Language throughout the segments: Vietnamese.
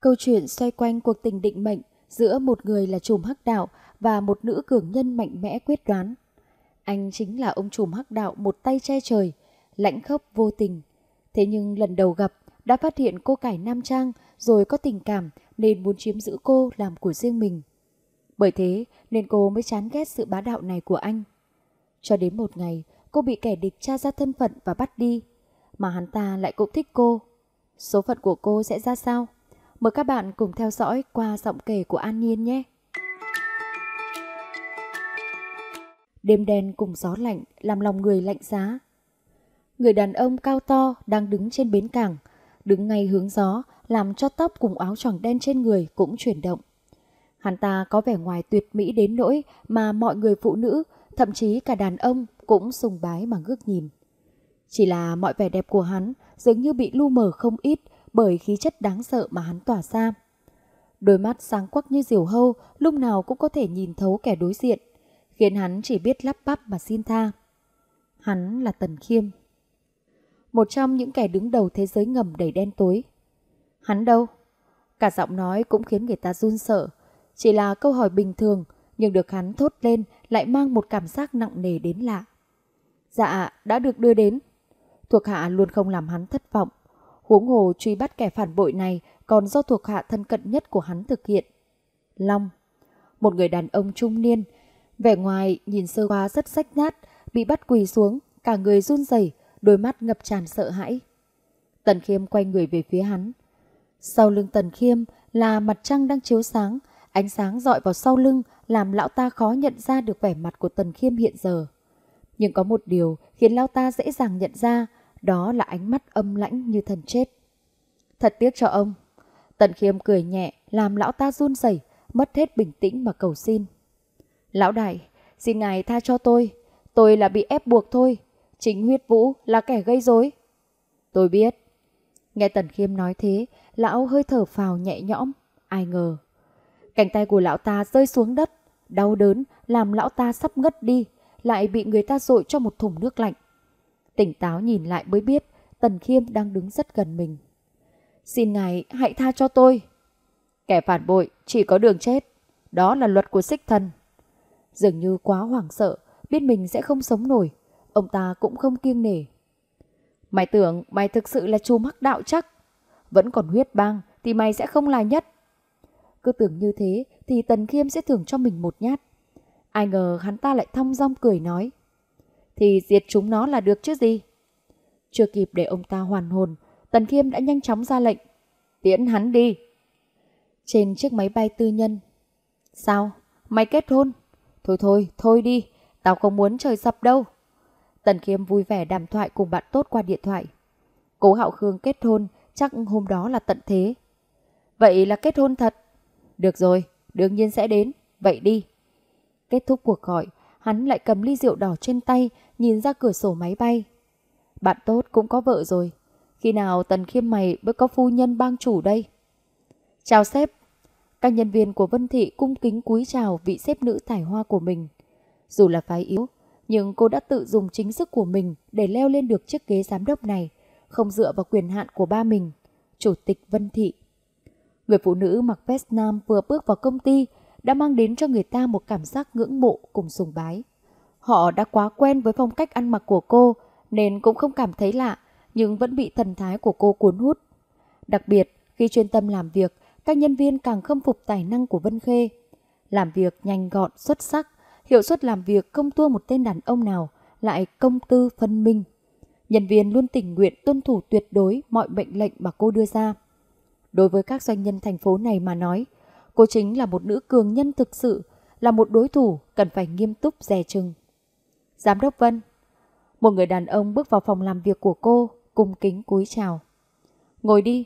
Câu chuyện xoay quanh cuộc tình định mệnh giữa một người là trùm hắc đạo và một nữ cường nhân mạnh mẽ quyết đoán. Anh chính là ông trùm hắc đạo một tay che trời, lãnh khốc vô tình. Thế nhưng lần đầu gặp, đã phát hiện cô cải nam trang rồi có tình cảm nên muốn chiếm giữ cô làm của riêng mình. Bởi thế nên cô mới chán ghét sự bá đạo này của anh. Cho đến một ngày, cô bị kẻ địch tra ra thân phận và bắt đi. Mà hắn ta lại cũng thích cô. Số phận của cô sẽ ra sao? Mời các bạn cùng theo dõi qua giọng kể của An Nhiên nhé. Đêm đen cùng gió lạnh làm lòng người lạnh giá. Người đàn ông cao to đang đứng trên bến cảng, đứng ngay hướng gió làm cho tóc cùng áo choàng đen trên người cũng chuyển động. Hắn ta có vẻ ngoài tuyệt mỹ đến nỗi mà mọi người phụ nữ, thậm chí cả đàn ông cũng sùng bái mà ngước nhìn. Chỉ là mọi vẻ đẹp của hắn dường như bị lu mờ không ít bởi khí chất đáng sợ mà hắn tỏa ra. Đôi mắt sáng quắc như diều hâu lúc nào cũng có thể nhìn thấu kẻ đối diện, khiến hắn chỉ biết lắp bắp mà xin tha. Hắn là Tần Khiêm. Một trong những kẻ đứng đầu thế giới ngầm đầy đen tối. Hắn đâu? Cả giọng nói cũng khiến người ta run sợ. Chỉ là câu hỏi bình thường, nhưng được hắn thốt lên lại mang một cảm giác nặng nề đến lạ. Dạ, đã được đưa đến. Thuộc hạ luôn không làm hắn thất vọng. Huống hồ truy bắt kẻ phản bội này còn do thuộc hạ thân cận nhất của hắn thực hiện. Long, một người đàn ông trung niên, vẻ ngoài nhìn sơ qua rất sách nát, bị bắt quỳ xuống, cả người run rẩy, đôi mắt ngập tràn sợ hãi. Tần Khiêm quay người về phía hắn. Sau lưng Tần Khiêm là mặt trăng đang chiếu sáng, ánh sáng dọi vào sau lưng làm lão ta khó nhận ra được vẻ mặt của Tần Khiêm hiện giờ. Nhưng có một điều khiến lão ta dễ dàng nhận ra, đó là ánh mắt âm lãnh như thần chết. Thật tiếc cho ông. Tần Khiêm cười nhẹ, làm lão ta run rẩy, mất hết bình tĩnh mà cầu xin. Lão đại, xin ngài tha cho tôi. Tôi là bị ép buộc thôi. Chính huyết vũ là kẻ gây rối. Tôi biết. Nghe Tần Khiêm nói thế, lão hơi thở phào nhẹ nhõm. Ai ngờ. Cánh tay của lão ta rơi xuống đất. Đau đớn làm lão ta sắp ngất đi. Lại bị người ta dội cho một thùng nước lạnh. Tỉnh táo nhìn lại mới biết Tần Khiêm đang đứng rất gần mình. Xin ngài hãy tha cho tôi. Kẻ phản bội chỉ có đường chết. Đó là luật của xích thần. Dường như quá hoảng sợ, biết mình sẽ không sống nổi. Ông ta cũng không kiêng nể. Mày tưởng mày thực sự là chú mắc đạo chắc. Vẫn còn huyết bang thì mày sẽ không là nhất. Cứ tưởng như thế thì Tần Khiêm sẽ thưởng cho mình một nhát. Ai ngờ hắn ta lại thong dong cười nói thì diệt chúng nó là được chứ gì. Chưa kịp để ông ta hoàn hồn, Tần Khiêm đã nhanh chóng ra lệnh. Tiễn hắn đi. Trên chiếc máy bay tư nhân. Sao? Mày kết hôn? Thôi thôi, thôi đi. Tao không muốn trời sập đâu. Tần Khiêm vui vẻ đàm thoại cùng bạn tốt qua điện thoại. Cố Hạo Khương kết hôn, chắc hôm đó là tận thế. Vậy là kết hôn thật. Được rồi, đương nhiên sẽ đến. Vậy đi. Kết thúc cuộc gọi, hắn lại cầm ly rượu đỏ trên tay, nhìn ra cửa sổ máy bay. Bạn tốt cũng có vợ rồi. Khi nào Tần Khiêm mày mới có phu nhân bang chủ đây? Chào sếp. Các nhân viên của Vân Thị cung kính cúi chào vị sếp nữ tài hoa của mình. Dù là phái yếu, nhưng cô đã tự dùng chính sức của mình để leo lên được chiếc ghế giám đốc này, không dựa vào quyền hạn của ba mình, Chủ tịch Vân Thị. Người phụ nữ mặc vest nam vừa bước vào công ty đã mang đến cho người ta một cảm giác ngưỡng mộ cùng sùng bái. Họ đã quá quen với phong cách ăn mặc của cô nên cũng không cảm thấy lạ nhưng vẫn bị thần thái của cô cuốn hút. Đặc biệt khi chuyên tâm làm việc, các nhân viên càng khâm phục tài năng của Vân Khê. Làm việc nhanh gọn, xuất sắc, hiệu suất làm việc không thua một tên đàn ông nào, lại công tư phân minh. Nhân viên luôn tình nguyện tuân thủ tuyệt đối mọi mệnh lệnh mà cô đưa ra. Đối với các doanh nhân thành phố này mà nói, Cô chính là một nữ cường nhân thực sự, là một đối thủ cần phải nghiêm túc dè chừng. Giám đốc Vân Một người đàn ông bước vào phòng làm việc của cô, cung kính cúi chào. Ngồi đi.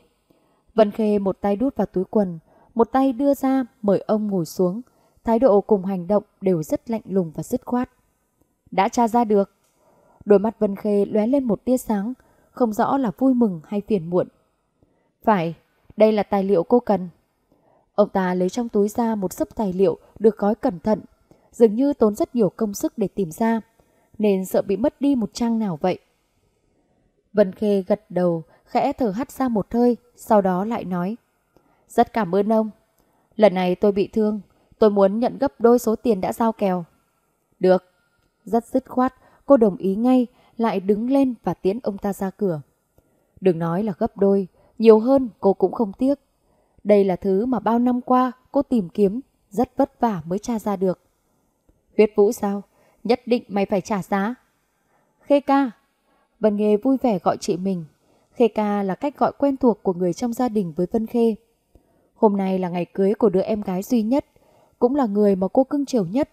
Vân Khê một tay đút vào túi quần, một tay đưa ra mời ông ngồi xuống. Thái độ cùng hành động đều rất lạnh lùng và dứt khoát. Đã tra ra được. Đôi mắt Vân Khê lóe lên một tia sáng, không rõ là vui mừng hay phiền muộn. Phải, đây là tài liệu cô cần. Ông ta lấy trong túi ra một sấp tài liệu được gói cẩn thận, dường như tốn rất nhiều công sức để tìm ra, nên sợ bị mất đi một trang nào vậy. Vân Khê gật đầu, khẽ thở hắt ra một hơi, sau đó lại nói. Rất cảm ơn ông. Lần này tôi bị thương, tôi muốn nhận gấp đôi số tiền đã giao kèo. Được. Rất dứt khoát, cô đồng ý ngay, lại đứng lên và tiễn ông ta ra cửa. Đừng nói là gấp đôi, nhiều hơn cô cũng không tiếc. Đây là thứ mà bao năm qua cô tìm kiếm, rất vất vả mới tra ra được. Huyết vũ sao? Nhất định mày phải trả giá. Khê ca. Vân Nghê vui vẻ gọi chị mình. Khê ca là cách gọi quen thuộc của người trong gia đình với Vân Khê. Hôm nay là ngày cưới của đứa em gái duy nhất, cũng là người mà cô cưng chiều nhất.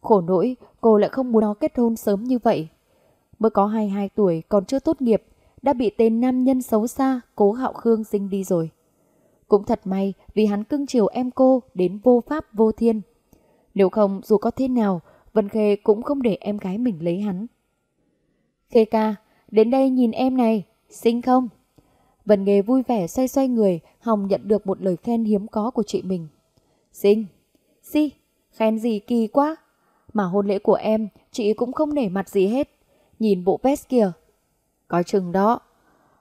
Khổ nỗi, cô lại không muốn nó kết hôn sớm như vậy. Mới có 22 tuổi còn chưa tốt nghiệp, đã bị tên nam nhân xấu xa cố hạo khương sinh đi rồi. Cũng thật may vì hắn cưng chiều em cô đến vô pháp vô thiên. Nếu không dù có thế nào, Vân Khê cũng không để em gái mình lấy hắn. Khê ca, đến đây nhìn em này, xinh không? Vân Nghê vui vẻ xoay xoay người, Hồng nhận được một lời khen hiếm có của chị mình. Xinh, si, khen gì kỳ quá. Mà hôn lễ của em, chị cũng không nể mặt gì hết. Nhìn bộ vest kìa. Có chừng đó.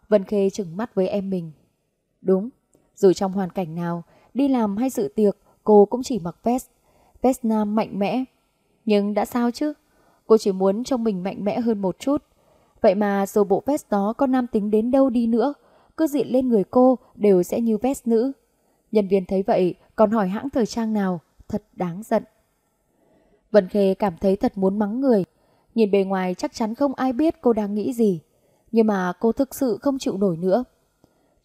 Vân Khê chừng mắt với em mình. Đúng, dù trong hoàn cảnh nào, đi làm hay dự tiệc, cô cũng chỉ mặc vest. Vest nam mạnh mẽ. Nhưng đã sao chứ? Cô chỉ muốn trông mình mạnh mẽ hơn một chút. Vậy mà dù bộ vest đó có nam tính đến đâu đi nữa, cứ diện lên người cô đều sẽ như vest nữ. Nhân viên thấy vậy còn hỏi hãng thời trang nào, thật đáng giận. Vân Khê cảm thấy thật muốn mắng người. Nhìn bề ngoài chắc chắn không ai biết cô đang nghĩ gì. Nhưng mà cô thực sự không chịu nổi nữa.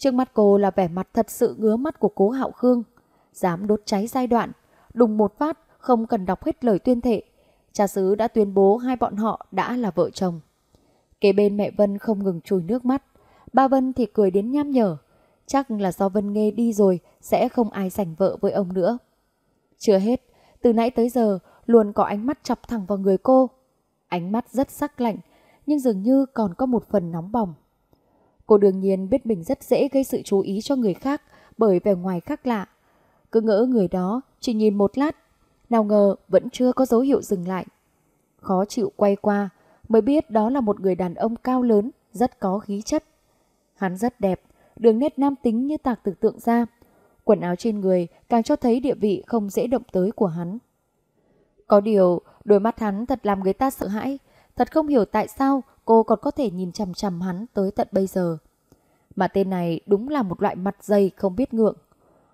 Trước mắt cô là vẻ mặt thật sự ngứa mắt của cố hạo khương. Dám đốt cháy giai đoạn. Đùng một phát, không cần đọc hết lời tuyên thệ. Cha xứ đã tuyên bố hai bọn họ đã là vợ chồng. Kế bên mẹ Vân không ngừng chùi nước mắt. Ba Vân thì cười đến nham nhở. Chắc là do Vân nghe đi rồi sẽ không ai giành vợ với ông nữa. Chưa hết, từ nãy tới giờ luôn có ánh mắt chọc thẳng vào người cô. Ánh mắt rất sắc lạnh, nhưng dường như còn có một phần nóng bỏng. Cô đương nhiên biết mình rất dễ gây sự chú ý cho người khác bởi vẻ ngoài khác lạ. Cứ ngỡ người đó chỉ nhìn một lát, nào ngờ vẫn chưa có dấu hiệu dừng lại. Khó chịu quay qua, mới biết đó là một người đàn ông cao lớn, rất có khí chất. Hắn rất đẹp, đường nét nam tính như tạc tưởng tượng ra. Quần áo trên người càng cho thấy địa vị không dễ động tới của hắn. Có điều, đôi mắt hắn thật làm người ta sợ hãi. Thật không hiểu tại sao cô còn có thể nhìn chằm chằm hắn tới tận bây giờ. Mà tên này đúng là một loại mặt dày không biết ngượng.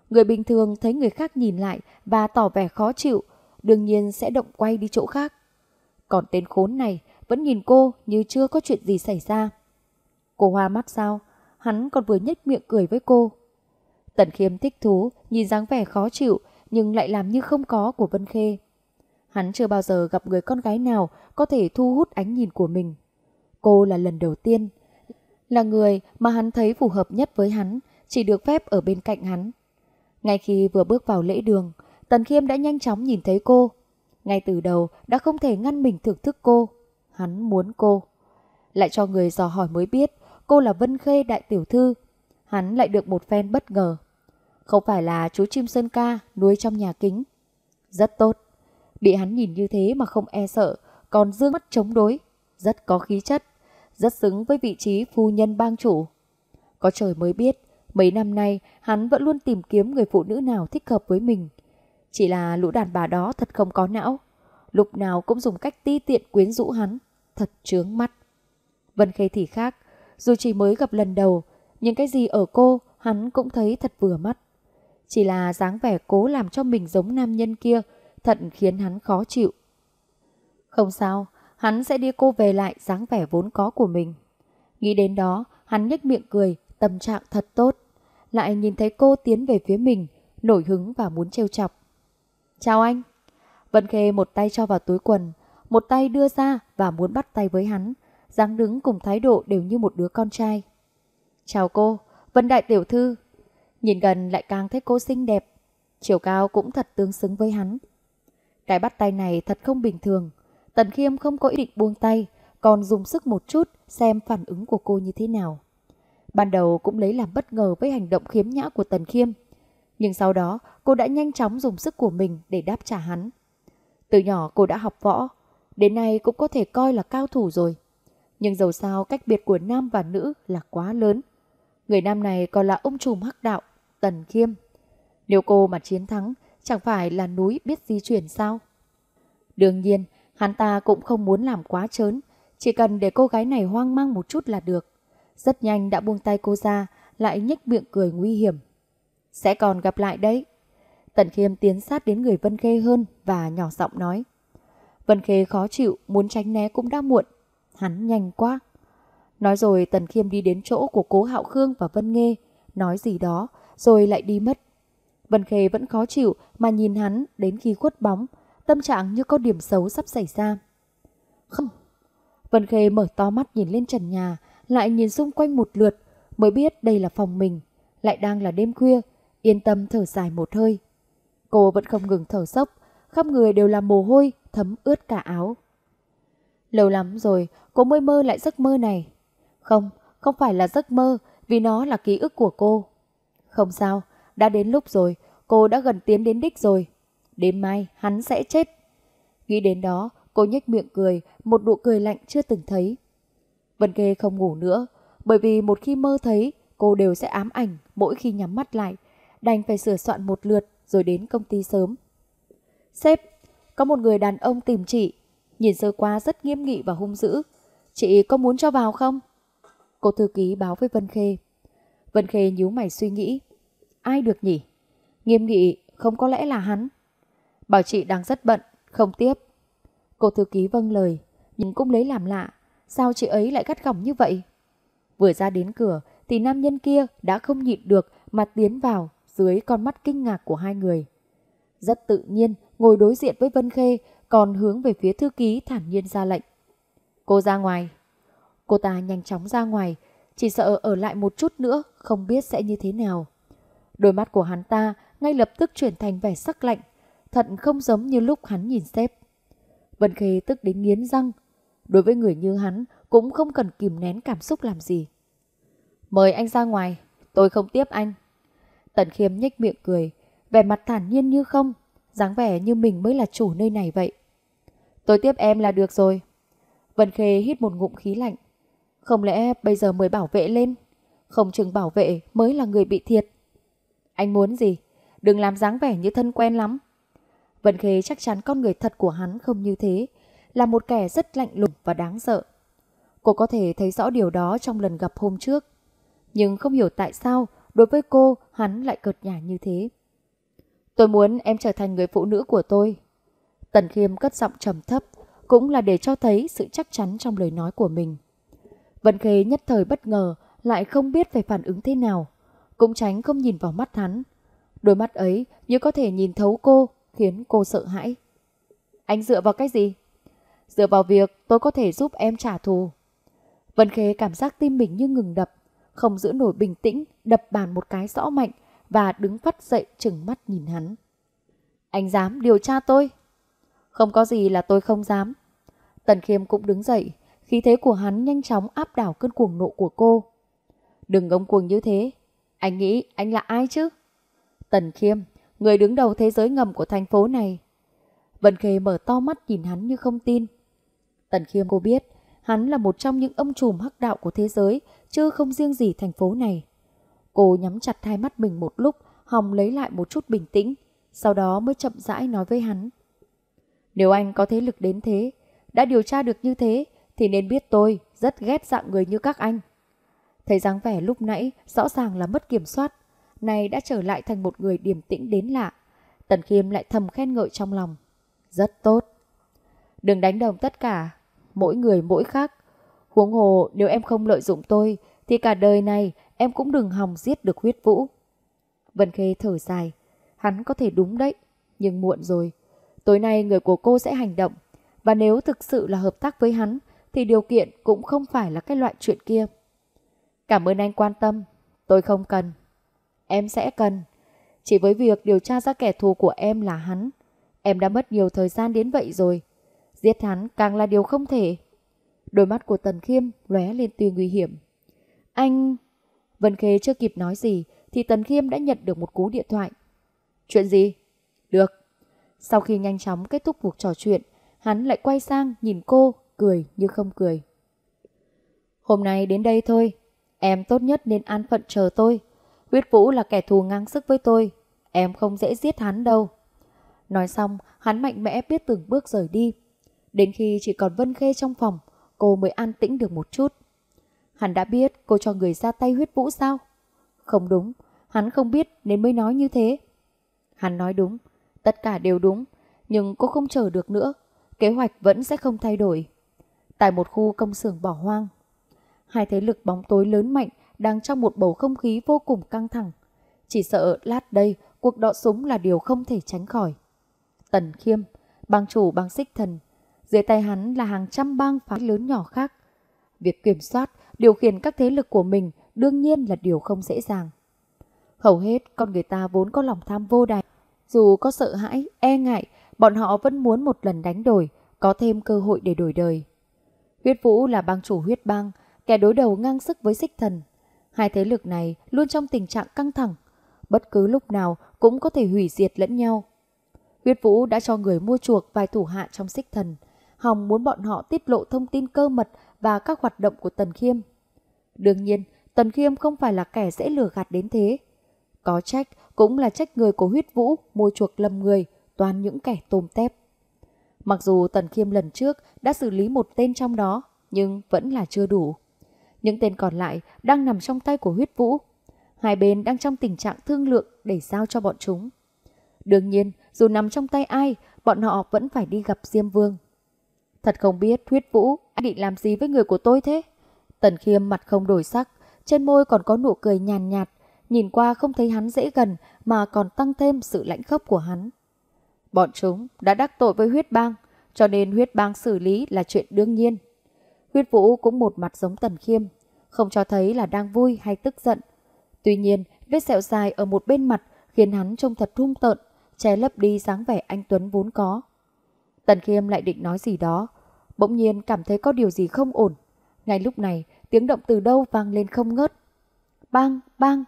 Người bình thường thấy người khác nhìn lại và tỏ vẻ khó chịu, đương nhiên sẽ động quay đi chỗ khác. Còn tên khốn này vẫn nhìn cô như chưa có chuyện gì xảy ra. Cô hoa mắt sao? Hắn còn vừa nhếch miệng cười với cô. Tần khiêm thích thú, nhìn dáng vẻ khó chịu nhưng lại làm như không có của Vân Khê. Hắn chưa bao giờ gặp người con gái nào có thể thu hút ánh nhìn của mình. Cô là lần đầu tiên, là người mà hắn thấy phù hợp nhất với hắn, chỉ được phép ở bên cạnh hắn. Ngay khi vừa bước vào lễ đường, Tần Khiêm đã nhanh chóng nhìn thấy cô. Ngay từ đầu đã không thể ngăn mình thưởng thức cô. Hắn muốn cô. Lại cho người dò hỏi mới biết cô là Vân Khê đại tiểu thư. Hắn lại được một phen bất ngờ. Không phải là chú chim sơn ca nuôi trong nhà kính. Rất tốt. Bị hắn nhìn như thế mà không e sợ, còn dương mắt chống đối. Rất có khí chất, rất xứng với vị trí phu nhân bang chủ. Có trời mới biết, mấy năm nay hắn vẫn luôn tìm kiếm người phụ nữ nào thích hợp với mình. Chỉ là lũ đàn bà đó thật không có não. Lúc nào cũng dùng cách ti tiện quyến rũ hắn. Thật chướng mắt. Vân Khê thì khác. Dù chỉ mới gặp lần đầu, những cái gì ở cô hắn cũng thấy thật vừa mắt. Chỉ là dáng vẻ cố làm cho mình giống nam nhân kia thật khiến hắn khó chịu. Không sao, hắn sẽ đi cô về lại dáng vẻ vốn có của mình. Nghĩ đến đó, hắn nhếch miệng cười, tâm trạng thật tốt. Lại nhìn thấy cô tiến về phía mình, nổi hứng và muốn trêu chọc. Chào anh. Vân Khê một tay cho vào túi quần, một tay đưa ra và muốn bắt tay với hắn, dáng đứng cùng thái độ đều như một đứa con trai. Chào cô, Vân Đại Tiểu Thư. Nhìn gần lại càng thấy cô xinh đẹp, chiều cao cũng thật tương xứng với hắn. Cái bắt tay này thật không bình thường. Tần Khiêm không có ý định buông tay, còn dùng sức một chút xem phản ứng của cô như thế nào. Ban đầu cũng lấy làm bất ngờ với hành động khiếm nhã của Tần Khiêm. Nhưng sau đó cô đã nhanh chóng dùng sức của mình để đáp trả hắn. Từ nhỏ cô đã học võ, đến nay cũng có thể coi là cao thủ rồi. Nhưng dầu sao cách biệt của nam và nữ là quá lớn. Người nam này còn là ông trùm hắc đạo, Tần Khiêm. Nếu cô mà chiến thắng, chẳng phải là núi biết di chuyển sao? Đương nhiên, hắn ta cũng không muốn làm quá trớn, chỉ cần để cô gái này hoang mang một chút là được. Rất nhanh đã buông tay cô ra, lại nhếch miệng cười nguy hiểm. Sẽ còn gặp lại đấy. Tần Khiêm tiến sát đến người Vân Khê hơn và nhỏ giọng nói. Vân Khê khó chịu, muốn tránh né cũng đã muộn. Hắn nhanh quá. Nói rồi Tần Khiêm đi đến chỗ của cố Hạo Khương và Vân Nghê, nói gì đó, rồi lại đi mất. Vân Khê vẫn khó chịu mà nhìn hắn đến khi khuất bóng, tâm trạng như có điểm xấu sắp xảy ra. Không. Vân Khê mở to mắt nhìn lên trần nhà, lại nhìn xung quanh một lượt, mới biết đây là phòng mình, lại đang là đêm khuya, yên tâm thở dài một hơi. Cô vẫn không ngừng thở sốc, khắp người đều là mồ hôi, thấm ướt cả áo. Lâu lắm rồi, cô mới mơ lại giấc mơ này. Không, không phải là giấc mơ, vì nó là ký ức của cô. Không sao, đã đến lúc rồi, cô đã gần tiến đến đích rồi. Đêm mai, hắn sẽ chết. Nghĩ đến đó, cô nhếch miệng cười, một nụ cười lạnh chưa từng thấy. Vân Kê không ngủ nữa, bởi vì một khi mơ thấy, cô đều sẽ ám ảnh mỗi khi nhắm mắt lại, đành phải sửa soạn một lượt rồi đến công ty sớm. Sếp, có một người đàn ông tìm chị, nhìn sơ qua rất nghiêm nghị và hung dữ. Chị có muốn cho vào không? Cô thư ký báo với Vân Khê. Vân Khê nhíu mày suy nghĩ. Ai được nhỉ? Nghiêm nghị không có lẽ là hắn. Bảo chị đang rất bận, không tiếp. Cô thư ký vâng lời, nhưng cũng lấy làm lạ. Sao chị ấy lại gắt gỏng như vậy? Vừa ra đến cửa thì nam nhân kia đã không nhịn được mà tiến vào dưới con mắt kinh ngạc của hai người. Rất tự nhiên ngồi đối diện với Vân Khê còn hướng về phía thư ký thản nhiên ra lệnh. Cô ra ngoài. Cô ta nhanh chóng ra ngoài, chỉ sợ ở lại một chút nữa không biết sẽ như thế nào. Đôi mắt của hắn ta ngay lập tức chuyển thành vẻ sắc lạnh, thật không giống như lúc hắn nhìn sếp. Vân Khê tức đến nghiến răng. Đối với người như hắn cũng không cần kìm nén cảm xúc làm gì. Mời anh ra ngoài, tôi không tiếp anh. Tần Khiêm nhếch miệng cười, vẻ mặt thản nhiên như không, dáng vẻ như mình mới là chủ nơi này vậy. Tôi tiếp em là được rồi. Vân Khê hít một ngụm khí lạnh. Không lẽ bây giờ mới bảo vệ lên? Không chừng bảo vệ mới là người bị thiệt. Anh muốn gì? Đừng làm dáng vẻ như thân quen lắm. Vân Khê chắc chắn con người thật của hắn không như thế, là một kẻ rất lạnh lùng và đáng sợ. Cô có thể thấy rõ điều đó trong lần gặp hôm trước. Nhưng không hiểu tại sao đối với cô hắn lại cợt nhả như thế. Tôi muốn em trở thành người phụ nữ của tôi. Tần Khiêm cất giọng trầm thấp, cũng là để cho thấy sự chắc chắn trong lời nói của mình. Vân Khê nhất thời bất ngờ, lại không biết phải phản ứng thế nào. Cũng tránh không nhìn vào mắt hắn. Đôi mắt ấy như có thể nhìn thấu cô, khiến cô sợ hãi. Anh dựa vào cái gì? Dựa vào việc tôi có thể giúp em trả thù. Vân Khê cảm giác tim mình như ngừng đập, không giữ nổi bình tĩnh, đập bàn một cái rõ mạnh và đứng phát dậy chừng mắt nhìn hắn. Anh dám điều tra tôi? Không có gì là tôi không dám. Tần Khiêm cũng đứng dậy, khí thế của hắn nhanh chóng áp đảo cơn cuồng nộ của cô. Đừng ngông cuồng như thế. Anh nghĩ anh là ai chứ? Tần Khiêm, người đứng đầu thế giới ngầm của thành phố này. Vân Khê mở to mắt nhìn hắn như không tin. Tần Khiêm cô biết, hắn là một trong những ông trùm hắc đạo của thế giới, chứ không riêng gì thành phố này. Cô nhắm chặt hai mắt mình một lúc, hòng lấy lại một chút bình tĩnh, sau đó mới chậm rãi nói với hắn. Nếu anh có thế lực đến thế, đã điều tra được như thế, thì nên biết tôi rất ghét dạng người như các anh. Thấy dáng vẻ lúc nãy rõ ràng là mất kiểm soát, nay đã trở lại thành một người điềm tĩnh đến lạ. Tần Khiêm lại thầm khen ngợi trong lòng. Rất tốt. Đừng đánh đồng tất cả, mỗi người mỗi khác. Huống hồ nếu em không lợi dụng tôi, thì cả đời này em cũng đừng hòng giết được huyết vũ. Vân Khê thở dài. Hắn có thể đúng đấy, nhưng muộn rồi. Tối nay người của cô sẽ hành động. Và nếu thực sự là hợp tác với hắn, thì điều kiện cũng không phải là cái loại chuyện kia. Cảm ơn anh quan tâm. Tôi không cần. Em sẽ cần. Chỉ với việc điều tra ra kẻ thù của em là hắn. Em đã mất nhiều thời gian đến vậy rồi. Giết hắn càng là điều không thể. Đôi mắt của Tần Khiêm lóe lên tia nguy hiểm. Anh... Vân Khê chưa kịp nói gì thì Tần Khiêm đã nhận được một cú điện thoại. Chuyện gì? Được. Sau khi nhanh chóng kết thúc cuộc trò chuyện, hắn lại quay sang nhìn cô, cười như không cười. Hôm nay đến đây thôi, em tốt nhất nên an phận chờ tôi. Quyết Vũ là kẻ thù ngang sức với tôi, Em không dễ giết hắn đâu. Nói xong, hắn mạnh mẽ biết từng bước rời đi. Đến khi chỉ còn Vân Khê trong phòng, cô mới an tĩnh được một chút. Hắn đã biết cô cho người ra tay huyết vũ sao? Không đúng, hắn không biết nên mới nói như thế. Hắn nói đúng, tất cả đều đúng, nhưng cô không chờ được nữa. Kế hoạch vẫn sẽ không thay đổi. Tại một khu công xưởng bỏ hoang, hai thế lực bóng tối lớn mạnh đang trong một bầu không khí vô cùng căng thẳng. Chỉ sợ lát đây cuộc đọ súng là điều không thể tránh khỏi. Tần Khiêm, bang chủ bang xích thần, dưới tay hắn là hàng trăm bang phái lớn nhỏ khác. Việc kiểm soát, điều khiển các thế lực của mình đương nhiên là điều không dễ dàng. Hầu hết con người ta vốn có lòng tham vô đáy. Dù có sợ hãi, e ngại, bọn họ vẫn muốn một lần đánh đổi, có thêm cơ hội để đổi đời. Huyết Vũ là bang chủ huyết bang, kẻ đối đầu ngang sức với xích thần. Hai thế lực này luôn trong tình trạng căng thẳng, bất cứ lúc nào cũng có thể hủy diệt lẫn nhau. Huyết Vũ đã cho người mua chuộc vài thủ hạ trong xích thần, hòng muốn bọn họ tiết lộ thông tin cơ mật và các hoạt động của Tần Khiêm. Đương nhiên, Tần Khiêm không phải là kẻ dễ lừa gạt đến thế. Có trách cũng là trách người của huyết vũ mua chuộc lầm người, toàn những kẻ tôm tép. Mặc dù Tần Khiêm lần trước đã xử lý một tên trong đó, nhưng vẫn là chưa đủ. Những tên còn lại đang nằm trong tay của huyết vũ. Hai bên đang trong tình trạng thương lượng để giao cho bọn chúng. Đương nhiên, dù nằm trong tay ai, bọn họ vẫn phải đi gặp Diêm Vương. Thật không biết huyết vũ anh định làm gì với người của tôi thế? Tần Khiêm mặt không đổi sắc, trên môi còn có nụ cười nhàn nhạt, nhìn qua không thấy hắn dễ gần mà còn tăng thêm sự lãnh khốc của hắn. Bọn chúng đã đắc tội với huyết bang, cho nên huyết bang xử lý là chuyện đương nhiên. Huyết vũ cũng một mặt giống Tần Khiêm, không cho thấy là đang vui hay tức giận. Tuy nhiên, vết sẹo dài ở một bên mặt khiến hắn trông thật hung tợn, che lấp đi dáng vẻ anh Tuấn vốn có. Tần Khiêm lại định nói gì đó, bỗng nhiên cảm thấy có điều gì không ổn. Ngay lúc này, tiếng động từ đâu vang lên không ngớt. Bang, bang.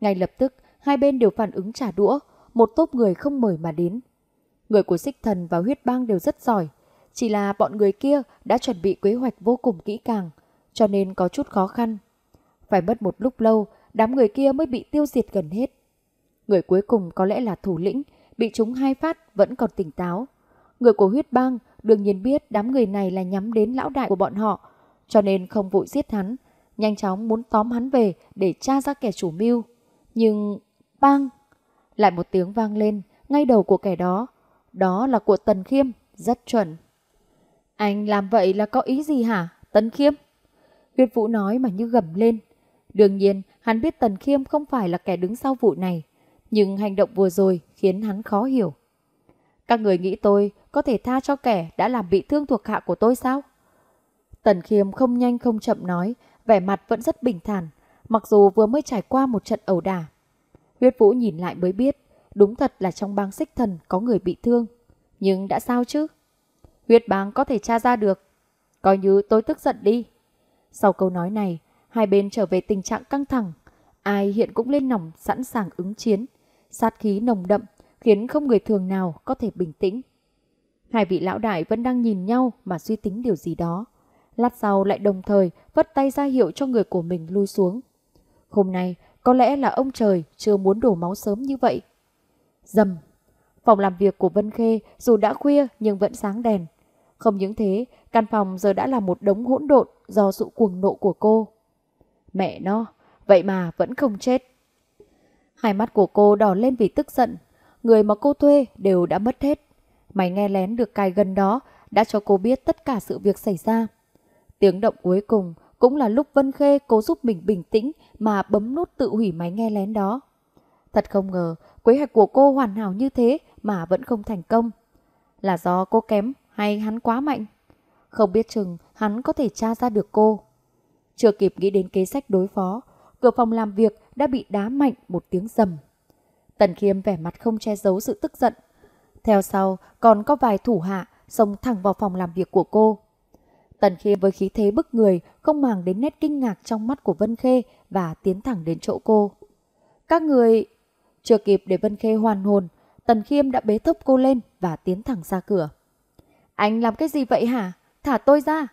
Ngay lập tức, hai bên đều phản ứng trả đũa, một tốp người không mời mà đến. Người của xích thần và huyết bang đều rất giỏi, chỉ là bọn người kia đã chuẩn bị kế hoạch vô cùng kỹ càng, cho nên có chút khó khăn. Phải mất một lúc lâu, đám người kia mới bị tiêu diệt gần hết. Người cuối cùng có lẽ là thủ lĩnh, bị chúng hai phát vẫn còn tỉnh táo. Người của huyết bang đương nhiên biết đám người này là nhắm đến lão đại của bọn họ, cho nên không vội giết hắn, nhanh chóng muốn tóm hắn về để tra ra kẻ chủ mưu. Nhưng, bang! Lại một tiếng vang lên, ngay đầu của kẻ đó. Đó là của Tần Khiêm, rất chuẩn. Anh làm vậy là có ý gì hả, Tần Khiêm? Huyết Vũ nói mà như gầm lên. Đương nhiên, hắn biết Tần Khiêm không phải là kẻ đứng sau vụ này, nhưng hành động vừa rồi khiến hắn khó hiểu. Các người nghĩ tôi có thể tha cho kẻ đã làm bị thương thuộc hạ của tôi sao? Tần Khiêm không nhanh không chậm nói, vẻ mặt vẫn rất bình thản, mặc dù vừa mới trải qua một trận ẩu đả. Huyết Vũ nhìn lại mới biết, đúng thật là trong bang xích thần có người bị thương. Nhưng đã sao chứ? Huyết báng có thể tra ra được. Coi như tôi tức giận đi. Sau câu nói này, hai bên trở về tình trạng căng thẳng. Ai hiện cũng lên nòng sẵn sàng ứng chiến. Sát khí nồng đậm, khiến không người thường nào có thể bình tĩnh. Hai vị lão đại vẫn đang nhìn nhau mà suy tính điều gì đó. Lát sau lại đồng thời vất tay ra hiệu cho người của mình lui xuống. Hôm nay, có lẽ là ông trời chưa muốn đổ máu sớm như vậy. Dầm. Phòng làm việc của Vân Khê dù đã khuya nhưng vẫn sáng đèn. Không những thế, căn phòng giờ đã là một đống hỗn độn do sự cuồng nộ của cô. Mẹ nó, vậy mà vẫn không chết. Hai mắt của cô đỏ lên vì tức giận. Người mà cô thuê đều đã mất hết. Máy nghe lén được cài gần đó đã cho cô biết tất cả sự việc xảy ra. Tiếng động cuối cùng cũng là lúc Vân Khê cố giúp mình bình tĩnh mà bấm nút tự hủy máy nghe lén đó. Thật không ngờ, kế hoạch của cô hoàn hảo như thế mà vẫn không thành công. Là do cô kém hay hắn quá mạnh? Không biết chừng hắn có thể tra ra được cô. Chưa kịp nghĩ đến kế sách đối phó, cửa phòng làm việc đã bị đá mạnh một tiếng rầm. Tần Khiêm vẻ mặt không che giấu sự tức giận. Theo sau còn có vài thủ hạ xông thẳng vào phòng làm việc của cô. Tần Khiêm với khí thế bức người không màng đến nét kinh ngạc trong mắt của Vân Khê và tiến thẳng đến chỗ cô. Các người... Chưa kịp để Vân Khê hoàn hồn, Tần Khiêm đã bế thấp cô lên và tiến thẳng ra cửa. Anh làm cái gì vậy hả? Thả tôi ra!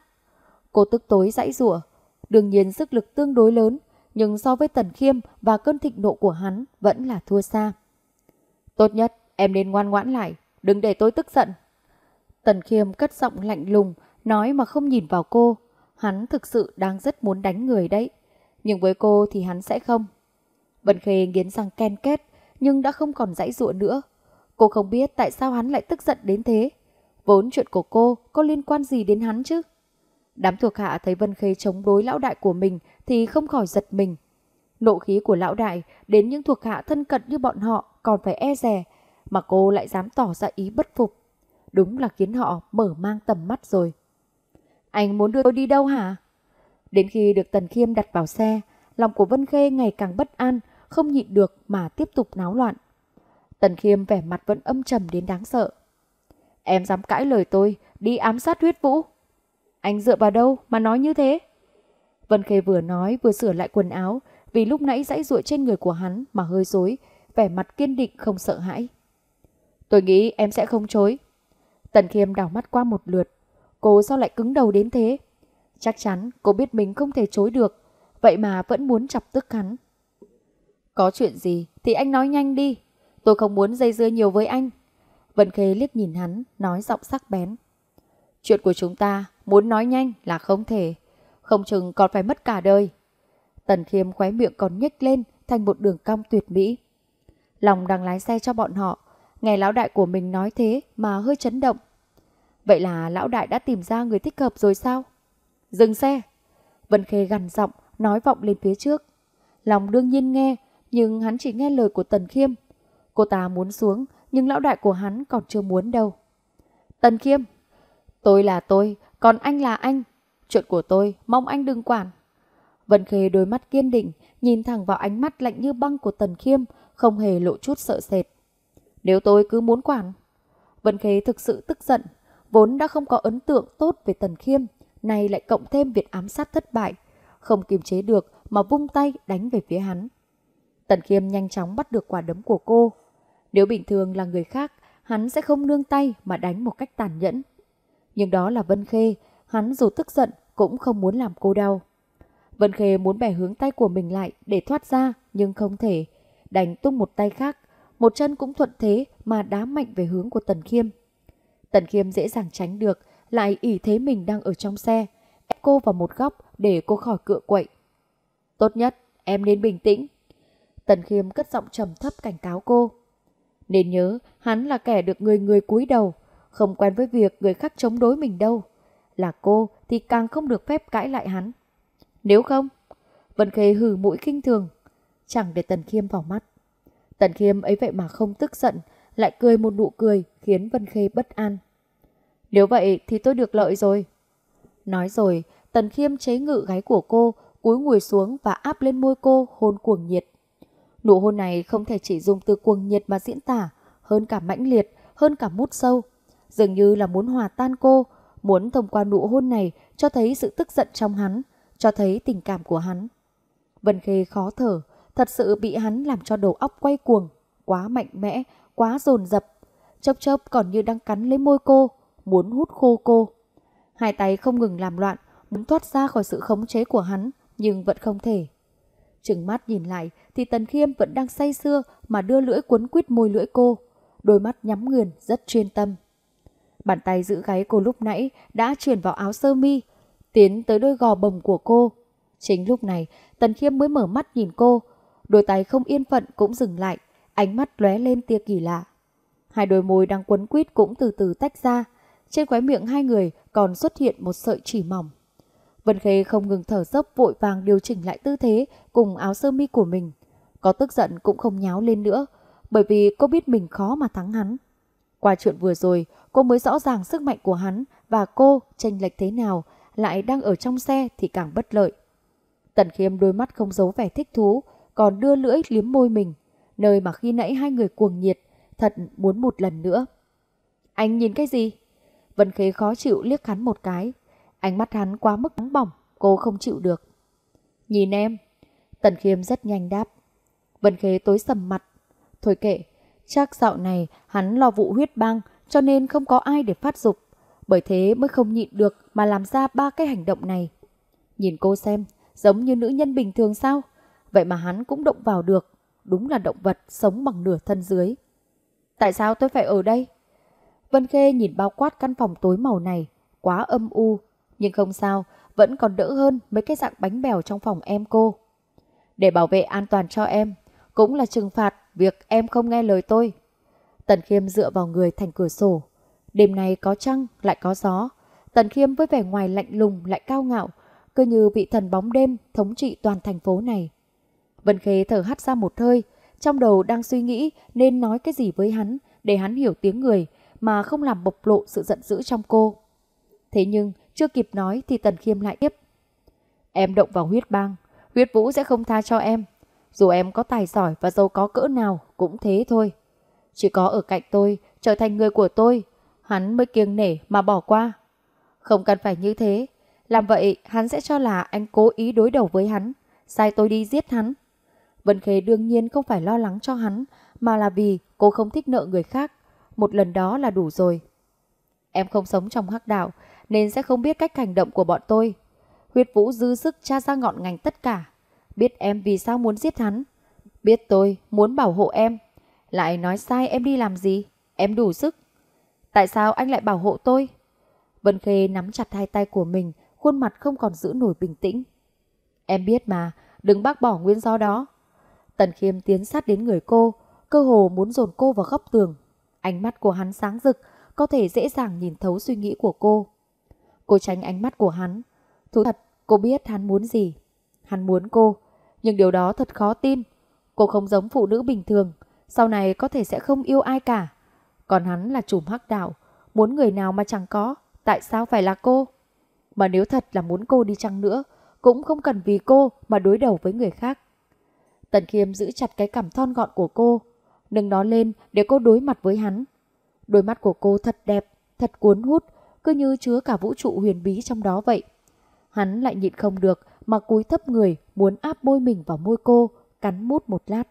Cô tức tối dãy rủa Đương nhiên sức lực tương đối lớn, nhưng so với Tần Khiêm và cơn thịnh nộ của hắn vẫn là thua xa. Tốt nhất em nên ngoan ngoãn lại, đừng để tôi tức giận. Tần Khiêm cất giọng lạnh lùng, nói mà không nhìn vào cô. Hắn thực sự đang rất muốn đánh người đấy. Nhưng với cô thì hắn sẽ không. Vân Khê nghiến răng ken két, nhưng đã không còn dãy dụa nữa. Cô không biết tại sao hắn lại tức giận đến thế. Vốn chuyện của cô có liên quan gì đến hắn chứ? Đám thuộc hạ thấy Vân Khê chống đối lão đại của mình thì không khỏi giật mình. Nộ khí của lão đại đến những thuộc hạ thân cận như bọn họ còn phải e rè, mà cô lại dám tỏ ra ý bất phục. Đúng là khiến họ mở mang tầm mắt rồi. Anh muốn đưa tôi đi đâu hả? Đến khi được Tần Khiêm đặt vào xe, lòng của Vân Khê ngày càng bất an, không nhịn được mà tiếp tục náo loạn. Tần Khiêm vẻ mặt vẫn âm trầm đến đáng sợ. Em dám cãi lời tôi, đi ám sát huyết vũ. Anh dựa vào đâu mà nói như thế? Vân Khê vừa nói vừa sửa lại quần áo, vì lúc nãy dãy ruội trên người của hắn mà hơi dối, vẻ mặt kiên định không sợ hãi. Tôi nghĩ em sẽ không chối. Tần Khiêm đảo mắt qua một lượt. Cô sao lại cứng đầu đến thế? Chắc chắn cô biết mình không thể chối được, vậy mà vẫn muốn chọc tức hắn. Có chuyện gì thì anh nói nhanh đi, tôi không muốn dây dưa nhiều với anh. Vân Khê liếc nhìn hắn, nói giọng sắc bén. Chuyện của chúng ta muốn nói nhanh là không thể, không chừng còn phải mất cả đời. Tần Khiêm khóe miệng còn nhếch lên thành một đường cong tuyệt mỹ. Lòng đang lái xe cho bọn họ, nghe lão đại của mình nói thế mà hơi chấn động. Vậy là lão đại đã tìm ra người thích hợp rồi sao? Dừng xe! Vân Khê gằn giọng, nói vọng lên phía trước. Lòng đương nhiên nghe, nhưng hắn chỉ nghe lời của Tần Khiêm. Cô ta muốn xuống, nhưng lão đại của hắn còn chưa muốn đâu. Tần Khiêm! Tôi là tôi, còn anh là anh. Chuyện của tôi, mong anh đừng quản. Vân Khê đôi mắt kiên định, nhìn thẳng vào ánh mắt lạnh như băng của Tần Khiêm, không hề lộ chút sợ sệt. Nếu tôi cứ muốn quản... Vân Khê thực sự tức giận, vốn đã không có ấn tượng tốt về Tần Khiêm, nay lại cộng thêm việc ám sát thất bại, không kiềm chế được mà vung tay đánh về phía hắn. Tần Khiêm nhanh chóng bắt được quả đấm của cô. Nếu bình thường là người khác, hắn sẽ không nương tay mà đánh một cách tàn nhẫn. Nhưng đó là Vân Khê, hắn dù tức giận cũng không muốn làm cô đau. Vân Khê muốn bẻ hướng tay của mình lại để thoát ra nhưng không thể. đánh tung một tay khác, một chân cũng thuận thế mà đá mạnh về hướng của Tần Khiêm. Tần Khiêm dễ dàng tránh được, lại ỉ thế mình đang ở trong xe, ép cô vào một góc để cô khỏi cựa quậy. Tốt nhất, em nên bình tĩnh. Tần Khiêm cất giọng trầm thấp cảnh cáo cô. Nên nhớ, hắn là kẻ được người người cúi đầu, không quen với việc người khác chống đối mình đâu. Là cô thì càng không được phép cãi lại hắn. Nếu không, Vân Khê hừ mũi kinh thường, chẳng để Tần Khiêm vào mắt. Tần Khiêm ấy vậy mà không tức giận, lại cười một nụ cười khiến Vân Khê bất an. Nếu vậy thì tôi được lợi rồi. Nói rồi, Tần Khiêm chế ngự gáy của cô, cúi ngồi xuống và áp lên môi cô hôn cuồng nhiệt. Nụ hôn này không thể chỉ dùng từ cuồng nhiệt mà diễn tả, hơn cả mãnh liệt, hơn cả mút sâu. Dường như là muốn hòa tan cô, muốn thông qua nụ hôn này cho thấy sự tức giận trong hắn, cho thấy tình cảm của hắn. Vân Khê khó thở, thật sự bị hắn làm cho đầu óc quay cuồng, quá mạnh mẽ, quá dồn dập. Chốc chốc còn như đang cắn lấy môi cô, muốn hút khô cô. Hai tay không ngừng làm loạn, muốn thoát ra khỏi sự khống chế của hắn, nhưng vẫn không thể. Trừng mắt nhìn lại thì Tần Khiêm vẫn đang say sưa mà đưa lưỡi cuốn quýt môi lưỡi cô, đôi mắt nhắm nghiền rất chuyên tâm. Bàn tay giữ gáy cô lúc nãy đã chuyển vào áo sơ mi, tiến tới đôi gò bồng của cô. Chính lúc này, Tần Khiêm mới mở mắt nhìn cô, đôi tay không yên phận cũng dừng lại, ánh mắt lóe lên tia kỳ lạ. Hai đôi môi đang quấn quýt cũng từ từ tách ra, trên khóe miệng hai người còn xuất hiện một sợi chỉ mỏng. Vân Khê không ngừng thở dốc vội vàng điều chỉnh lại tư thế cùng áo sơ mi của mình. Có tức giận cũng không nháo lên nữa, bởi vì cô biết mình khó mà thắng hắn. Qua chuyện vừa rồi, cô mới rõ ràng sức mạnh của hắn và cô tranh lệch thế nào, lại đang ở trong xe thì càng bất lợi. Tần khiêm đôi mắt không giấu vẻ thích thú, còn đưa lưỡi liếm môi mình, nơi mà khi nãy hai người cuồng nhiệt, thật muốn một lần nữa. Anh nhìn cái gì? Vân Khê khó chịu liếc hắn một cái. Ánh mắt hắn quá mức nóng bỏng, cô không chịu được. Nhìn em. Tần Khiêm rất nhanh đáp. Vân Khê tối sầm mặt. Thôi kệ, chắc dạo này hắn lo vụ huyết bang cho nên không có ai để phát dục. Bởi thế mới không nhịn được mà làm ra ba cái hành động này. Nhìn cô xem, giống như nữ nhân bình thường sao? Vậy mà hắn cũng động vào được. Đúng là động vật sống bằng nửa thân dưới. Tại sao tôi phải ở đây? Vân Khê nhìn bao quát căn phòng tối màu này, quá âm u. Nhưng không sao, vẫn còn đỡ hơn mấy cái dạng bánh bèo trong phòng em cô. Để bảo vệ an toàn cho em, cũng là trừng phạt việc em không nghe lời tôi. Tần Khiêm dựa vào người thành cửa sổ. Đêm nay có trăng, lại có gió. Tần Khiêm với vẻ ngoài lạnh lùng lại cao ngạo, cứ như vị thần bóng đêm thống trị toàn thành phố này. Vân Khê thở hắt ra một hơi, trong đầu đang suy nghĩ nên nói cái gì với hắn để hắn hiểu tiếng người mà không làm bộc lộ sự giận dữ trong cô. Thế nhưng chưa kịp nói thì Tần Khiêm lại tiếp. Em động vào huyết bang, huyết vũ sẽ không tha cho em. Dù em có tài giỏi và giàu có cỡ nào cũng thế thôi. Chỉ có ở cạnh tôi, trở thành người của tôi, hắn mới kiêng nể mà bỏ qua. Không cần phải như thế. Làm vậy hắn sẽ cho là anh cố ý đối đầu với hắn, sai tôi đi giết hắn. Vân Khê đương nhiên không phải lo lắng cho hắn, mà là vì cô không thích nợ người khác. Một lần đó là đủ rồi. Em không sống trong hắc đạo, nên sẽ không biết cách hành động của bọn tôi. Huyết Vũ dư sức tra ra ngọn ngành tất cả. Biết em vì sao muốn giết hắn. Biết tôi muốn bảo hộ em. Lại nói sai em đi làm gì? Em đủ sức. Tại sao anh lại bảo hộ tôi? Vân Khê nắm chặt hai tay của mình, khuôn mặt không còn giữ nổi bình tĩnh. Em biết mà, đừng bác bỏ nguyên do đó. Tần Khiêm tiến sát đến người cô, cơ hồ muốn dồn cô vào góc tường. Ánh mắt của hắn sáng rực, có thể dễ dàng nhìn thấu suy nghĩ của cô. Cô tránh ánh mắt của hắn. Thú thật, cô biết hắn muốn gì. Hắn muốn cô, nhưng điều đó thật khó tin. Cô không giống phụ nữ bình thường, sau này có thể sẽ không yêu ai cả. Còn hắn là chùm hắc đạo, muốn người nào mà chẳng có, tại sao phải là cô? Mà nếu thật là muốn cô đi chăng nữa, cũng không cần vì cô mà đối đầu với người khác. Tần Khiêm giữ chặt cái cằm thon gọn của cô, nâng nó lên để cô đối mặt với hắn. Đôi mắt của cô thật đẹp, thật cuốn hút, cứ như chứa cả vũ trụ huyền bí trong đó vậy. Hắn lại nhịn không được mà cúi thấp người muốn áp môi mình vào môi cô, cắn mút một lát.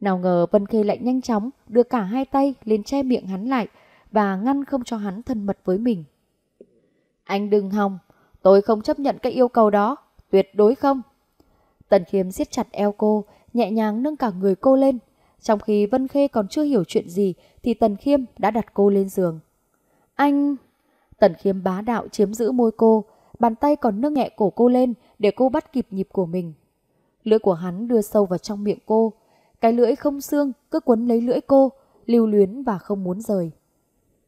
Nào ngờ Vân Khê lại nhanh chóng đưa cả hai tay lên che miệng hắn lại và ngăn không cho hắn thân mật với mình. Anh đừng hòng, tôi không chấp nhận cái yêu cầu đó, tuyệt đối không. Tần Khiêm siết chặt eo cô, nhẹ nhàng nâng cả người cô lên. Trong khi Vân Khê còn chưa hiểu chuyện gì thì Tần Khiêm đã đặt cô lên giường. Anh... Tần Khiêm bá đạo chiếm giữ môi cô, bàn tay còn nâng nhẹ cổ cô lên để cô bắt kịp nhịp của mình. Lưỡi của hắn đưa sâu vào trong miệng cô. Cái lưỡi không xương cứ quấn lấy lưỡi cô, lưu luyến và không muốn rời.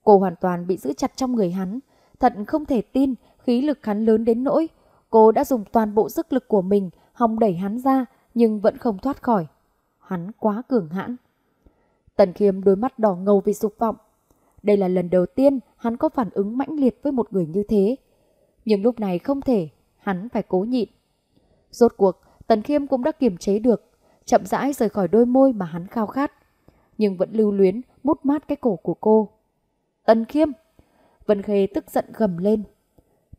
Cô hoàn toàn bị giữ chặt trong người hắn. Thật không thể tin khí lực hắn lớn đến nỗi. Cô đã dùng toàn bộ sức lực của mình hòng đẩy hắn ra nhưng vẫn không thoát khỏi. Hắn quá cường hãn. Tần Khiêm đôi mắt đỏ ngầu vì dục vọng. Đây là lần đầu tiên hắn có phản ứng mãnh liệt với một người như thế. Nhưng lúc này không thể, hắn phải cố nhịn. Rốt cuộc, Tần Khiêm cũng đã kiềm chế được, chậm rãi rời khỏi đôi môi mà hắn khao khát. Nhưng vẫn lưu luyến, mút mát cái cổ của cô. Tần Khiêm! Vân Khê tức giận gầm lên.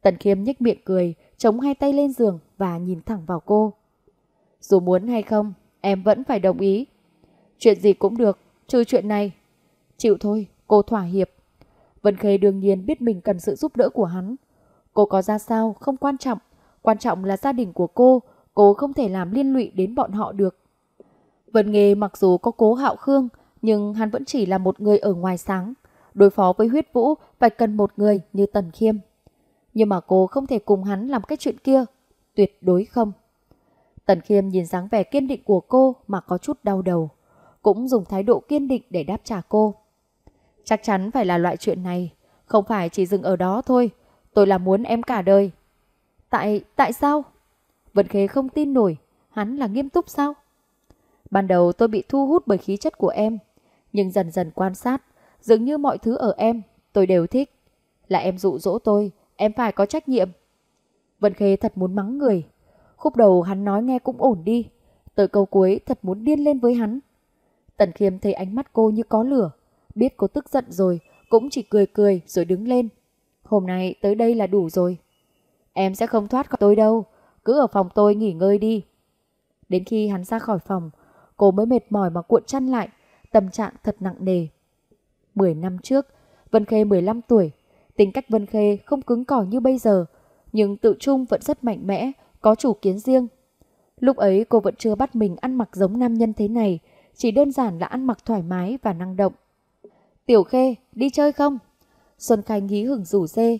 Tần Khiêm nhếch miệng cười, chống hai tay lên giường và nhìn thẳng vào cô. Dù muốn hay không, em vẫn phải đồng ý. Chuyện gì cũng được, trừ chuyện này. Chịu thôi, cô thỏa hiệp. Vân Khê đương nhiên biết mình cần sự giúp đỡ của hắn. Cô có ra sao không quan trọng, quan trọng là gia đình của cô, cô không thể làm liên lụy đến bọn họ được. Vân Nghê mặc dù có cố hạo khương, nhưng hắn vẫn chỉ là một người ở ngoài sáng. Đối phó với huyết vũ phải cần một người như Tần Khiêm. Nhưng mà cô không thể cùng hắn làm cái chuyện kia. Tuyệt đối không. Tần Khiêm nhìn dáng vẻ kiên định của cô mà có chút đau đầu. Cũng dùng thái độ kiên định để đáp trả cô. Chắc chắn phải là loại chuyện này. Không phải chỉ dừng ở đó thôi. Tôi là muốn em cả đời. Tại, tại sao? Vân Khê không tin nổi. Hắn là nghiêm túc sao? Ban đầu tôi bị thu hút bởi khí chất của em. Nhưng dần dần quan sát, dường như mọi thứ ở em, tôi đều thích. Là em dụ dỗ tôi, em phải có trách nhiệm. Vân Khê thật muốn mắng người. Khúc đầu hắn nói nghe cũng ổn đi. Tới câu cuối thật muốn điên lên với hắn. Tần Khiêm thấy ánh mắt cô như có lửa. Biết cô tức giận rồi, cũng chỉ cười cười rồi đứng lên. Hôm nay tới đây là đủ rồi. Em sẽ không thoát khỏi tôi đâu. Cứ ở phòng tôi nghỉ ngơi đi. Đến khi hắn ra khỏi phòng, cô mới mệt mỏi mà cuộn chăn lại. Tâm trạng thật nặng nề. Mười năm trước, Vân Khê 15 tuổi. Tính cách Vân Khê không cứng cỏi như bây giờ, nhưng tự trung vẫn rất mạnh mẽ, có chủ kiến riêng. Lúc ấy cô vẫn chưa bắt mình ăn mặc giống nam nhân thế này, chỉ đơn giản là ăn mặc thoải mái và năng động. Tiểu Khê, đi chơi không? Xuân Khanh hí hửng rủ dê.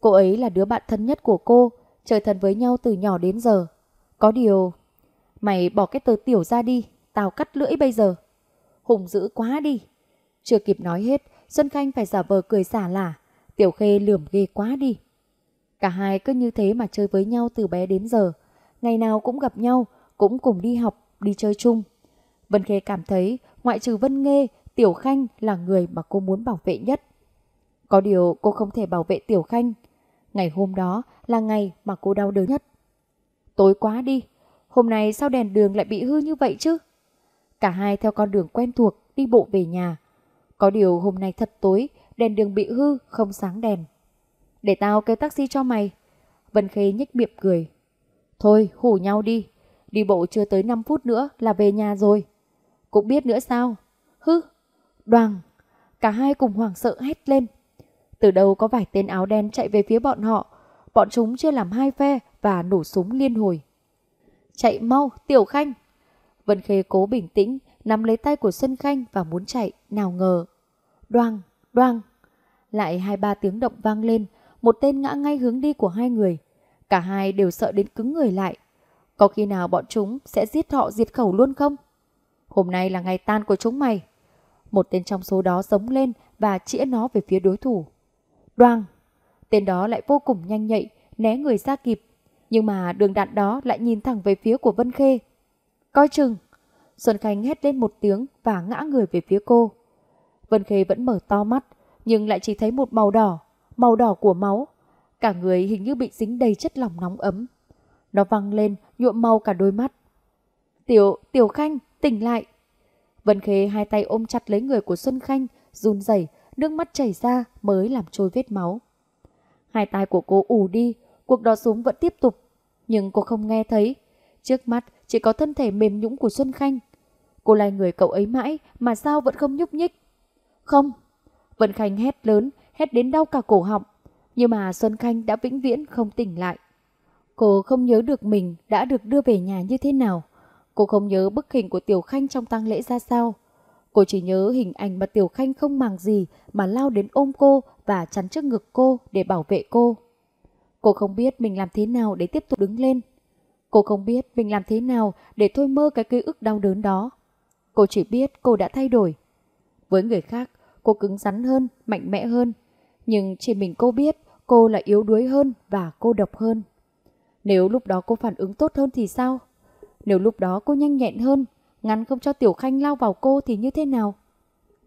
Cô ấy là đứa bạn thân nhất của cô, chơi thân với nhau từ nhỏ đến giờ. Có điều... Mày bỏ cái tờ tiểu ra đi, tao cắt lưỡi bây giờ. Hùng dữ quá đi. Chưa kịp nói hết, Xuân Khanh phải giả vờ cười xả lả. Tiểu Khê lườm ghê quá đi. Cả hai cứ như thế mà chơi với nhau từ bé đến giờ. Ngày nào cũng gặp nhau, cũng cùng đi học, đi chơi chung. Vân Khê cảm thấy ngoại trừ Vân Nghê, Tiểu Khanh là người mà cô muốn bảo vệ nhất. Có điều cô không thể bảo vệ Tiểu Khanh. Ngày hôm đó là ngày mà cô đau đớn nhất. Tối quá đi, hôm nay sao đèn đường lại bị hư như vậy chứ? Cả hai theo con đường quen thuộc đi bộ về nhà. Có điều hôm nay thật tối, đèn đường bị hư, không sáng đèn. Để tao kêu taxi cho mày. Vân Khê nhếch miệng cười. Thôi, hủ nhau đi. Đi bộ chưa tới 5 phút nữa là về nhà rồi. Cũng biết nữa sao? Hứ, đoàn. Cả hai cùng hoảng sợ hét lên. Từ đâu có vài tên áo đen chạy về phía bọn họ. Bọn chúng chia làm hai phe và nổ súng liên hồi. Chạy mau, Tiểu Khanh. Vân Khê cố bình tĩnh, nắm lấy tay của Xuân Khanh và muốn chạy, nào ngờ. Đoàng, Đoàng, Lại hai ba tiếng động vang lên, một tên ngã ngay hướng đi của hai người. Cả hai đều sợ đến cứng người lại. Có khi nào bọn chúng sẽ giết họ diệt khẩu luôn không? Hôm nay là ngày tan của chúng mày. Một tên trong số đó giống lên và chĩa nó về phía đối thủ. Đoang! Tên đó lại vô cùng nhanh nhạy, né người ra kịp. Nhưng mà đường đạn đó lại nhìn thẳng về phía của Vân Khê. Coi chừng! Xuân Khánh hét lên một tiếng và ngã người về phía cô. Vân Khê vẫn mở to mắt, nhưng lại chỉ thấy một màu đỏ, màu đỏ của máu. Cả người hình như bị dính đầy chất lỏng nóng ấm. Nó văng lên, nhuộm màu cả đôi mắt. Tiểu, Tiểu Khanh, tỉnh lại. Vân Khê hai tay ôm chặt lấy người của Xuân Khanh, run rẩy, nước mắt chảy ra mới làm trôi vết máu. Hai tay của cô ù đi, cuộc đó súng vẫn tiếp tục, nhưng cô không nghe thấy. Trước mắt chỉ có thân thể mềm nhũng của Xuân Khanh. Cô lai người cậu ấy mãi mà sao vẫn không nhúc nhích. Không. Vân Khanh hét lớn, hét đến đau cả cổ họng. Nhưng mà Xuân Khanh đã vĩnh viễn không tỉnh lại. Cô không nhớ được mình đã được đưa về nhà như thế nào. Cô không nhớ bức hình của Tiểu Khanh trong tang lễ ra sao. Cô chỉ nhớ hình ảnh mà Tiểu Khanh không màng gì mà lao đến ôm cô và chắn trước ngực cô để bảo vệ cô. Cô không biết mình làm thế nào để tiếp tục đứng lên. Cô không biết mình làm thế nào để thôi mơ cái ký ức đau đớn đó. Cô chỉ biết cô đã thay đổi. Với người khác, cô cứng rắn hơn, mạnh mẽ hơn. Nhưng chỉ mình cô biết cô là yếu đuối hơn và cô độc hơn. Nếu lúc đó cô phản ứng tốt hơn thì sao? Nếu lúc đó cô nhanh nhẹn hơn, ngăn không cho Tiểu Khanh lao vào cô thì như thế nào?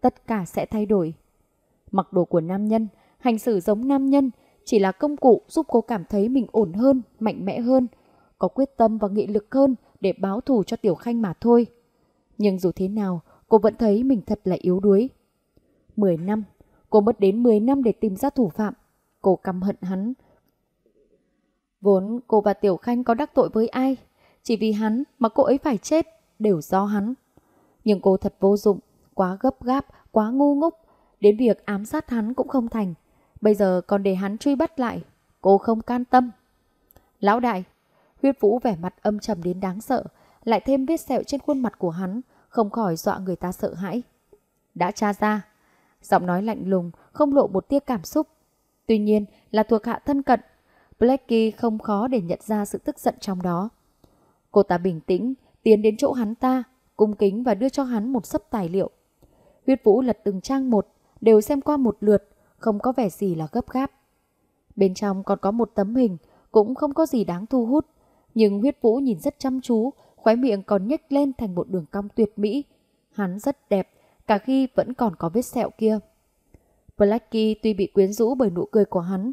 Tất cả sẽ thay đổi. Mặc đồ của nam nhân, hành xử giống nam nhân, chỉ là công cụ giúp cô cảm thấy mình ổn hơn, mạnh mẽ hơn, có quyết tâm và nghị lực hơn để báo thù cho Tiểu Khanh mà thôi. Nhưng dù thế nào, cô vẫn thấy mình thật là yếu đuối. Mười năm, cô mất đến 10 năm để tìm ra thủ phạm. Cô căm hận hắn. Vốn cô và Tiểu Khanh có đắc tội với ai? Chỉ vì hắn mà cô ấy phải chết, đều do hắn. Nhưng cô thật vô dụng, quá gấp gáp, quá ngu ngốc. Đến việc ám sát hắn cũng không thành. Bây giờ còn để hắn truy bắt lại. Cô không can tâm. Lão đại, huyết vũ vẻ mặt âm trầm đến đáng sợ, lại thêm vết sẹo trên khuôn mặt của hắn, không khỏi dọa người ta sợ hãi. Đã tra ra, giọng nói lạnh lùng, không lộ một tia cảm xúc. Tuy nhiên là thuộc hạ thân cận, Blackie không khó để nhận ra sự tức giận trong đó. Cô ta bình tĩnh, tiến đến chỗ hắn ta, cung kính và đưa cho hắn một sấp tài liệu. Huyết Vũ lật từng trang một, đều xem qua một lượt, không có vẻ gì là gấp gáp. Bên trong còn có một tấm hình, cũng không có gì đáng thu hút. Nhưng huyết vũ nhìn rất chăm chú, khóe miệng còn nhếch lên thành một đường cong tuyệt mỹ. Hắn rất đẹp, cả khi vẫn còn có vết sẹo kia. Blackie tuy bị quyến rũ bởi nụ cười của hắn,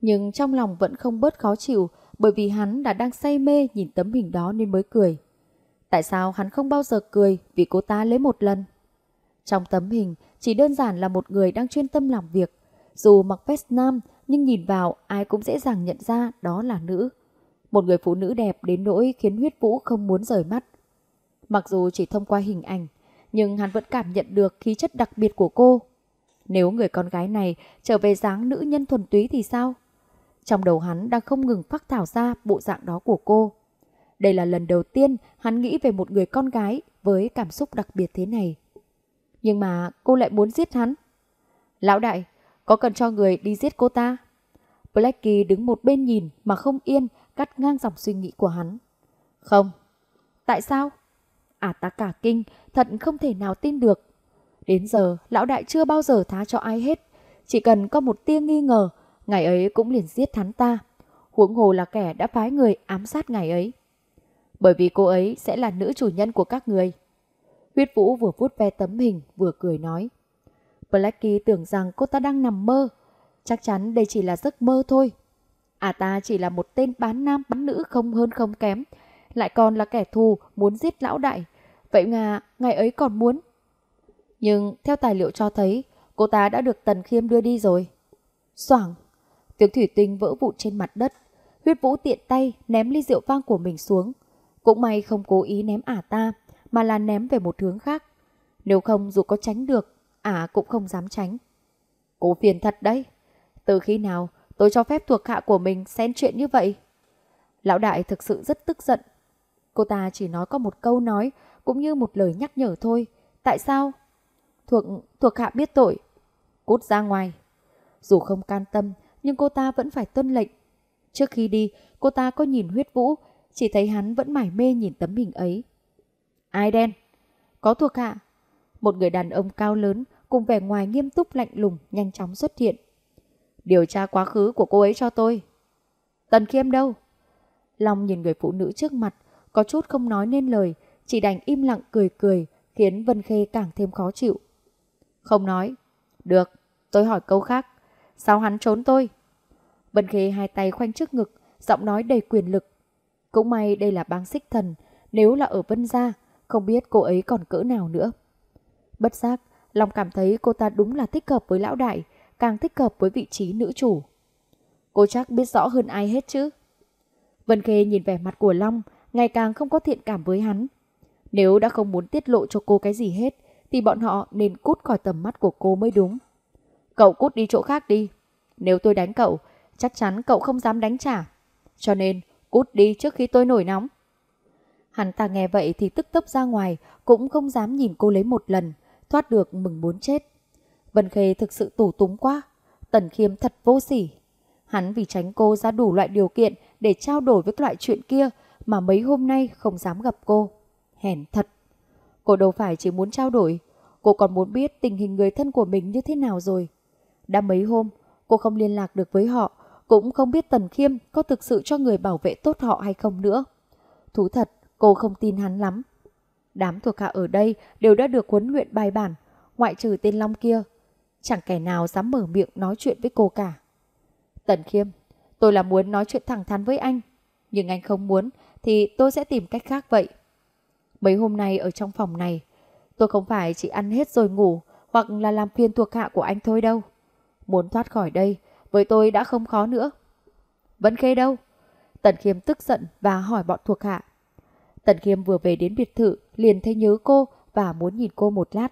nhưng trong lòng vẫn không bớt khó chịu bởi vì hắn đã đang say mê nhìn tấm hình đó nên mới cười. Tại sao hắn không bao giờ cười vì cô ta lấy một lần? Trong tấm hình chỉ đơn giản là một người đang chuyên tâm làm việc. Dù mặc vest nam nhưng nhìn vào ai cũng dễ dàng nhận ra đó là nữ. Một người phụ nữ đẹp đến nỗi khiến huyết vũ không muốn rời mắt. Mặc dù chỉ thông qua hình ảnh, nhưng hắn vẫn cảm nhận được khí chất đặc biệt của cô. Nếu người con gái này trở về dáng nữ nhân thuần túy thì sao? Trong đầu hắn đang không ngừng phát thảo ra bộ dạng đó của cô. Đây là lần đầu tiên hắn nghĩ về một người con gái với cảm xúc đặc biệt thế này. Nhưng mà cô lại muốn giết hắn. Lão đại, có cần cho người đi giết cô ta? Blackie đứng một bên nhìn mà không yên, cắt ngang dòng suy nghĩ của hắn. Không. Tại sao? À ta cả kinh, thật không thể nào tin được. Đến giờ, lão đại chưa bao giờ tha cho ai hết. Chỉ cần có một tia nghi ngờ, ngày ấy cũng liền giết hắn ta. Huống hồ là kẻ đã phái người ám sát ngày ấy. Bởi vì cô ấy sẽ là nữ chủ nhân của các người. Huyết Vũ vừa vuốt ve tấm hình vừa cười nói. Blackie tưởng rằng cô ta đang nằm mơ. Chắc chắn đây chỉ là giấc mơ thôi. À ta chỉ là một tên bán nam bán nữ không hơn không kém. Lại còn là kẻ thù muốn giết lão đại. Vậy mà ngày ấy còn muốn. Nhưng theo tài liệu cho thấy, cô ta đã được Tần Khiêm đưa đi rồi. Soảng! Tiếng thủy tinh vỡ vụn trên mặt đất. Huyết Vũ tiện tay ném ly rượu vang của mình xuống. Cũng may không cố ý ném ả ta, mà là ném về một hướng khác. Nếu không dù có tránh được, ả cũng không dám tránh. cố phiền thật đấy. Từ khi nào tôi cho phép thuộc hạ của mình xen chuyện như vậy? Lão đại thực sự rất tức giận. Cô ta chỉ nói có một câu nói, cũng như một lời nhắc nhở thôi. Tại sao? Thuộc, thuộc hạ biết tội. Cút ra ngoài. Dù không can tâm, nhưng cô ta vẫn phải tuân lệnh. Trước khi đi, cô ta có nhìn huyết vũ, chỉ thấy hắn vẫn mải mê nhìn tấm hình ấy. Ai đen? Có thuộc hạ. Một người đàn ông cao lớn cùng vẻ ngoài nghiêm túc lạnh lùng nhanh chóng xuất hiện. Điều tra quá khứ của cô ấy cho tôi. Tần Khiêm đâu? Long nhìn người phụ nữ trước mặt, có chút không nói nên lời, chỉ đành im lặng cười cười, khiến Vân Khê càng thêm khó chịu. Không nói. Được, tôi hỏi câu khác. Sao hắn trốn tôi? Vân Khê hai tay khoanh trước ngực, giọng nói đầy quyền lực. Cũng may đây là bang xích thần, nếu là ở Vân Gia, không biết cô ấy còn cỡ nào nữa. Bất giác, Long cảm thấy cô ta đúng là thích hợp với lão đại, càng thích hợp với vị trí nữ chủ. Cô chắc biết rõ hơn ai hết chứ. Vân Khê nhìn vẻ mặt của Long, ngày càng không có thiện cảm với hắn. Nếu đã không muốn tiết lộ cho cô cái gì hết, thì bọn họ nên cút khỏi tầm mắt của cô mới đúng. Cậu cút đi chỗ khác đi. Nếu tôi đánh cậu, chắc chắn cậu không dám đánh trả. Cho nên, cút đi trước khi tôi nổi nóng. Hắn ta nghe vậy thì tức tốc ra ngoài, cũng không dám nhìn cô lấy một lần, thoát được mừng muốn chết. Vân Khê thực sự tủ túng quá, Tần Khiêm thật vô sỉ. Hắn vì tránh cô ra đủ loại điều kiện để trao đổi với loại chuyện kia mà mấy hôm nay không dám gặp cô. Hèn thật. Cô đâu phải chỉ muốn trao đổi, cô còn muốn biết tình hình người thân của mình như thế nào rồi. Đã mấy hôm, cô không liên lạc được với họ, cũng không biết Tần Khiêm có thực sự cho người bảo vệ tốt họ hay không nữa. Thú thật, cô không tin hắn lắm. Đám thuộc hạ ở đây đều đã được huấn luyện bài bản, ngoại trừ tên Long kia. Chẳng kẻ nào dám mở miệng nói chuyện với cô cả. Tần Khiêm, tôi là muốn nói chuyện thẳng thắn với anh. Nhưng anh không muốn thì tôi sẽ tìm cách khác vậy. Mấy hôm nay ở trong phòng này, tôi không phải chỉ ăn hết rồi ngủ hoặc là làm phiền thuộc hạ của anh thôi đâu. Muốn thoát khỏi đây, với tôi đã không khó nữa. Vẫn khê đâu? Tần Khiêm tức giận và hỏi bọn thuộc hạ. Tần Khiêm vừa về đến biệt thự, liền thấy nhớ cô và muốn nhìn cô một lát.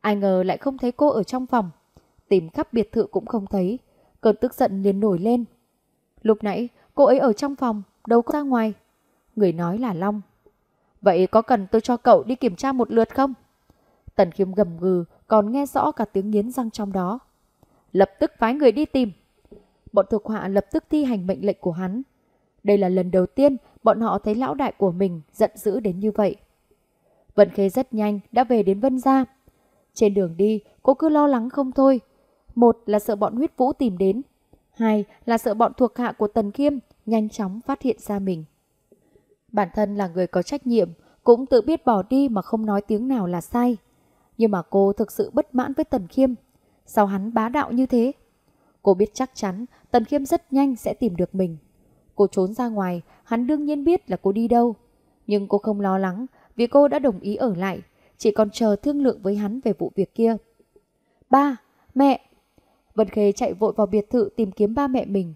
Ai ngờ lại không thấy cô ở trong phòng. Tìm khắp biệt thự cũng không thấy. Cơn tức giận liền nổi lên. Lúc nãy, cô ấy ở trong phòng, đâu có ra ngoài. Người nói là Long. Vậy có cần tôi cho cậu đi kiểm tra một lượt không? Tần Khiêm gầm gừ, còn nghe rõ cả tiếng nghiến răng trong đó. Lập tức phái người đi tìm. Bọn thuộc hạ lập tức thi hành mệnh lệnh của hắn. Đây là lần đầu tiên bọn họ thấy lão đại của mình giận dữ đến như vậy. Vân Khê rất nhanh đã về đến Vân Gia. Trên đường đi, cô cứ lo lắng không thôi. Một là sợ bọn huyết vũ tìm đến. Hai là sợ bọn thuộc hạ của Tần Khiêm nhanh chóng phát hiện ra mình. Bản thân là người có trách nhiệm, cũng tự biết bỏ đi mà không nói tiếng nào là sai. Nhưng mà cô thực sự bất mãn với Tần Khiêm. Sao hắn bá đạo như thế? Cô biết chắc chắn Tần Khiêm rất nhanh sẽ tìm được mình. Cô trốn ra ngoài, hắn đương nhiên biết là cô đi đâu. Nhưng cô không lo lắng vì cô đã đồng ý ở lại, chỉ còn chờ thương lượng với hắn về vụ việc kia. Ba, mẹ! Vân Khê chạy vội vào biệt thự tìm kiếm ba mẹ mình.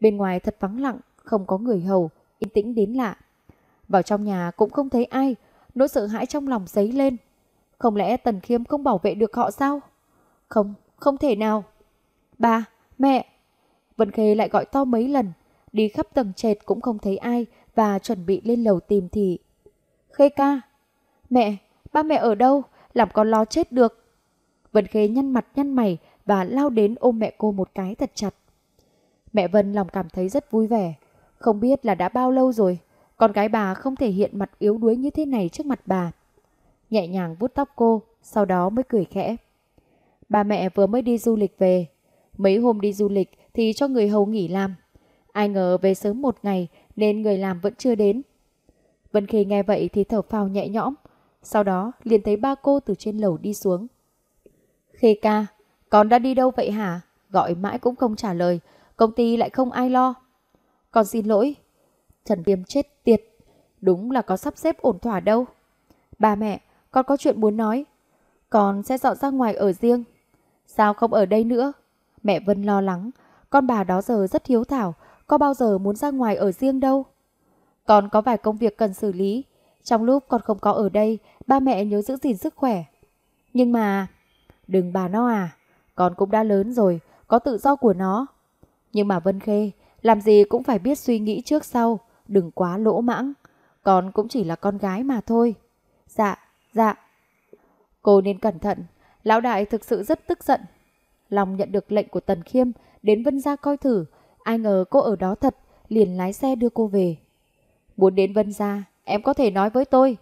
Bên ngoài thật vắng lặng, không có người hầu, yên tĩnh đến lạ. Vào trong nhà cũng không thấy ai, nỗi sợ hãi trong lòng dấy lên. Không lẽ Tần Khiêm không bảo vệ được họ sao? Không, không thể nào. Ba, mẹ! Vân Khê lại gọi to mấy lần, đi khắp tầng trệt cũng không thấy ai và chuẩn bị lên lầu tìm thì... Khê ca! Mẹ, ba mẹ ở đâu? Làm con lo chết được. Vân Khê nhăn mặt nhăn mày và lao đến ôm mẹ cô một cái thật chặt. Mẹ Vân lòng cảm thấy rất vui vẻ. Không biết là đã bao lâu rồi, con gái bà không thể hiện mặt yếu đuối như thế này trước mặt bà. Nhẹ nhàng vuốt tóc cô, sau đó mới cười khẽ. Ba mẹ vừa mới đi du lịch về. Mấy hôm đi du lịch thì cho người hầu nghỉ làm. Ai ngờ về sớm một ngày nên người làm vẫn chưa đến. Vân Khê nghe vậy thì thở phào nhẹ nhõm. Sau đó liền thấy ba cô từ trên lầu đi xuống. Khê ca, con đã đi đâu vậy hả? Gọi mãi cũng không trả lời. Công ty lại không ai lo. Con xin lỗi. Trần Tiêm chết tiệt. Đúng là có sắp xếp ổn thỏa đâu. Ba mẹ, con có chuyện muốn nói. Con sẽ dọn ra ngoài ở riêng. Sao không ở đây nữa? Mẹ Vân lo lắng. Con bà đó giờ rất hiếu thảo. Có bao giờ muốn ra ngoài ở riêng đâu. Con có vài công việc cần xử lý. Trong lúc con không có ở đây, ba mẹ nhớ giữ gìn sức khỏe. Nhưng mà... Đừng bà nó à. Con cũng đã lớn rồi, có tự do của nó. Nhưng mà Vân Khê, làm gì cũng phải biết suy nghĩ trước sau, đừng quá lỗ mãng. Con cũng chỉ là con gái mà thôi. Dạ, dạ. Cô nên cẩn thận, lão đại thực sự rất tức giận. Long nhận được lệnh của Tần Khiêm đến Vân Gia coi thử, ai ngờ cô ở đó thật, liền lái xe đưa cô về. Muốn đến Vân Gia, em có thể nói với tôi.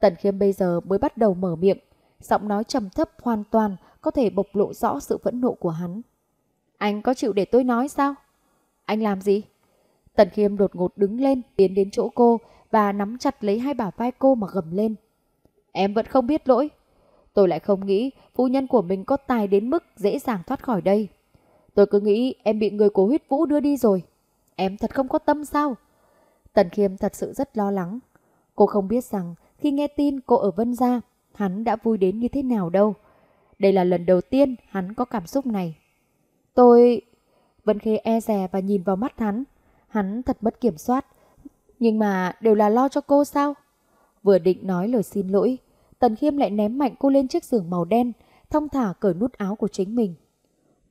Tần Khiêm bây giờ mới bắt đầu mở miệng, giọng nói trầm thấp hoàn toàn có thể bộc lộ rõ sự phẫn nộ của hắn. Anh có chịu để tôi nói sao? Anh làm gì? Tần Khiêm đột ngột đứng lên, tiến đến chỗ cô và nắm chặt lấy hai bả vai cô mà gầm lên. Em vẫn không biết lỗi. Tôi lại không nghĩ phu nhân của mình có tài đến mức dễ dàng thoát khỏi đây. Tôi cứ nghĩ em bị người của huyết vũ đưa đi rồi. Em thật không có tâm sao? Tần Khiêm thật sự rất lo lắng. Cô không biết rằng khi nghe tin cô ở Vân Gia, hắn đã vui đến như thế nào đâu. Đây là lần đầu tiên hắn có cảm xúc này. Tôi... Vân Khê e rè và nhìn vào mắt hắn. Hắn thật mất kiểm soát. Nhưng mà đều là lo cho cô sao? Vừa định nói lời xin lỗi, Tần Khiêm lại ném mạnh cô lên chiếc giường màu đen, thông thả cởi nút áo của chính mình.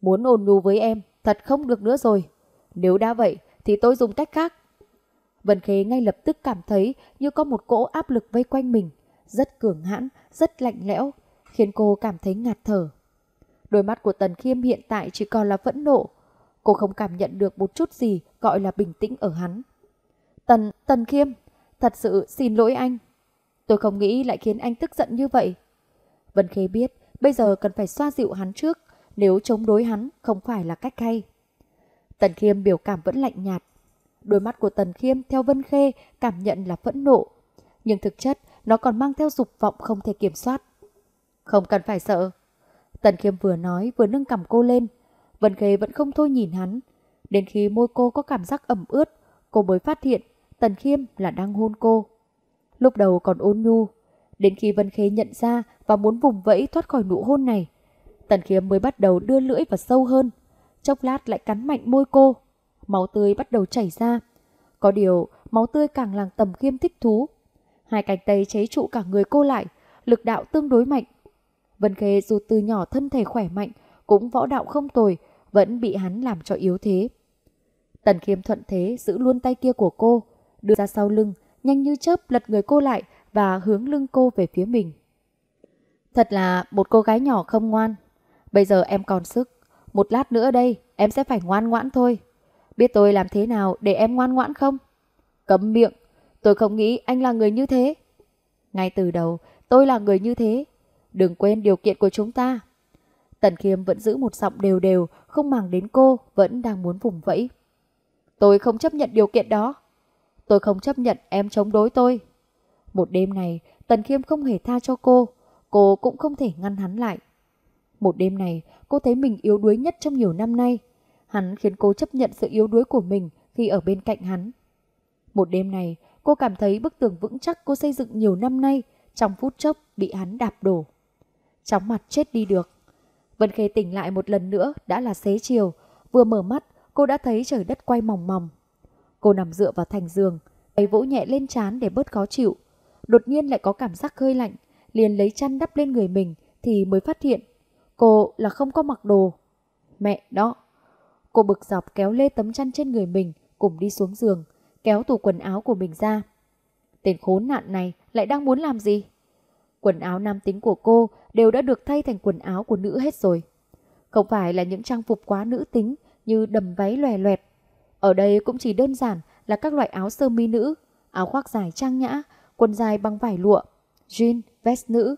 Muốn ôn nhu với em, thật không được nữa rồi. Nếu đã vậy, thì tôi dùng cách khác. Vân khế ngay lập tức cảm thấy như có một cỗ áp lực vây quanh mình, rất cường hãn, rất lạnh lẽo, khiến cô cảm thấy ngạt thở. Đôi mắt của Tần Khiêm hiện tại chỉ còn là phẫn nộ. Cô không cảm nhận được một chút gì gọi là bình tĩnh ở hắn. Tần, Tần Khiêm, thật sự xin lỗi anh. Tôi không nghĩ lại khiến anh tức giận như vậy. Vân Khê biết bây giờ cần phải xoa dịu hắn trước, nếu chống đối hắn không phải là cách hay. Tần Khiêm biểu cảm vẫn lạnh nhạt. Đôi mắt của Tần Khiêm theo Vân Khê cảm nhận là phẫn nộ, nhưng thực chất nó còn mang theo dục vọng không thể kiểm soát. Không cần phải sợ. Tần Khiêm vừa nói vừa nâng cầm cô lên. Vân Khê vẫn không thôi nhìn hắn. Đến khi môi cô có cảm giác ẩm ướt, cô mới phát hiện Tần Khiêm là đang hôn cô. Lúc đầu còn ôn nhu, đến khi Vân Khê nhận ra và muốn vùng vẫy thoát khỏi nụ hôn này, Tần Khiêm mới bắt đầu đưa lưỡi vào sâu hơn. Chốc lát lại cắn mạnh môi cô. Máu tươi bắt đầu chảy ra. Có điều, máu tươi càng làm Tầm Khiêm thích thú. Hai cánh tay chế trụ cả người cô lại, lực đạo tương đối mạnh. Vân Khê dù từ nhỏ thân thể khỏe mạnh, cũng võ đạo không tồi, vẫn bị hắn làm cho yếu thế. Tần Khiêm thuận thế giữ luôn tay kia của cô, đưa ra sau lưng, nhanh như chớp lật người cô lại và hướng lưng cô về phía mình. Thật là một cô gái nhỏ không ngoan. Bây giờ em còn sức. Một lát nữa đây, em sẽ phải ngoan ngoãn thôi. Biết tôi làm thế nào để em ngoan ngoãn không? Cấm miệng. Tôi không nghĩ anh là người như thế. Ngay từ đầu, tôi là người như thế. Đừng quên điều kiện của chúng ta. Tần Khiêm vẫn giữ một giọng đều đều, không màng đến cô, vẫn đang muốn vùng vẫy. Tôi không chấp nhận điều kiện đó. Tôi không chấp nhận em chống đối tôi. Một đêm này, Tần Khiêm không hề tha cho cô, cô cũng không thể ngăn hắn lại. Một đêm này, cô thấy mình yếu đuối nhất trong nhiều năm nay. Hắn khiến cô chấp nhận sự yếu đuối của mình khi ở bên cạnh hắn. Một đêm này, cô cảm thấy bức tường vững chắc cô xây dựng nhiều năm nay trong phút chốc bị hắn đạp đổ. Chóng mặt chết đi được. Vân Khê tỉnh lại một lần nữa đã là xế chiều. Vừa mở mắt, cô đã thấy trời đất quay mòng mòng. Cô nằm dựa vào thành giường, tay vỗ nhẹ lên trán để bớt khó chịu. Đột nhiên lại có cảm giác hơi lạnh, liền lấy chăn đắp lên người mình thì mới phát hiện cô là không có mặc đồ. Mẹ đó! Cô bực dọc kéo lê tấm chăn trên người mình cùng đi xuống giường, kéo tủ quần áo của mình ra. Tên khốn nạn này lại đang muốn làm gì? Quần áo nam tính của cô đều đã được thay thành quần áo của nữ hết rồi. Không phải là những trang phục quá nữ tính như đầm váy lòe loẹt. Ở đây cũng chỉ đơn giản là các loại áo sơ mi nữ, áo khoác dài trang nhã, quần dài bằng vải lụa, jean, vest nữ.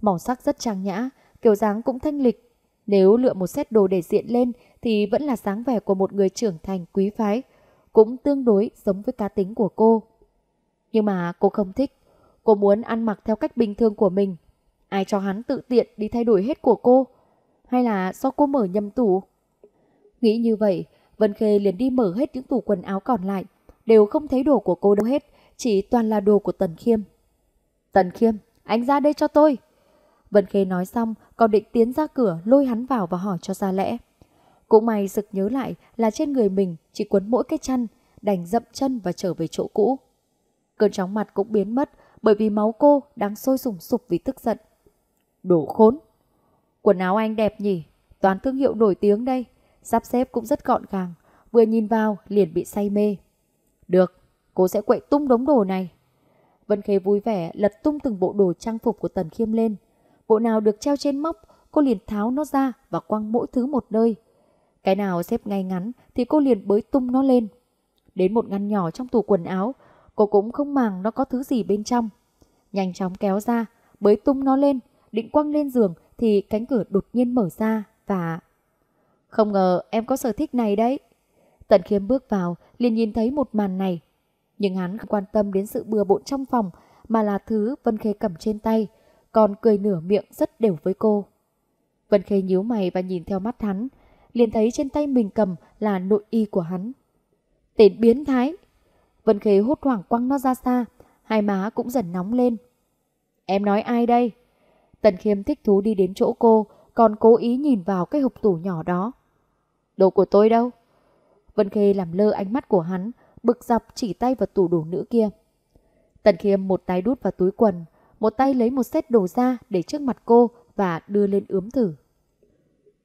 Màu sắc rất trang nhã, kiểu dáng cũng thanh lịch. Nếu lựa một set đồ để diện lên thì vẫn là dáng vẻ của một người trưởng thành quý phái, cũng tương đối giống với cá tính của cô. Nhưng mà cô không thích, cô muốn ăn mặc theo cách bình thường của mình. Ai cho hắn tự tiện đi thay đổi hết của cô? Hay là do cô mở nhầm tủ? Nghĩ như vậy, Vân Khê liền đi mở hết những tủ quần áo còn lại, đều không thấy đồ của cô đâu hết, chỉ toàn là đồ của Tần Khiêm. Tần Khiêm, anh ra đây cho tôi. Vân Khê nói xong, còn định tiến ra cửa lôi hắn vào và hỏi cho ra lẽ. Cũng may sực nhớ lại là trên người mình chỉ quấn mỗi cái chăn, đành dậm chân và trở về chỗ cũ. Cơn chóng mặt cũng biến mất bởi vì máu cô đang sôi sùng sục vì tức giận. Đổ khốn! Quần áo anh đẹp nhỉ? Toàn thương hiệu nổi tiếng đây. Sắp xếp cũng rất gọn gàng. Vừa nhìn vào liền bị say mê. Được, cô sẽ quậy tung đống đồ này. Vân Khê vui vẻ lật tung từng bộ đồ trang phục của Tần Khiêm lên. Bộ nào được treo trên móc, cô liền tháo nó ra và quăng mỗi thứ một nơi. Cái nào xếp ngay ngắn thì cô liền bới tung nó lên. Đến một ngăn nhỏ trong tủ quần áo, cô cũng không màng nó có thứ gì bên trong. Nhanh chóng kéo ra, bới tung nó lên, định quăng lên giường thì cánh cửa đột nhiên mở ra và... Không ngờ em có sở thích này đấy. Tần Khiêm bước vào, liền nhìn thấy một màn này. Nhưng hắn không quan tâm đến sự bừa bộn trong phòng, mà là thứ Vân Khê cầm trên tay, còn cười nửa miệng rất đều với cô. Vân Khê nhíu mày và nhìn theo mắt hắn, liền thấy trên tay mình cầm là nội y của hắn. Tên biến thái! Vân Khê hốt hoảng quăng nó ra xa, hai má cũng dần nóng lên. Em nói ai đây? Tần Khiêm thích thú đi đến chỗ cô, còn cố ý nhìn vào cái hộp tủ nhỏ đó. Đồ của tôi đâu? Vân Khê làm lơ ánh mắt của hắn, bực dọc chỉ tay vào tủ đồ nữ kia. Tần Khiêm một tay đút vào túi quần, một tay lấy một set đồ ra để trước mặt cô và đưa lên ướm thử.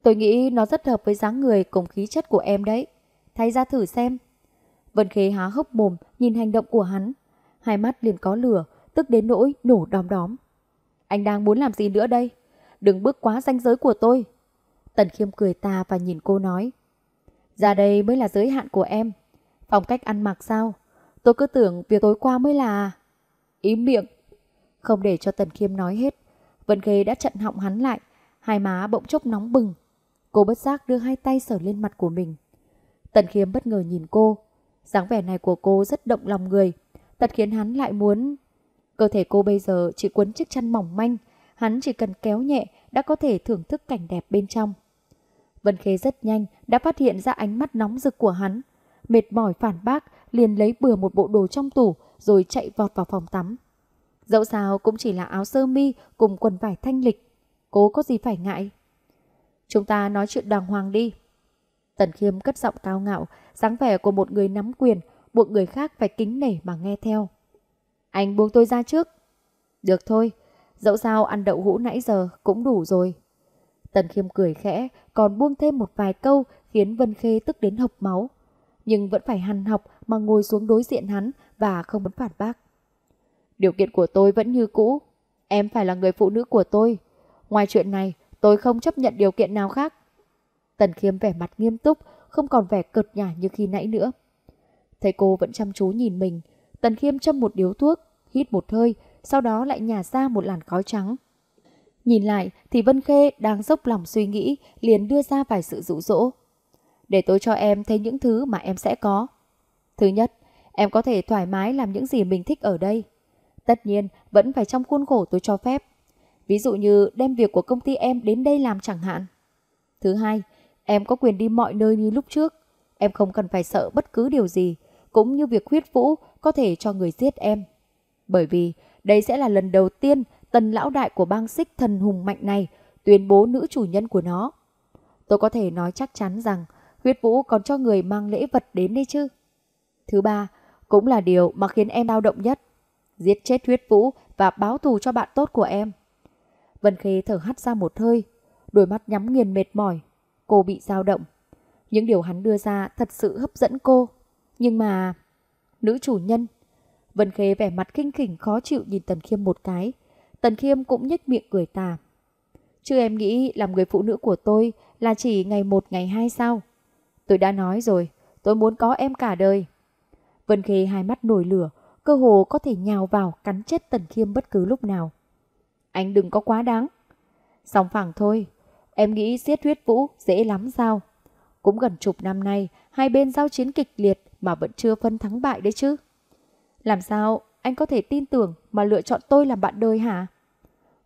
Tôi nghĩ nó rất hợp với dáng người cùng khí chất của em đấy. Thay ra thử xem. Vân Khê há hốc mồm nhìn hành động của hắn. Hai mắt liền có lửa, tức đến nỗi nổ đom đóm. Anh đang muốn làm gì nữa đây? Đừng bước quá ranh giới của tôi. Tần Khiêm cười ta và nhìn cô nói. Ra đây mới là giới hạn của em. Phong cách ăn mặc sao? Tôi cứ tưởng việc tối qua mới là... Im miệng. Không để cho Tần Khiêm nói hết. Vân Khê đã chặn họng hắn lại. Hai má bỗng chốc nóng bừng. Cô bất giác đưa hai tay sờ lên mặt của mình. Tần Khiêm bất ngờ nhìn cô. dáng vẻ này của cô rất động lòng người. Thật khiến hắn lại muốn... Cơ thể cô bây giờ chỉ quấn chiếc chăn mỏng manh. Hắn chỉ cần kéo nhẹ đã có thể thưởng thức cảnh đẹp bên trong. Vân Khê rất nhanh đã phát hiện ra ánh mắt nóng rực của hắn. Mệt mỏi phản bác, liền lấy bừa một bộ đồ trong tủ rồi chạy vọt vào phòng tắm. Dẫu sao cũng chỉ là áo sơ mi cùng quần vải thanh lịch. Cố có gì phải ngại. Chúng ta nói chuyện đàng hoàng đi. Tần Khiêm cất giọng cao ngạo, dáng vẻ của một người nắm quyền, buộc người khác phải kính nể mà nghe theo. Anh buông tôi ra trước. Được thôi, dẫu sao ăn đậu hũ nãy giờ cũng đủ rồi. Tần Khiêm cười khẽ, còn buông thêm một vài câu khiến Vân Khê tức đến hộc máu. Nhưng vẫn phải hằn học mà ngồi xuống đối diện hắn và không muốn phản bác. Điều kiện của tôi vẫn như cũ. Em phải là người phụ nữ của tôi. Ngoài chuyện này, tôi không chấp nhận điều kiện nào khác. Tần Khiêm vẻ mặt nghiêm túc, không còn vẻ cợt nhả như khi nãy nữa. Thấy cô vẫn chăm chú nhìn mình, Tần Khiêm châm một điếu thuốc, hít một hơi, sau đó lại nhả ra một làn khói trắng. Nhìn lại thì Vân Khê đang dốc lòng suy nghĩ, liền đưa ra vài sự dụ dỗ. Để tôi cho em thấy những thứ mà em sẽ có. Thứ nhất, em có thể thoải mái làm những gì mình thích ở đây. Tất nhiên, vẫn phải trong khuôn khổ tôi cho phép. Ví dụ như đem việc của công ty em đến đây làm chẳng hạn. Thứ hai, em có quyền đi mọi nơi như lúc trước. Em không cần phải sợ bất cứ điều gì, cũng như việc huyết vũ có thể cho người giết em. Bởi vì đây sẽ là lần đầu tiên tần lão đại của bang xích thần hùng mạnh này tuyên bố nữ chủ nhân của nó. Tôi có thể nói chắc chắn rằng huyết vũ còn cho người mang lễ vật đến đây chứ. Thứ ba, cũng là điều mà khiến em đau động nhất. Giết chết huyết vũ và báo thù cho bạn tốt của em. Vân Khê thở hắt ra một hơi, đôi mắt nhắm nghiền mệt mỏi. Cô bị dao động. Những điều hắn đưa ra thật sự hấp dẫn cô. Nhưng mà... Nữ chủ nhân. Vân Khê vẻ mặt kinh khỉnh khó chịu nhìn Tần Khiêm một cái. Tần Khiêm cũng nhếch miệng cười tà. Chứ em nghĩ làm người phụ nữ của tôi là chỉ ngày một ngày hai sao? Tôi đã nói rồi, tôi muốn có em cả đời. Vân Khê hai mắt nổi lửa, cơ hồ có thể nhào vào cắn chết Tần Khiêm bất cứ lúc nào. Anh đừng có quá đáng. Song phẳng thôi, em nghĩ giết huyết vũ dễ lắm sao? Cũng gần chục năm nay, hai bên giao chiến kịch liệt mà vẫn chưa phân thắng bại đấy chứ. Làm sao anh có thể tin tưởng mà lựa chọn tôi làm bạn đời hả?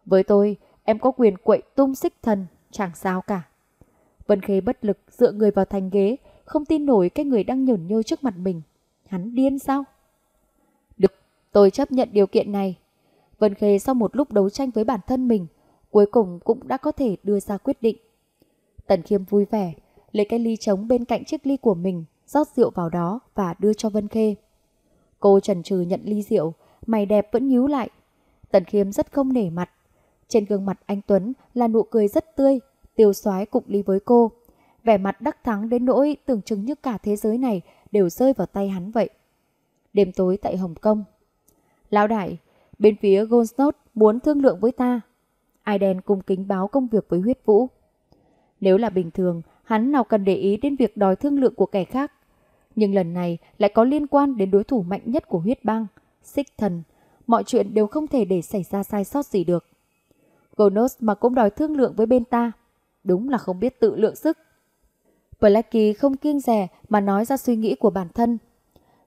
Với tôi, em có quyền quậy tung xích thần, chẳng sao cả. Vân Khê bất lực dựa người vào thành ghế, không tin nổi cái người đang nhởn nhơ trước mặt mình. Hắn điên sao? Được, tôi chấp nhận điều kiện này. Vân Khê sau một lúc đấu tranh với bản thân mình, cuối cùng cũng đã có thể đưa ra quyết định. Tần Khiêm vui vẻ, lấy cái ly trống bên cạnh chiếc ly của mình, rót rượu vào đó và đưa cho Vân Khê. Cô trần trừ nhận ly rượu, mày đẹp vẫn nhíu lại. Tần Khiêm rất không nể mặt. Trên gương mặt anh Tuấn là nụ cười rất tươi, tiêu soái cụng ly với cô. Vẻ mặt đắc thắng đến nỗi tưởng chừng như cả thế giới này đều rơi vào tay hắn vậy. Đêm tối tại Hồng Kông. Lão đại, bên phía Goldstone muốn thương lượng với ta. Aiden cung kính báo công việc với huyết vũ. Nếu là bình thường, hắn nào cần để ý đến việc đòi thương lượng của kẻ khác. Nhưng lần này lại có liên quan đến đối thủ mạnh nhất của huyết bang, xích thần. Mọi chuyện đều không thể để xảy ra sai sót gì được. Gonos mà cũng đòi thương lượng với bên ta. Đúng là không biết tự lượng sức. Blacky không kiêng rẻ mà nói ra suy nghĩ của bản thân.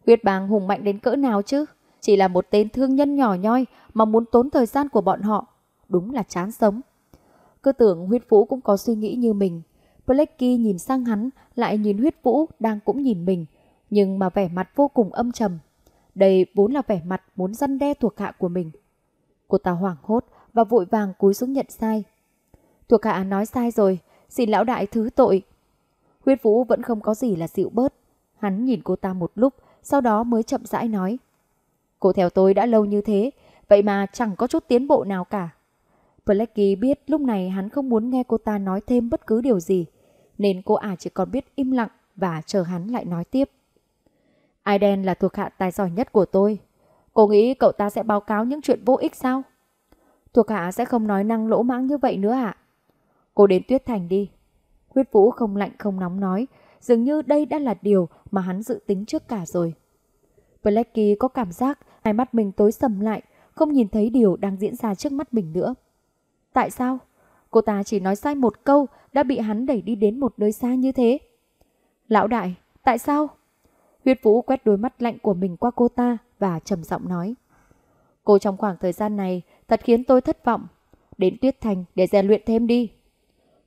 Huyết bang hùng mạnh đến cỡ nào chứ? Chỉ là một tên thương nhân nhỏ nhoi mà muốn tốn thời gian của bọn họ. Đúng là chán sống. Cơ tưởng huyết vũ cũng có suy nghĩ như mình. Blacky nhìn sang hắn, lại nhìn huyết vũ đang cũng nhìn mình, nhưng mà vẻ mặt vô cùng âm trầm. Đây vốn là vẻ mặt muốn răn đe thuộc hạ của mình. Cô ta hoảng hốt và vội vàng cúi xuống nhận sai. Thuộc hạ nói sai rồi, xin lão đại thứ tội. Huyết vũ vẫn không có gì là dịu bớt. Hắn nhìn cô ta một lúc, sau đó mới chậm rãi nói. Cô theo tôi đã lâu như thế, vậy mà chẳng có chút tiến bộ nào cả. Blacky biết lúc này hắn không muốn nghe cô ta nói thêm bất cứ điều gì, nên cô ả chỉ còn biết im lặng và chờ hắn lại nói tiếp. Aiden là thuộc hạ tài giỏi nhất của tôi. Cô nghĩ cậu ta sẽ báo cáo những chuyện vô ích sao? Thuộc hạ sẽ không nói năng lỗ mãng như vậy nữa ạ. Cô đến Tuyết Thành đi. Huyết Vũ không lạnh không nóng nói, dường như đây đã là điều mà hắn dự tính trước cả rồi. Blacky có cảm giác hai mắt mình tối sầm lại, không nhìn thấy điều đang diễn ra trước mắt mình nữa. Tại sao? Cô ta chỉ nói sai một câu đã bị hắn đẩy đi đến một nơi xa như thế. Lão đại, tại sao? Huyết Vũ quét đôi mắt lạnh của mình qua cô ta và trầm giọng nói. Cô trong khoảng thời gian này thật khiến tôi thất vọng. Đến Tuyết Thành để rèn luyện thêm đi.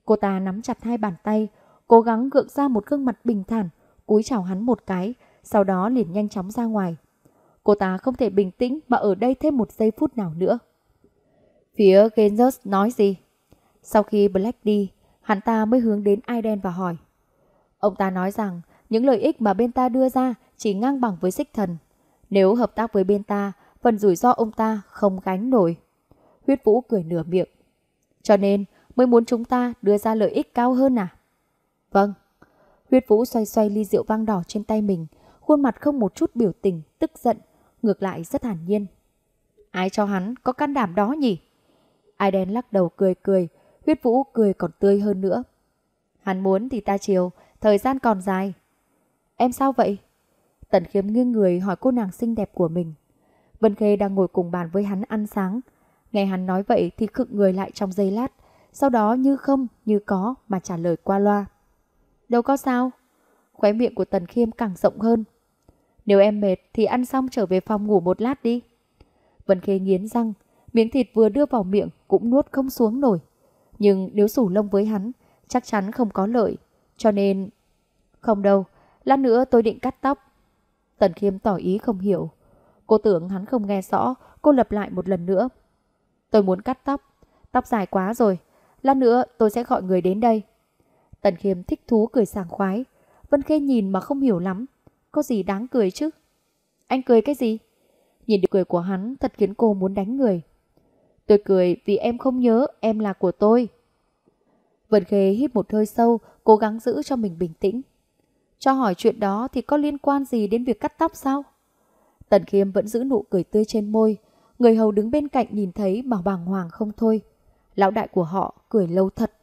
Cô ta nắm chặt hai bàn tay, cố gắng gượng ra một gương mặt bình thản, cúi chào hắn một cái, sau đó liền nhanh chóng ra ngoài. Cô ta không thể bình tĩnh mà ở đây thêm một giây phút nào nữa. Phía Genus nói gì? Sau khi Black đi, hắn ta mới hướng đến Aiden và hỏi. Ông ta nói rằng những lợi ích mà bên ta đưa ra chỉ ngang bằng với xích thần. Nếu hợp tác với bên ta, phần rủi ro ông ta không gánh nổi. Huyết Vũ cười nửa miệng. Cho nên mới muốn chúng ta đưa ra lợi ích cao hơn à? Vâng. Huyết Vũ xoay xoay ly rượu vang đỏ trên tay mình, khuôn mặt không một chút biểu tình, tức giận, ngược lại rất hàn nhiên. Ai cho hắn có can đảm đó nhỉ? Ai đen lắc đầu cười cười, huyết vũ cười còn tươi hơn nữa. Hắn muốn thì ta chiều, thời gian còn dài. Em sao vậy? Tần khiếm nghiêng người hỏi cô nàng xinh đẹp của mình. Vân Khê đang ngồi cùng bàn với hắn ăn sáng. Nghe hắn nói vậy thì khựng người lại trong giây lát, sau đó như không, như có mà trả lời qua loa. Đâu có sao. Khóe miệng của Tần Khiêm càng rộng hơn. Nếu em mệt thì ăn xong trở về phòng ngủ một lát đi. Vân Khê nghiến răng, miếng thịt vừa đưa vào miệng cũng nuốt không xuống nổi. Nhưng nếu sủ lông với hắn, chắc chắn không có lợi. Cho nên... Không đâu, lát nữa tôi định cắt tóc. Tần Khiêm tỏ ý không hiểu. Cô tưởng hắn không nghe rõ, cô lặp lại một lần nữa. Tôi muốn cắt tóc. Tóc dài quá rồi. Lát nữa tôi sẽ gọi người đến đây. Tần Khiêm thích thú cười sảng khoái. Vân Khê nhìn mà không hiểu lắm. Có gì đáng cười chứ? Anh cười cái gì? Nhìn được cười của hắn thật khiến cô muốn đánh người. Tôi cười vì em không nhớ em là của tôi. Vân Khê hít một hơi sâu, cố gắng giữ cho mình bình tĩnh. Cho hỏi chuyện đó thì có liên quan gì đến việc cắt tóc sao? Tần Khiêm vẫn giữ nụ cười tươi trên môi. Người hầu đứng bên cạnh nhìn thấy bảo bàng hoàng không thôi. Lão đại của họ cười lâu thật.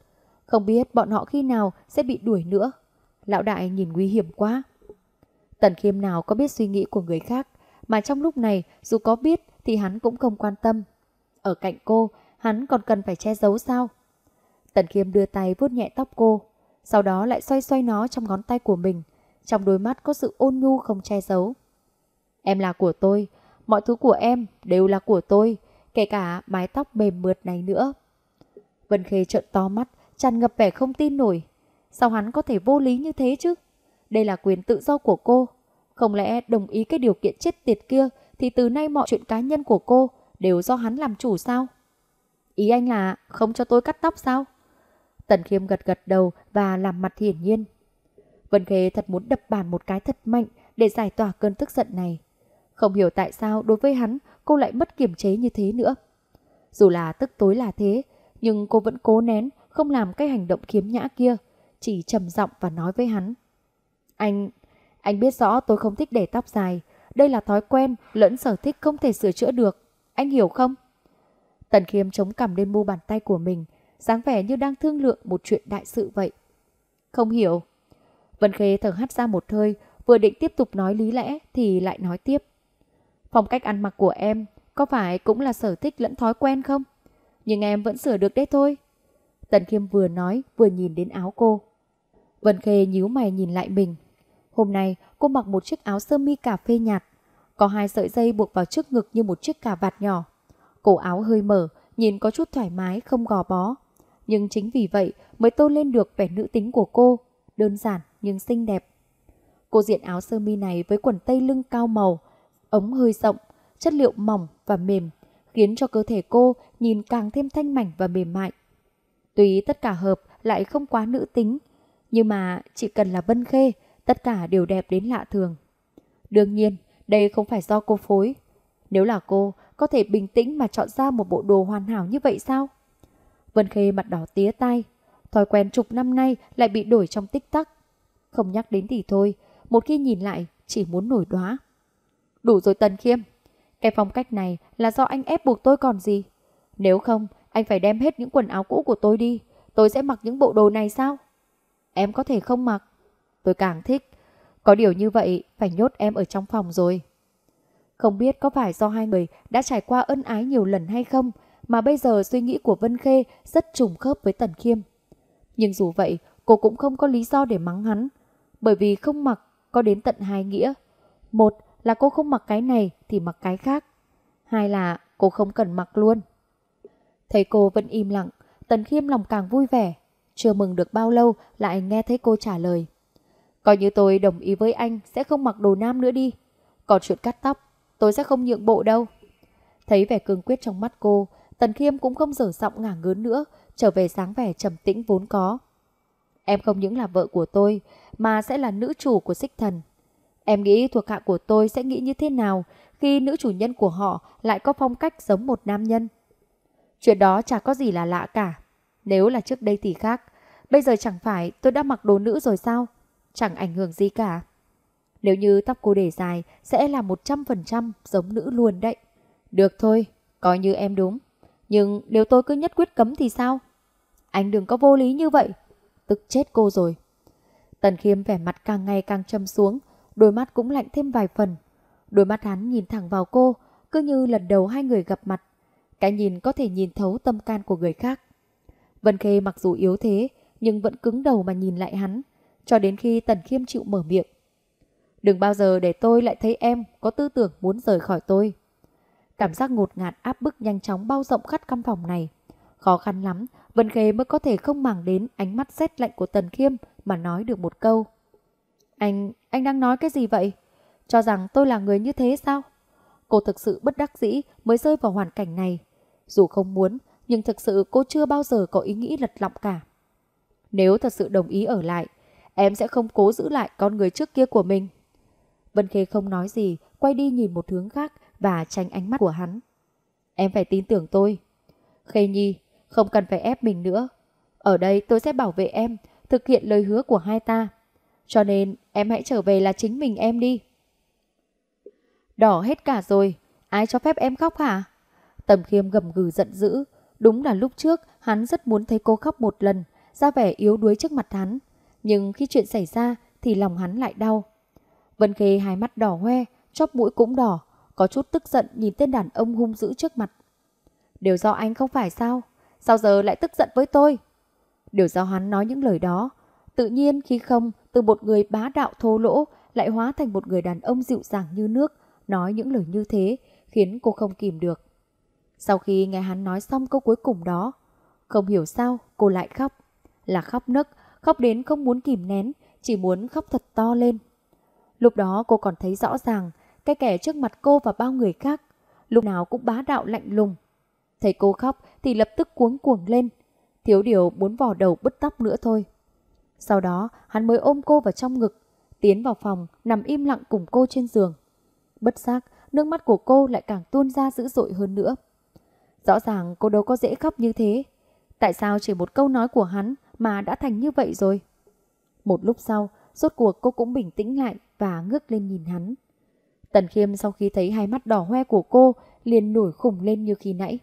Không biết bọn họ khi nào sẽ bị đuổi nữa. Lão đại nhìn nguy hiểm quá. Tần khiêm nào có biết suy nghĩ của người khác, mà trong lúc này dù có biết thì hắn cũng không quan tâm. Ở cạnh cô, hắn còn cần phải che giấu sao? Tần khiêm đưa tay vuốt nhẹ tóc cô, sau đó lại xoay xoay nó trong ngón tay của mình. Trong đôi mắt có sự ôn nhu không che giấu. Em là của tôi, mọi thứ của em đều là của tôi, kể cả mái tóc mềm mượt này nữa. Vân Khê trợn to mắt, tràn ngập vẻ không tin nổi. Sao hắn có thể vô lý như thế chứ? Đây là quyền tự do của cô. Không lẽ đồng ý cái điều kiện chết tiệt kia thì từ nay mọi chuyện cá nhân của cô đều do hắn làm chủ sao? Ý anh là không cho tôi cắt tóc sao? Tần Khiêm gật gật đầu và làm mặt hiển nhiên. Vân Khê thật muốn đập bàn một cái thật mạnh để giải tỏa cơn tức giận này. Không hiểu tại sao đối với hắn cô lại mất kiềm chế như thế nữa. Dù là tức tối là thế, nhưng cô vẫn cố nén, không làm cái hành động khiếm nhã kia, chỉ trầm giọng và nói với hắn. Anh, anh biết rõ tôi không thích để tóc dài, đây là thói quen lẫn sở thích không thể sửa chữa được, anh hiểu không? Tần Khiêm chống cằm lên mu bàn tay của mình, dáng vẻ như đang thương lượng một chuyện đại sự vậy. Không hiểu. Vân Khê thở hắt ra một hơi, vừa định tiếp tục nói lý lẽ thì lại nói tiếp. Phong cách ăn mặc của em có phải cũng là sở thích lẫn thói quen không? Nhưng em vẫn sửa được đấy thôi. Tần Khiêm vừa nói vừa nhìn đến áo cô. Vân Khê nhíu mày nhìn lại mình. Hôm nay cô mặc một chiếc áo sơ mi cà phê nhạt. Có hai sợi dây buộc vào trước ngực như một chiếc cà vạt nhỏ. Cổ áo hơi mở, nhìn có chút thoải mái, không gò bó. Nhưng chính vì vậy mới tô lên được vẻ nữ tính của cô. Đơn giản nhưng xinh đẹp. Cô diện áo sơ mi này với quần tây lưng cao màu, ống hơi rộng, chất liệu mỏng và mềm, khiến cho cơ thể cô nhìn càng thêm thanh mảnh và mềm mại. Tuy tất cả hợp lại không quá nữ tính, nhưng mà chỉ cần là Vân Khê, tất cả đều đẹp đến lạ thường. Đương nhiên, đây không phải do cô phối. Nếu là cô, có thể bình tĩnh mà chọn ra một bộ đồ hoàn hảo như vậy sao? Vân Khê mặt đỏ tía tai, thói quen chục năm nay lại bị đổi trong tích tắc. Không nhắc đến thì thôi, một khi nhìn lại chỉ muốn nổi đóa. Đủ rồi Tần Khiêm, cái phong cách này là do anh ép buộc tôi còn gì? Nếu không, anh phải đem hết những quần áo cũ của tôi đi, tôi sẽ mặc những bộ đồ này sao? Em có thể không mặc. Tôi càng thích. Có điều như vậy phải nhốt em ở trong phòng rồi. Không biết có phải do hai người đã trải qua ân ái nhiều lần hay không mà bây giờ suy nghĩ của Vân Khê rất trùng khớp với Tần Khiêm. Nhưng dù vậy, cô cũng không có lý do để mắng hắn. Bởi vì không mặc có đến tận hai nghĩa. Một là cô không mặc cái này thì mặc cái khác. Hai là cô không cần mặc luôn. Thấy cô vẫn im lặng, Tần Khiêm lòng càng vui vẻ. Chưa mừng được bao lâu lại nghe thấy cô trả lời. Coi như tôi đồng ý với anh sẽ không mặc đồ nam nữa đi. Còn chuyện cắt tóc, tôi sẽ không nhượng bộ đâu. Thấy vẻ cương quyết trong mắt cô, Tần Khiêm cũng không dở giọng ngả ngớn nữa, trở về sáng vẻ trầm tĩnh vốn có. Em không những là vợ của tôi, mà sẽ là nữ chủ của xích thần. Em nghĩ thuộc hạ của tôi sẽ nghĩ như thế nào khi nữ chủ nhân của họ lại có phong cách giống một nam nhân. Chuyện đó chả có gì là lạ cả. Nếu là trước đây thì khác. Bây giờ chẳng phải tôi đã mặc đồ nữ rồi sao? Chẳng ảnh hưởng gì cả. Nếu như tóc cô để dài sẽ là 100% giống nữ luôn đấy. Được thôi, coi như em đúng. Nhưng nếu tôi cứ nhất quyết cấm thì sao? Anh đừng có vô lý như vậy. Tức chết cô rồi. Tần Khiêm vẻ mặt càng ngày càng châm xuống, đôi mắt cũng lạnh thêm vài phần. Đôi mắt hắn nhìn thẳng vào cô, cứ như lần đầu hai người gặp mặt. Cái nhìn có thể nhìn thấu tâm can của người khác. Vân Khê mặc dù yếu thế, nhưng vẫn cứng đầu mà nhìn lại hắn, cho đến khi Tần Khiêm chịu mở miệng. Đừng bao giờ để tôi lại thấy em có tư tưởng muốn rời khỏi tôi. Cảm giác ngột ngạt áp bức nhanh chóng bao rộng khắp căn phòng này. Khó khăn lắm, Vân Khê mới có thể không màng đến ánh mắt rét lạnh của Tần Khiêm mà nói được một câu. Anh, anh đang nói cái gì vậy? Cho rằng tôi là người như thế sao? Cô thực sự bất đắc dĩ mới rơi vào hoàn cảnh này. Dù không muốn, nhưng thực sự cô chưa bao giờ có ý nghĩ lật lọng cả. Nếu thật sự đồng ý ở lại, em sẽ không cố giữ lại con người trước kia của mình. Vân Khê không nói gì, quay đi nhìn một hướng khác và tránh ánh mắt của hắn. Em phải tin tưởng tôi. Khê Nhi, không cần phải ép mình nữa. Ở đây tôi sẽ bảo vệ em, thực hiện lời hứa của hai ta. Cho nên em hãy trở về là chính mình em đi. Đỏ hết cả rồi, ai cho phép em khóc hả? Tầm khiêm gầm gừ giận dữ. Đúng là lúc trước hắn rất muốn thấy cô khóc một lần, ra vẻ yếu đuối trước mặt hắn. Nhưng khi chuyện xảy ra thì lòng hắn lại đau. Vân Khê hai mắt đỏ hoe, chóp mũi cũng đỏ, có chút tức giận nhìn tên đàn ông hung dữ trước mặt. Đều do anh không phải sao? Sao giờ lại tức giận với tôi? Đều do hắn nói những lời đó. Tự nhiên khi không, từ một người bá đạo thô lỗ lại hóa thành một người đàn ông dịu dàng như nước, nói những lời như thế, khiến cô không kìm được. Sau khi nghe hắn nói xong câu cuối cùng đó, không hiểu sao cô lại khóc. Là khóc nức, khóc đến không muốn kìm nén, chỉ muốn khóc thật to lên. Lúc đó cô còn thấy rõ ràng cái kẻ trước mặt cô và bao người khác, lúc nào cũng bá đạo lạnh lùng. Thấy cô khóc thì lập tức cuống cuồng lên, thiếu điều muốn vò đầu bứt tóc nữa thôi. Sau đó hắn mới ôm cô vào trong ngực, tiến vào phòng nằm im lặng cùng cô trên giường. Bất giác, nước mắt của cô lại càng tuôn ra dữ dội hơn nữa. Rõ ràng cô đâu có dễ khóc như thế. Tại sao chỉ một câu nói của hắn mà đã thành như vậy rồi? Một lúc sau, rốt cuộc cô cũng bình tĩnh lại và ngước lên nhìn hắn. Tần Khiêm sau khi thấy hai mắt đỏ hoe của cô liền nổi khủng lên như khi nãy.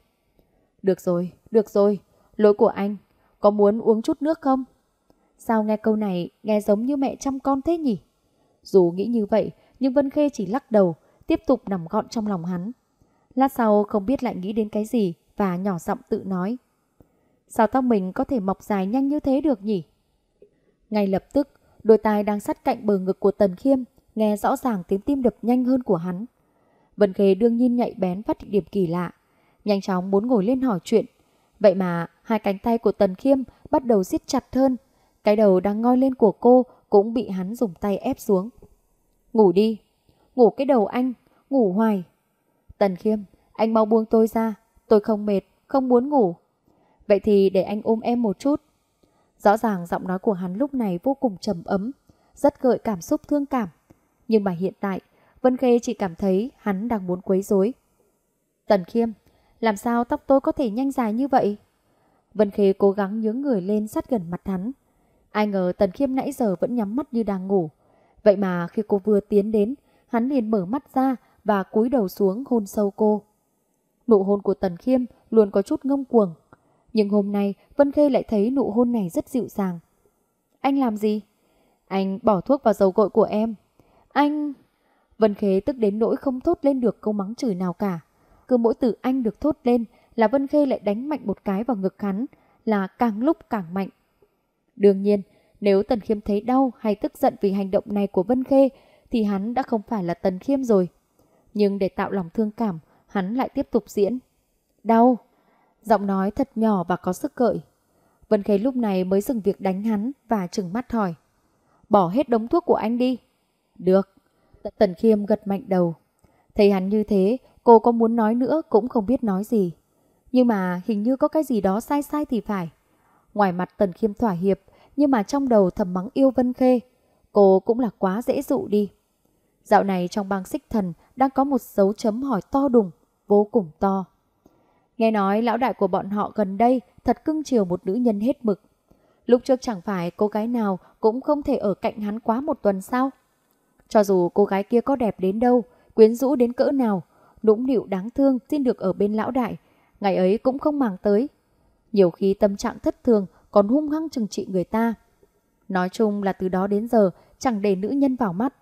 Được rồi, được rồi, lỗi của anh. Có muốn uống chút nước không? Sao nghe câu này nghe giống như mẹ chăm con thế nhỉ? Dù nghĩ như vậy, nhưng Vân Khê chỉ lắc đầu, tiếp tục nằm gọn trong lòng hắn. Lát sau không biết lại nghĩ đến cái gì và nhỏ giọng tự nói. Sao tóc mình có thể mọc dài nhanh như thế được nhỉ? Ngay lập tức, đôi tai đang sát cạnh bờ ngực của Tần Khiêm, nghe rõ ràng tiếng tim đập nhanh hơn của hắn. Vân Khê đương nhiên nhạy bén phát hiện điểm kỳ lạ, nhanh chóng muốn ngồi lên hỏi chuyện. Vậy mà hai cánh tay của Tần Khiêm bắt đầu siết chặt hơn, cái đầu đang ngoi lên của cô cũng bị hắn dùng tay ép xuống. Ngủ đi, ngủ cái đầu anh, ngủ hoài. Tần Khiêm, anh mau buông tôi ra, tôi không mệt, không muốn ngủ. Vậy thì để anh ôm em một chút. Rõ ràng giọng nói của hắn lúc này vô cùng trầm ấm, rất gợi cảm xúc thương cảm. Nhưng mà hiện tại, Vân Khê chỉ cảm thấy hắn đang muốn quấy rối. Tần Khiêm, làm sao tóc tôi có thể nhanh dài như vậy? Vân Khê cố gắng nhướng người lên sát gần mặt hắn. Ai ngờ Tần Khiêm nãy giờ vẫn nhắm mắt như đang ngủ. Vậy mà khi cô vừa tiến đến, hắn liền mở mắt ra và cúi đầu xuống hôn sâu cô. Nụ hôn của Tần Khiêm luôn có chút ngông cuồng. Nhưng hôm nay Vân Khê lại thấy nụ hôn này rất dịu dàng. Anh làm gì? Anh bỏ thuốc vào dầu gội của em. Anh... Vân Khê tức đến nỗi không thốt lên được câu mắng chửi nào cả. Cứ mỗi từ anh được thốt lên là Vân Khê lại đánh mạnh một cái vào ngực hắn, là càng lúc càng mạnh. Đương nhiên, nếu Tần Khiêm thấy đau hay tức giận vì hành động này của Vân Khê thì hắn đã không phải là Tần Khiêm rồi. Nhưng để tạo lòng thương cảm, hắn lại tiếp tục diễn. Đau! Giọng nói thật nhỏ và có sức cợi. Vân Khê lúc này mới dừng việc đánh hắn và trừng mắt hỏi. Bỏ hết đống thuốc của anh đi. Được. Tần Khiêm gật mạnh đầu. Thấy hắn như thế, cô có muốn nói nữa cũng không biết nói gì. Nhưng mà hình như có cái gì đó sai sai thì phải. Ngoài mặt Tần Khiêm thỏa hiệp, nhưng mà trong đầu thầm mắng yêu Vân Khê. Cô cũng là quá dễ dụ đi. Dạo này trong bang xích thần đang có một dấu chấm hỏi to đùng, vô cùng to. Nghe nói lão đại của bọn họ gần đây thật cưng chiều một nữ nhân hết mực. Lúc trước chẳng phải cô gái nào cũng không thể ở cạnh hắn quá một tuần sao? Cho dù cô gái kia có đẹp đến đâu, quyến rũ đến cỡ nào, nũng nịu đáng thương xin được ở bên lão đại, ngày ấy cũng không màng tới. Nhiều khi tâm trạng thất thường còn hung hăng trừng trị người ta. Nói chung là từ đó đến giờ chẳng để nữ nhân vào mắt.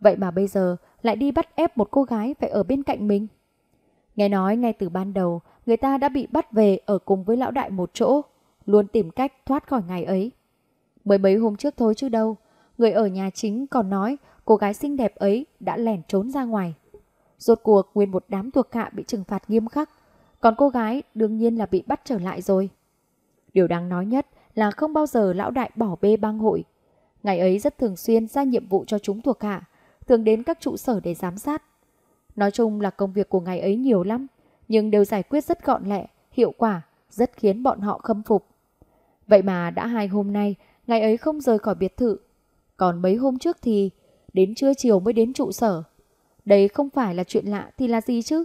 Vậy mà bây giờ lại đi bắt ép một cô gái phải ở bên cạnh mình. Nghe nói ngay từ ban đầu người ta đã bị bắt về ở cùng với lão đại một chỗ, luôn tìm cách thoát khỏi ngày ấy. Mới mấy hôm trước thôi chứ đâu, người ở nhà chính còn nói cô gái xinh đẹp ấy đã lẻn trốn ra ngoài. Rốt cuộc nguyên một đám thuộc hạ bị trừng phạt nghiêm khắc, còn cô gái đương nhiên là bị bắt trở lại rồi. Điều đáng nói nhất là không bao giờ lão đại bỏ bê bang hội. Ngày ấy rất thường xuyên ra nhiệm vụ cho chúng thuộc hạ, thường đến các trụ sở để giám sát. Nói chung là công việc của ngày ấy nhiều lắm, nhưng đều giải quyết rất gọn lẹ, hiệu quả, rất khiến bọn họ khâm phục. Vậy mà đã hai hôm nay, ngày ấy không rời khỏi biệt thự. Còn mấy hôm trước thì đến trưa chiều mới đến trụ sở. Đấy không phải là chuyện lạ thì là gì chứ?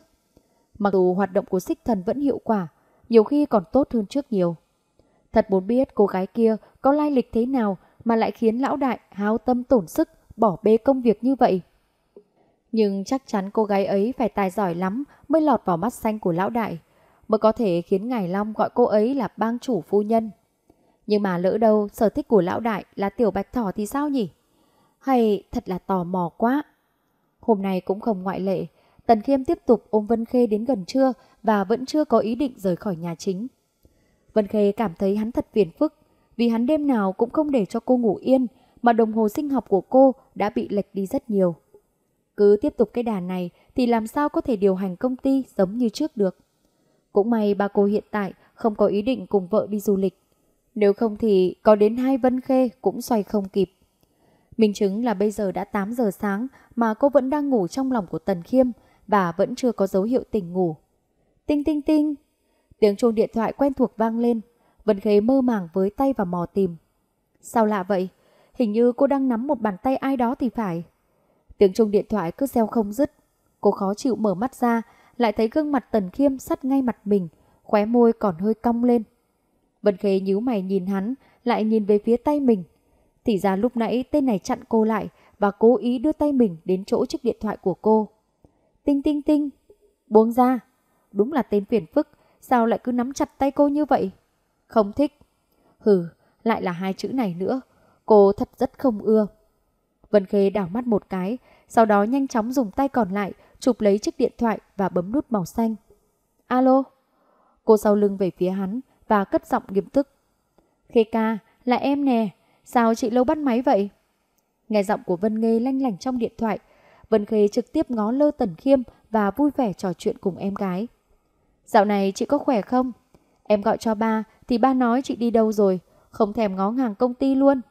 Mặc dù hoạt động của xích thần vẫn hiệu quả, nhiều khi còn tốt hơn trước nhiều. Thật muốn biết cô gái kia có lai lịch thế nào mà lại khiến lão đại háo tâm tổn sức bỏ bê công việc như vậy. Nhưng chắc chắn cô gái ấy phải tài giỏi lắm mới lọt vào mắt xanh của lão đại. mới có thể khiến Ngài Long gọi cô ấy là bang chủ phu nhân. Nhưng mà lỡ đâu sở thích của lão đại là tiểu bạch thỏ thì sao nhỉ? Hay thật là tò mò quá. Hôm nay cũng không ngoại lệ, Tần Khiêm tiếp tục ôm Vân Khê đến gần trưa và vẫn chưa có ý định rời khỏi nhà chính. Vân Khê cảm thấy hắn thật phiền phức vì hắn đêm nào cũng không để cho cô ngủ yên mà đồng hồ sinh học của cô đã bị lệch đi rất nhiều. Cứ tiếp tục cái đà này thì làm sao có thể điều hành công ty giống như trước được. Cũng may ba cô hiện tại không có ý định cùng vợ đi du lịch. Nếu không thì có đến hai Vân Khê cũng xoay không kịp. Minh chứng là bây giờ đã 8 giờ sáng mà cô vẫn đang ngủ trong lòng của Tần Khiêm và vẫn chưa có dấu hiệu tỉnh ngủ. Tinh tinh tinh. Tiếng chuông điện thoại quen thuộc vang lên. Vân Khê mơ màng với tay và mò tìm. Sao lạ vậy? Hình như cô đang nắm một bàn tay ai đó thì phải. Tiếng chuông điện thoại cứ reo không dứt. Cô khó chịu mở mắt ra, lại thấy gương mặt Tần Khiêm sắt ngay mặt mình, khóe môi còn hơi cong lên. Vân Khê nhíu mày nhìn hắn, lại nhìn về phía tay mình. Thì ra lúc nãy tên này chặn cô lại và cố ý đưa tay mình đến chỗ chiếc điện thoại của cô. Tinh tinh tinh, buông ra. Đúng là tên phiền phức, sao lại cứ nắm chặt tay cô như vậy? Không thích. Hừ, lại là hai chữ này nữa. Cô thật rất không ưa. Vân Khê đảo mắt một cái, sau đó nhanh chóng dùng tay còn lại chụp lấy chiếc điện thoại và bấm nút màu xanh. Alo? Cô sau lưng về phía hắn và cất giọng nghiêm túc. Khê ca, là em nè, sao chị lâu bắt máy vậy? Nghe giọng của Vân Nghê lanh lảnh trong điện thoại, Vân Khê trực tiếp ngó lơ Tần Khiêm và vui vẻ trò chuyện cùng em gái. Dạo này chị có khỏe không? Em gọi cho ba thì ba nói chị đi đâu rồi, không thèm ngó ngàng công ty luôn.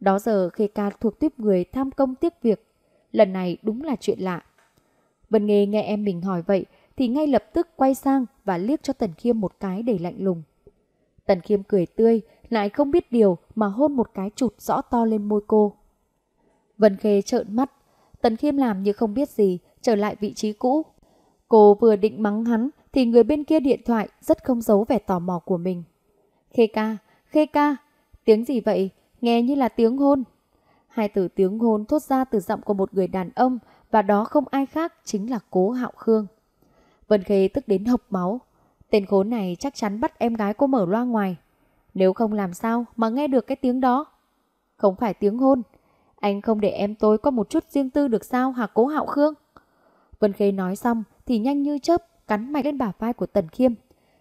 Đó giờ Khê ca thuộc tiếp người tham công tiếc việc. Lần này đúng là chuyện lạ. Vân Nghê nghe em mình hỏi vậy thì ngay lập tức quay sang và liếc cho Tần Khiêm một cái để lạnh lùng. Tần Khiêm cười tươi, lại không biết điều mà hôn một cái chụt rõ to lên môi cô. Vân Khê trợn mắt, Tần Khiêm làm như không biết gì, trở lại vị trí cũ. Cô vừa định mắng hắn thì người bên kia điện thoại rất không giấu vẻ tò mò của mình. Khê ca, khê ca, tiếng gì vậy? Nghe như là tiếng hôn. Hai từ tiếng hôn thốt ra từ giọng của một người đàn ông và đó không ai khác chính là cố hạo khương. Vân Khê tức đến hộc máu. Tên khốn này chắc chắn bắt em gái cô mở loa ngoài. Nếu không làm sao mà nghe được cái tiếng đó. Không phải tiếng hôn. Anh không để em tôi có một chút riêng tư được sao hả cố hạo khương? Vân Khê nói xong thì nhanh như chớp cắn mạnh lên bả vai của Tần Khiêm.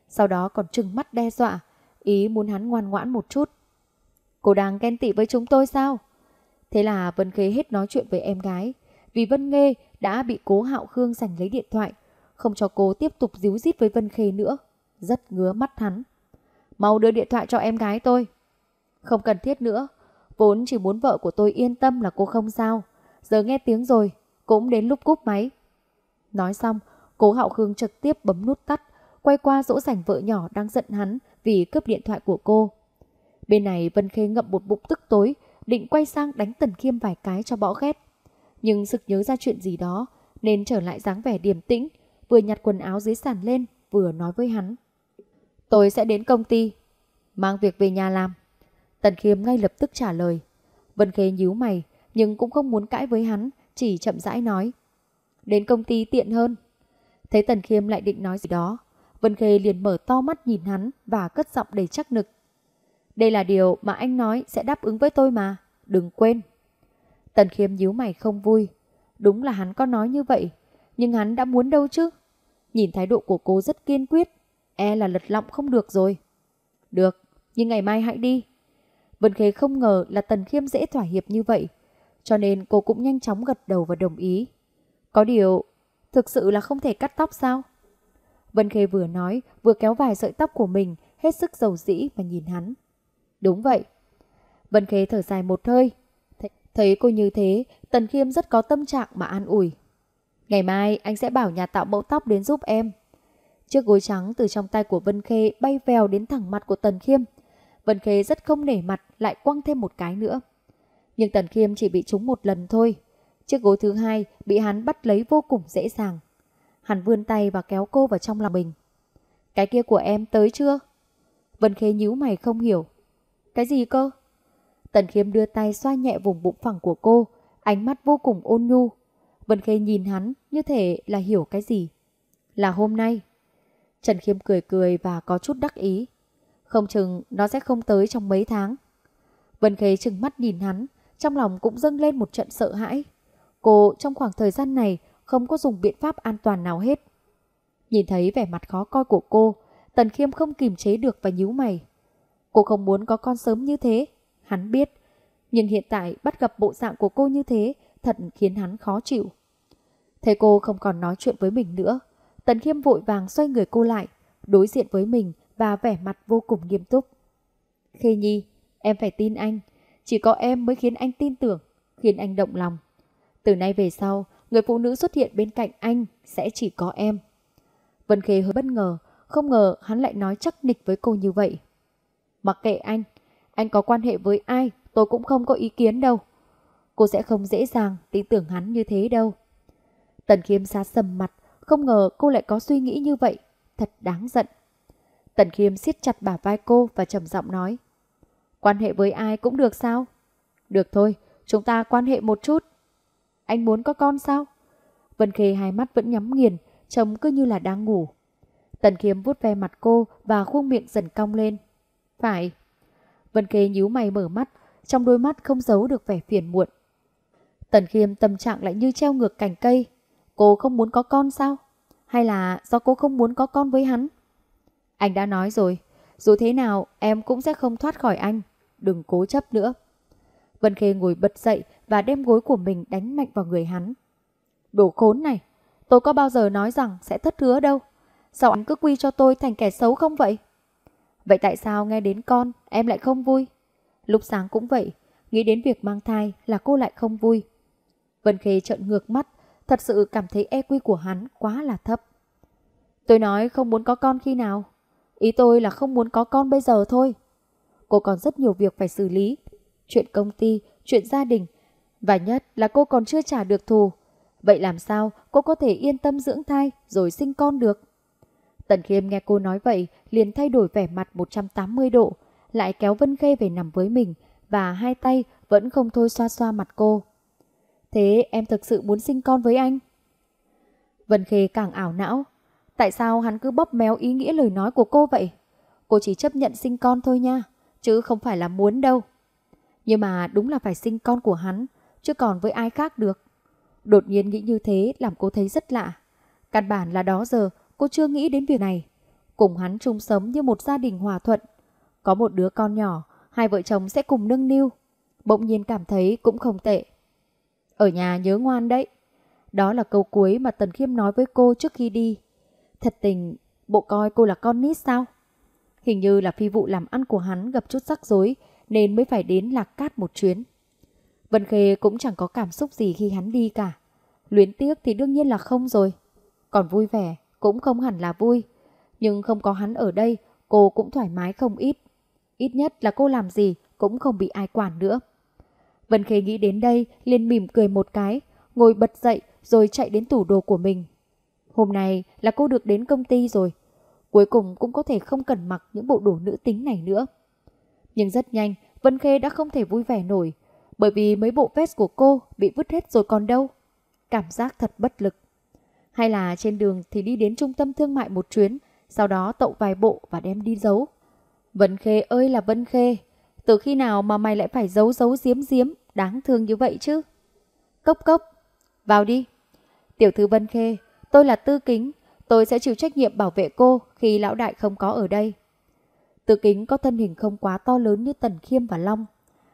Sau đó còn trừng mắt đe dọa, ý muốn hắn ngoan ngoãn một chút. Cô đang ghen tị với chúng tôi sao? Thế là Vân Khê hết nói chuyện với em gái. Vì Vân Nghê đã bị cố hạo Khương giành lấy điện thoại. Không cho cô tiếp tục díu dít với Vân Khê nữa. Rất ngứa mắt hắn. Mau đưa điện thoại cho em gái tôi. Không cần thiết nữa. Vốn chỉ muốn vợ của tôi yên tâm là cô không sao. Giờ nghe tiếng rồi, cũng đến lúc cúp máy. Nói xong, cố hạo Khương trực tiếp bấm nút tắt, quay qua dỗ dành vợ nhỏ đang giận hắn vì cướp điện thoại của cô. Bên này Vân Khê ngậm một bụng tức tối, định quay sang đánh Tần Khiêm vài cái cho bỏ ghét. Nhưng sực nhớ ra chuyện gì đó, nên trở lại dáng vẻ điềm tĩnh, vừa nhặt quần áo dưới sàn lên, vừa nói với hắn. Tôi sẽ đến công ty, mang việc về nhà làm. Tần Khiêm ngay lập tức trả lời. Vân Khê nhíu mày, nhưng cũng không muốn cãi với hắn, chỉ chậm rãi nói. Đến công ty tiện hơn. Thấy Tần Khiêm lại định nói gì đó, Vân Khê liền mở to mắt nhìn hắn và cất giọng đầy chắc nực. Đây là điều mà anh nói sẽ đáp ứng với tôi mà, đừng quên. Tần Khiêm nhíu mày không vui. Đúng là hắn có nói như vậy, nhưng hắn đã muốn đâu chứ. Nhìn thái độ của cô rất kiên quyết, e là lật lọng không được rồi. Được, nhưng ngày mai hãy đi. Vân Khê không ngờ là Tần Khiêm dễ thỏa hiệp như vậy, cho nên cô cũng nhanh chóng gật đầu và đồng ý. Có điều, thực sự là không thể cắt tóc sao? Vân Khê vừa nói, vừa kéo vài sợi tóc của mình, hết sức dầu dĩ và nhìn hắn. Đúng vậy. Vân Khê thở dài một hơi. Thấy cô như thế, Tần Khiêm rất có tâm trạng mà an ủi. Ngày mai anh sẽ bảo nhà tạo mẫu tóc đến giúp em. Chiếc gối trắng từ trong tay của Vân Khê bay vèo đến thẳng mặt của Tần Khiêm. Vân Khê rất không nể mặt lại quăng thêm một cái nữa. Nhưng Tần Khiêm chỉ bị trúng một lần thôi. Chiếc gối thứ hai bị hắn bắt lấy vô cùng dễ dàng. Hắn vươn tay và kéo cô vào trong lòng mình. Cái kia của em tới chưa? Vân Khê nhíu mày không hiểu. Cái gì cơ? Tần Khiêm đưa tay xoa nhẹ vùng bụng phẳng của cô, ánh mắt vô cùng ôn nhu. Vân Khê nhìn hắn như thể là hiểu cái gì. Là hôm nay. Trần Khiêm cười cười và có chút đắc ý. Không chừng nó sẽ không tới trong mấy tháng. Vân Khê chừng mắt nhìn hắn, trong lòng cũng dâng lên một trận sợ hãi. Cô trong khoảng thời gian này không có dùng biện pháp an toàn nào hết. Nhìn thấy vẻ mặt khó coi của cô, Tần Khiêm không kìm chế được và nhíu mày. Cô không muốn có con sớm như thế, hắn biết. Nhưng hiện tại bắt gặp bộ dạng của cô như thế thật khiến hắn khó chịu. Thấy cô không còn nói chuyện với mình nữa, Tần Khiêm vội vàng xoay người cô lại, đối diện với mình và vẻ mặt vô cùng nghiêm túc. Khê Nhi, em phải tin anh. Chỉ có em mới khiến anh tin tưởng, khiến anh động lòng. Từ nay về sau, người phụ nữ xuất hiện bên cạnh anh sẽ chỉ có em. Vân Khê hơi bất ngờ, không ngờ hắn lại nói chắc nịch với cô như vậy. Mặc kệ anh, anh có quan hệ với ai, tôi cũng không có ý kiến đâu. Cô sẽ không dễ dàng tin tưởng hắn như thế đâu. Tần Khiêm xa sầm mặt, không ngờ cô lại có suy nghĩ như vậy, thật đáng giận. Tần Khiêm siết chặt bả vai cô và trầm giọng nói. Quan hệ với ai cũng được sao? Được thôi, chúng ta quan hệ một chút. Anh muốn có con sao? Vân Khê hai mắt vẫn nhắm nghiền, trông cứ như là đang ngủ. Tần Khiêm vuốt ve mặt cô và khuôn miệng dần cong lên. Phải. Vân Khê nhíu mày mở mắt, trong đôi mắt không giấu được vẻ phiền muộn. Tần Khiêm tâm trạng lại như treo ngược cành cây. Cô không muốn có con sao? Hay là do cô không muốn có con với hắn? Anh đã nói rồi, dù thế nào em cũng sẽ không thoát khỏi anh. Đừng cố chấp nữa. Vân Khê ngồi bật dậy và đem gối của mình đánh mạnh vào người hắn. Đồ khốn này, tôi có bao giờ nói rằng sẽ thất hứa đâu. Sao anh cứ quy cho tôi thành kẻ xấu không vậy? Vậy tại sao nghe đến con em lại không vui? Lúc sáng cũng vậy, nghĩ đến việc mang thai là cô lại không vui. Vân Khê trợn ngược mắt, thật sự cảm thấy EQ của hắn quá là thấp. Tôi nói không muốn có con khi nào? Ý tôi là không muốn có con bây giờ thôi. Cô còn rất nhiều việc phải xử lý. Chuyện công ty, chuyện gia đình. Và nhất là cô còn chưa trả được thù. Vậy làm sao cô có thể yên tâm dưỡng thai rồi sinh con được? Tần Khiêm nghe cô nói vậy liền thay đổi vẻ mặt 180 độ, lại kéo Vân Khê về nằm với mình và hai tay vẫn không thôi xoa xoa mặt cô. Thế em thực sự muốn sinh con với anh? Vân Khê càng ảo não. Tại sao hắn cứ bóp méo ý nghĩa lời nói của cô vậy? Cô chỉ chấp nhận sinh con thôi nha, chứ không phải là muốn đâu. Nhưng mà đúng là phải sinh con của hắn, chứ còn với ai khác được. Đột nhiên nghĩ như thế làm cô thấy rất lạ. Căn bản là đó giờ cô chưa nghĩ đến việc này. Cùng hắn chung sống như một gia đình hòa thuận. Có một đứa con nhỏ, hai vợ chồng sẽ cùng nâng niu. Bỗng nhiên cảm thấy cũng không tệ. Ở nhà nhớ ngoan đấy. Đó là câu cuối mà Tần Khiêm nói với cô trước khi đi. Thật tình, bộ coi cô là con nít sao? Hình như là phi vụ làm ăn của hắn gặp chút rắc rối nên mới phải đến Lạc Cát một chuyến. Vân Khê cũng chẳng có cảm xúc gì khi hắn đi cả. Luyến tiếc thì đương nhiên là không rồi. Còn vui vẻ cũng không hẳn là vui. Nhưng không có hắn ở đây, cô cũng thoải mái không ít. Ít nhất là cô làm gì cũng không bị ai quản nữa. Vân Khê nghĩ đến đây liền mỉm cười một cái, ngồi bật dậy rồi chạy đến tủ đồ của mình. Hôm nay là cô được đến công ty rồi. Cuối cùng cũng có thể không cần mặc những bộ đồ nữ tính này nữa. Nhưng rất nhanh, Vân Khê đã không thể vui vẻ nổi, bởi vì mấy bộ vest của cô bị vứt hết rồi còn đâu. Cảm giác thật bất lực. Hay là trên đường thì đi đến trung tâm thương mại một chuyến, sau đó tậu vài bộ và đem đi giấu. Vân Khê ơi là Vân Khê, từ khi nào mà mày lại phải giấu giấu giếm giếm, đáng thương như vậy chứ? Cốc cốc, vào đi. Tiểu thư Vân Khê, tôi là Tư Kính, tôi sẽ chịu trách nhiệm bảo vệ cô khi lão đại không có ở đây. Tư Kính có thân hình không quá to lớn như Tần Khiêm và Long.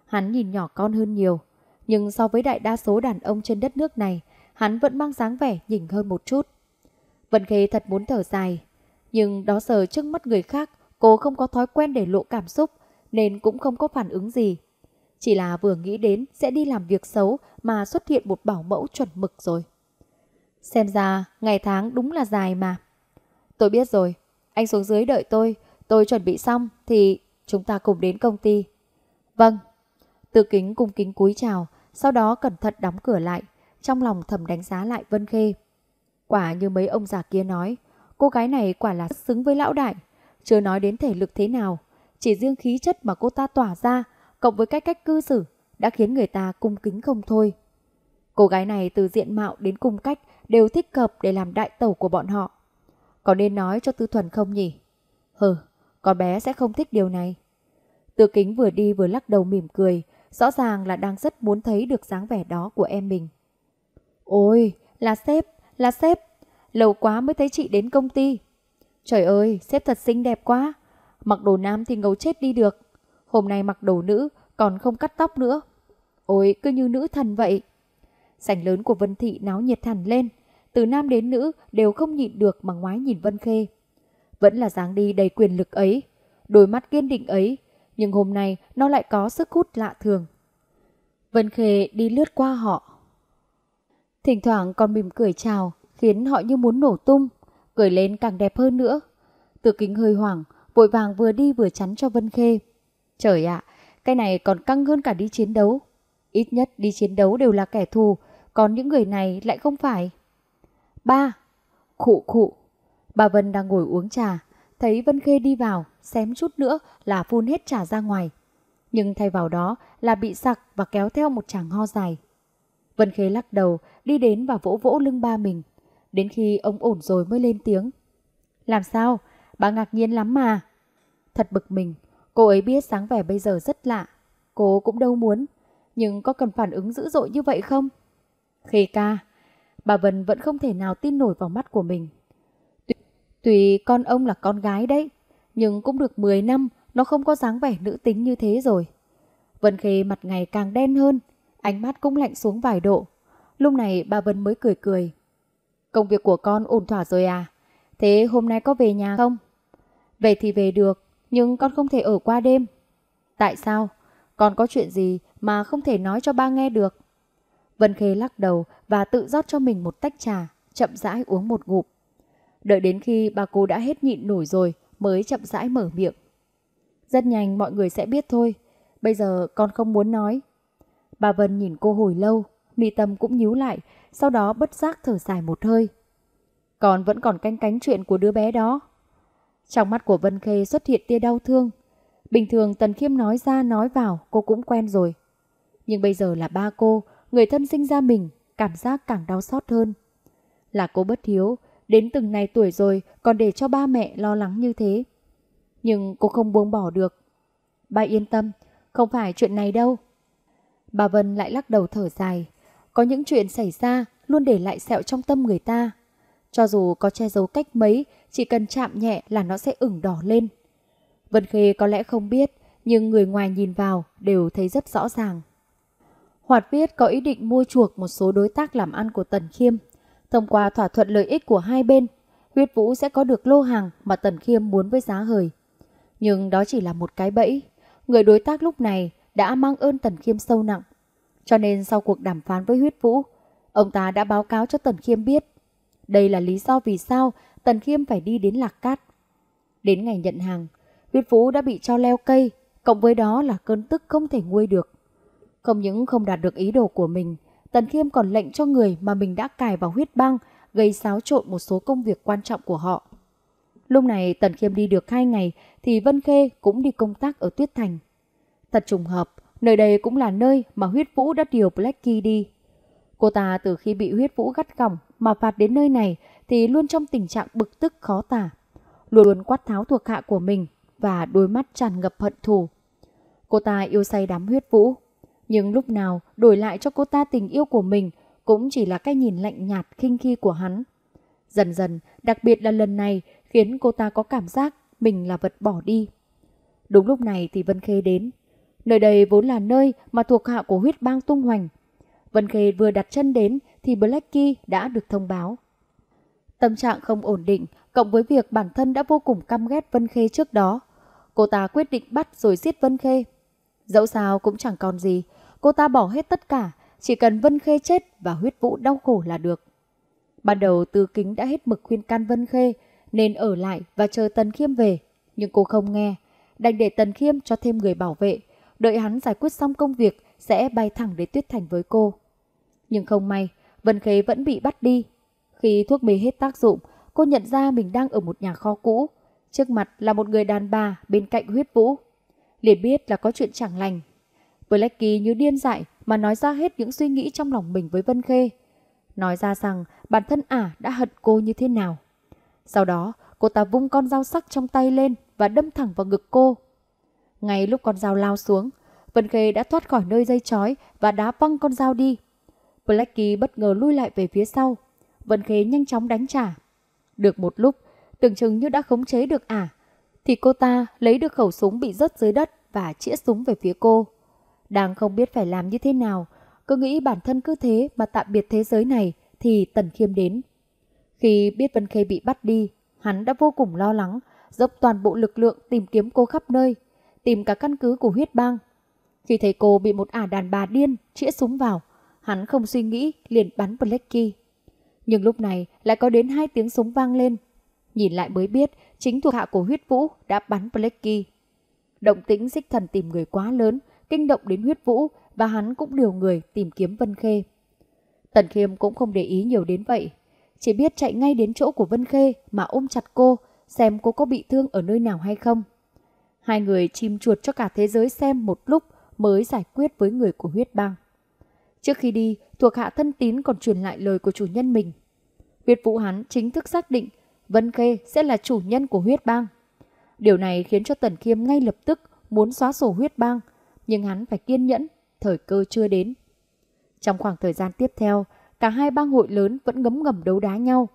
Hắn nhìn nhỏ con hơn nhiều, nhưng so với đại đa số đàn ông trên đất nước này, hắn vẫn mang dáng vẻ nhỉnh hơn một chút. Vân Khê thật muốn thở dài, nhưng đó giờ trước mắt người khác, cô không có thói quen để lộ cảm xúc, nên cũng không có phản ứng gì. Chỉ là vừa nghĩ đến sẽ đi làm việc xấu mà xuất hiện một bảo mẫu chuẩn mực rồi. Xem ra ngày tháng đúng là dài mà. Tôi biết rồi, anh xuống dưới đợi tôi, tôi chuẩn bị xong thì chúng ta cùng đến công ty. Vâng. Từ kính cung kính cúi chào, sau đó cẩn thận đóng cửa lại, trong lòng thầm đánh giá lại Vân Khê. Quả như mấy ông già kia nói, cô gái này quả là xứng với lão đại, chưa nói đến thể lực thế nào, chỉ riêng khí chất mà cô ta tỏa ra, cộng với cách cách cư xử, đã khiến người ta cung kính không thôi. Cô gái này từ diện mạo đến cung cách đều thích hợp để làm đại tẩu của bọn họ. Có nên nói cho Tư Thuần không nhỉ? Hừ, con bé sẽ không thích điều này. Tư kính vừa đi vừa lắc đầu mỉm cười, rõ ràng là đang rất muốn thấy được dáng vẻ đó của em mình. Ôi, là sếp, là sếp, lâu quá mới thấy chị đến công ty. Trời ơi, sếp thật xinh đẹp quá, mặc đồ nam thì ngầu chết đi được. Hôm nay mặc đồ nữ, còn không cắt tóc nữa. Ôi, cứ như nữ thần vậy. Sảnh lớn của Vân Thị náo nhiệt hẳn lên, từ nam đến nữ đều không nhịn được mà ngoái nhìn Vân Khê. Vẫn là dáng đi đầy quyền lực ấy, đôi mắt kiên định ấy, nhưng hôm nay nó lại có sức hút lạ thường. Vân Khê đi lướt qua họ. Thỉnh thoảng còn mỉm cười chào, khiến họ như muốn nổ tung, cười lên càng đẹp hơn nữa. Từ kính hơi hoảng, vội vàng vừa đi vừa chắn cho Vân Khê. Trời ạ, cái này còn căng hơn cả đi chiến đấu. Ít nhất đi chiến đấu đều là kẻ thù, còn những người này lại không phải. Ba, khụ khụ. Bà Vân đang ngồi uống trà, thấy Vân Khê đi vào, xém chút nữa là phun hết trà ra ngoài. Nhưng thay vào đó là bị sặc và kéo theo một chàng ho dài. Vân Khê lắc đầu, đi đến và vỗ vỗ lưng ba mình. Đến khi ông ổn rồi mới lên tiếng. Làm sao? Bà ngạc nhiên lắm mà. Thật bực mình, cô ấy biết sáng vẻ bây giờ rất lạ. Cô cũng đâu muốn, nhưng có cần phản ứng dữ dội như vậy không? Khê ca, bà Vân vẫn không thể nào tin nổi vào mắt của mình. Tuy con ông là con gái đấy, nhưng cũng được 10 năm nó không có dáng vẻ nữ tính như thế rồi. Vân Khê mặt ngày càng đen hơn, ánh mắt cũng lạnh xuống vài độ. Lúc này bà Vân mới cười cười. Công việc của con ổn thỏa rồi à? Thế hôm nay có về nhà không? Về thì về được, nhưng con không thể ở qua đêm. Tại sao? Con có chuyện gì mà không thể nói cho ba nghe được? Vân Khê lắc đầu và tự rót cho mình một tách trà, chậm rãi uống một ngụm. Đợi đến khi bà cô đã hết nhịn nổi rồi mới chậm rãi mở miệng. Rất nhanh mọi người sẽ biết thôi. Bây giờ con không muốn nói. Bà Vân nhìn cô hồi lâu, mi tâm cũng nhíu lại, sau đó bất giác thở dài một hơi. Con vẫn còn canh cánh chuyện của đứa bé đó. Trong mắt của Vân Khê xuất hiện tia đau thương. Bình thường Tần Khiêm nói ra nói vào cô cũng quen rồi. Nhưng bây giờ là ba cô, người thân sinh ra mình, cảm giác càng đau xót hơn. Là cô bất hiếu, đến từng này tuổi rồi còn để cho ba mẹ lo lắng như thế. Nhưng cô không buông bỏ được. Ba yên tâm, không phải chuyện này đâu. Bà Vân lại lắc đầu thở dài. Có những chuyện xảy ra luôn để lại sẹo trong tâm người ta. Cho dù có che giấu cách mấy, chỉ cần chạm nhẹ là nó sẽ ửng đỏ lên. Vân Khê có lẽ không biết, nhưng người ngoài nhìn vào đều thấy rất rõ ràng. Hoạt viết có ý định mua chuộc một số đối tác làm ăn của Tần Khiêm. Thông qua thỏa thuận lợi ích của hai bên, huyết vũ sẽ có được lô hàng mà Tần Khiêm muốn với giá hời. Nhưng đó chỉ là một cái bẫy. Người đối tác lúc này đã mang ơn Tần Khiêm sâu nặng. Cho nên sau cuộc đàm phán với huyết vũ, ông ta đã báo cáo cho Tần Khiêm biết. Đây là lý do vì sao Tần Khiêm phải đi đến Lạc Cát. Đến ngày nhận hàng, Viết Phú đã bị cho leo cây, cộng với đó là cơn tức không thể nguôi được. Không những không đạt được ý đồ của mình, Tần Khiêm còn lệnh cho người mà mình đã cài vào huyết băng gây xáo trộn một số công việc quan trọng của họ. Lúc này Tần Khiêm đi được hai ngày thì Vân Khê cũng đi công tác ở Tuyết Thành. Thật trùng hợp, nơi đây cũng là nơi mà huyết vũ đã điều Blackie đi. Cô ta từ khi bị huyết vũ gắt gỏng mà phạt đến nơi này thì luôn trong tình trạng bực tức khó tả. Luôn luôn quát tháo thuộc hạ của mình và đôi mắt tràn ngập hận thù. Cô ta yêu say đám huyết vũ. Nhưng lúc nào đổi lại cho cô ta tình yêu của mình cũng chỉ là cái nhìn lạnh nhạt khinh khi của hắn. Dần dần, đặc biệt là lần này khiến cô ta có cảm giác mình là vật bỏ đi. Đúng lúc này thì Vân Khê đến. Nơi đây vốn là nơi mà thuộc hạ của huyết bang tung hoành. Vân Khê vừa đặt chân đến thì Blacky đã được thông báo. Tâm trạng không ổn định, cộng với việc bản thân đã vô cùng căm ghét Vân Khê trước đó. Cô ta quyết định bắt rồi giết Vân Khê. Dẫu sao cũng chẳng còn gì, cô ta bỏ hết tất cả, chỉ cần Vân Khê chết và huyết vũ đau khổ là được. Ban đầu Tư Kính đã hết mực khuyên can Vân Khê nên ở lại và chờ Tần Khiêm về, nhưng cô không nghe. Đành để Tần Khiêm cho thêm người bảo vệ, đợi hắn giải quyết xong công việc sẽ bay thẳng đến Tuyết Thành với cô. Nhưng không may, Vân Khê vẫn bị bắt đi. Khi thuốc mê hết tác dụng, cô nhận ra mình đang ở một nhà kho cũ. Trước mặt là một người đàn bà bên cạnh huyết vũ. Liền biết là có chuyện chẳng lành. Blacky như điên dại mà nói ra hết những suy nghĩ trong lòng mình với Vân Khê. Nói ra rằng bản thân ả đã hận cô như thế nào. Sau đó, cô ta vung con dao sắc trong tay lên và đâm thẳng vào ngực cô. Ngay lúc con dao lao xuống, Vân Khê đã thoát khỏi nơi dây chói và đá văng con dao đi. Blacky bất ngờ lui lại về phía sau. Vân Khê nhanh chóng đánh trả. Được một lúc, tưởng chừng như đã khống chế được ả, thì cô ta lấy được khẩu súng bị rớt dưới đất và chĩa súng về phía cô. Đang không biết phải làm như thế nào, cứ nghĩ bản thân cứ thế mà tạm biệt thế giới này thì Tần Khiêm đến. Khi biết Vân Khê bị bắt đi, hắn đã vô cùng lo lắng, dốc toàn bộ lực lượng tìm kiếm cô khắp nơi, tìm cả căn cứ của huyết bang. Khi thấy cô bị một ả đàn bà điên chĩa súng vào, hắn không suy nghĩ liền bắn Blacky. Nhưng lúc này lại có đến hai tiếng súng vang lên. Nhìn lại mới biết chính thuộc hạ của huyết vũ đã bắn Blacky. Động tĩnh xích thần tìm người quá lớn, kinh động đến huyết vũ và hắn cũng điều người tìm kiếm Vân Khê. Tần Khiêm cũng không để ý nhiều đến vậy, chỉ biết chạy ngay đến chỗ của Vân Khê mà ôm chặt cô, xem cô có bị thương ở nơi nào hay không. Hai người chim chuột cho cả thế giới xem một lúc mới giải quyết với người của huyết bang. Trước khi đi, thuộc hạ thân tín còn truyền lại lời của chủ nhân mình. Huyết vũ hắn chính thức xác định Vân Khê sẽ là chủ nhân của huyết bang. Điều này khiến cho Tần Khiêm ngay lập tức muốn xóa sổ huyết bang, nhưng hắn phải kiên nhẫn, thời cơ chưa đến. Trong khoảng thời gian tiếp theo, cả hai bang hội lớn vẫn ngấm ngầm đấu đá nhau.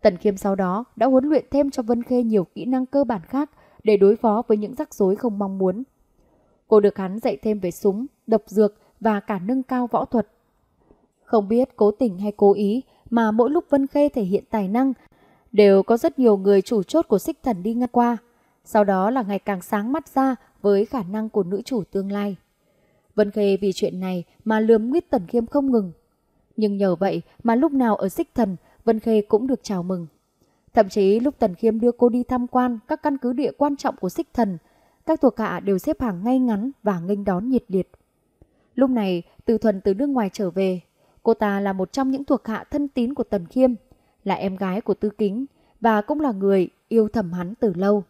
Tần Khiêm sau đó đã huấn luyện thêm cho Vân Khê nhiều kỹ năng cơ bản khác để đối phó với những rắc rối không mong muốn. Cô được hắn dạy thêm về súng, độc dược và cả nâng cao võ thuật. Không biết cố tình hay cố ý mà mỗi lúc Vân Khê thể hiện tài năng đều có rất nhiều người chủ chốt của xích thần đi ngang qua. Sau đó là ngày càng sáng mắt ra với khả năng của nữ chủ tương lai. Vân Khê vì chuyện này mà lườm nguyết Tần Khiêm không ngừng. Nhưng nhờ vậy mà lúc nào ở xích thần, Vân Khê cũng được chào mừng. Thậm chí lúc Tần Khiêm đưa cô đi tham quan các căn cứ địa quan trọng của xích thần, các thuộc hạ đều xếp hàng ngay ngắn và nghênh đón nhiệt liệt. Lúc này, Từ Thuần từ nước ngoài trở về. Cô ta là một trong những thuộc hạ thân tín của Tần Khiêm, là em gái của Tư Kính và cũng là người yêu thầm hắn từ lâu.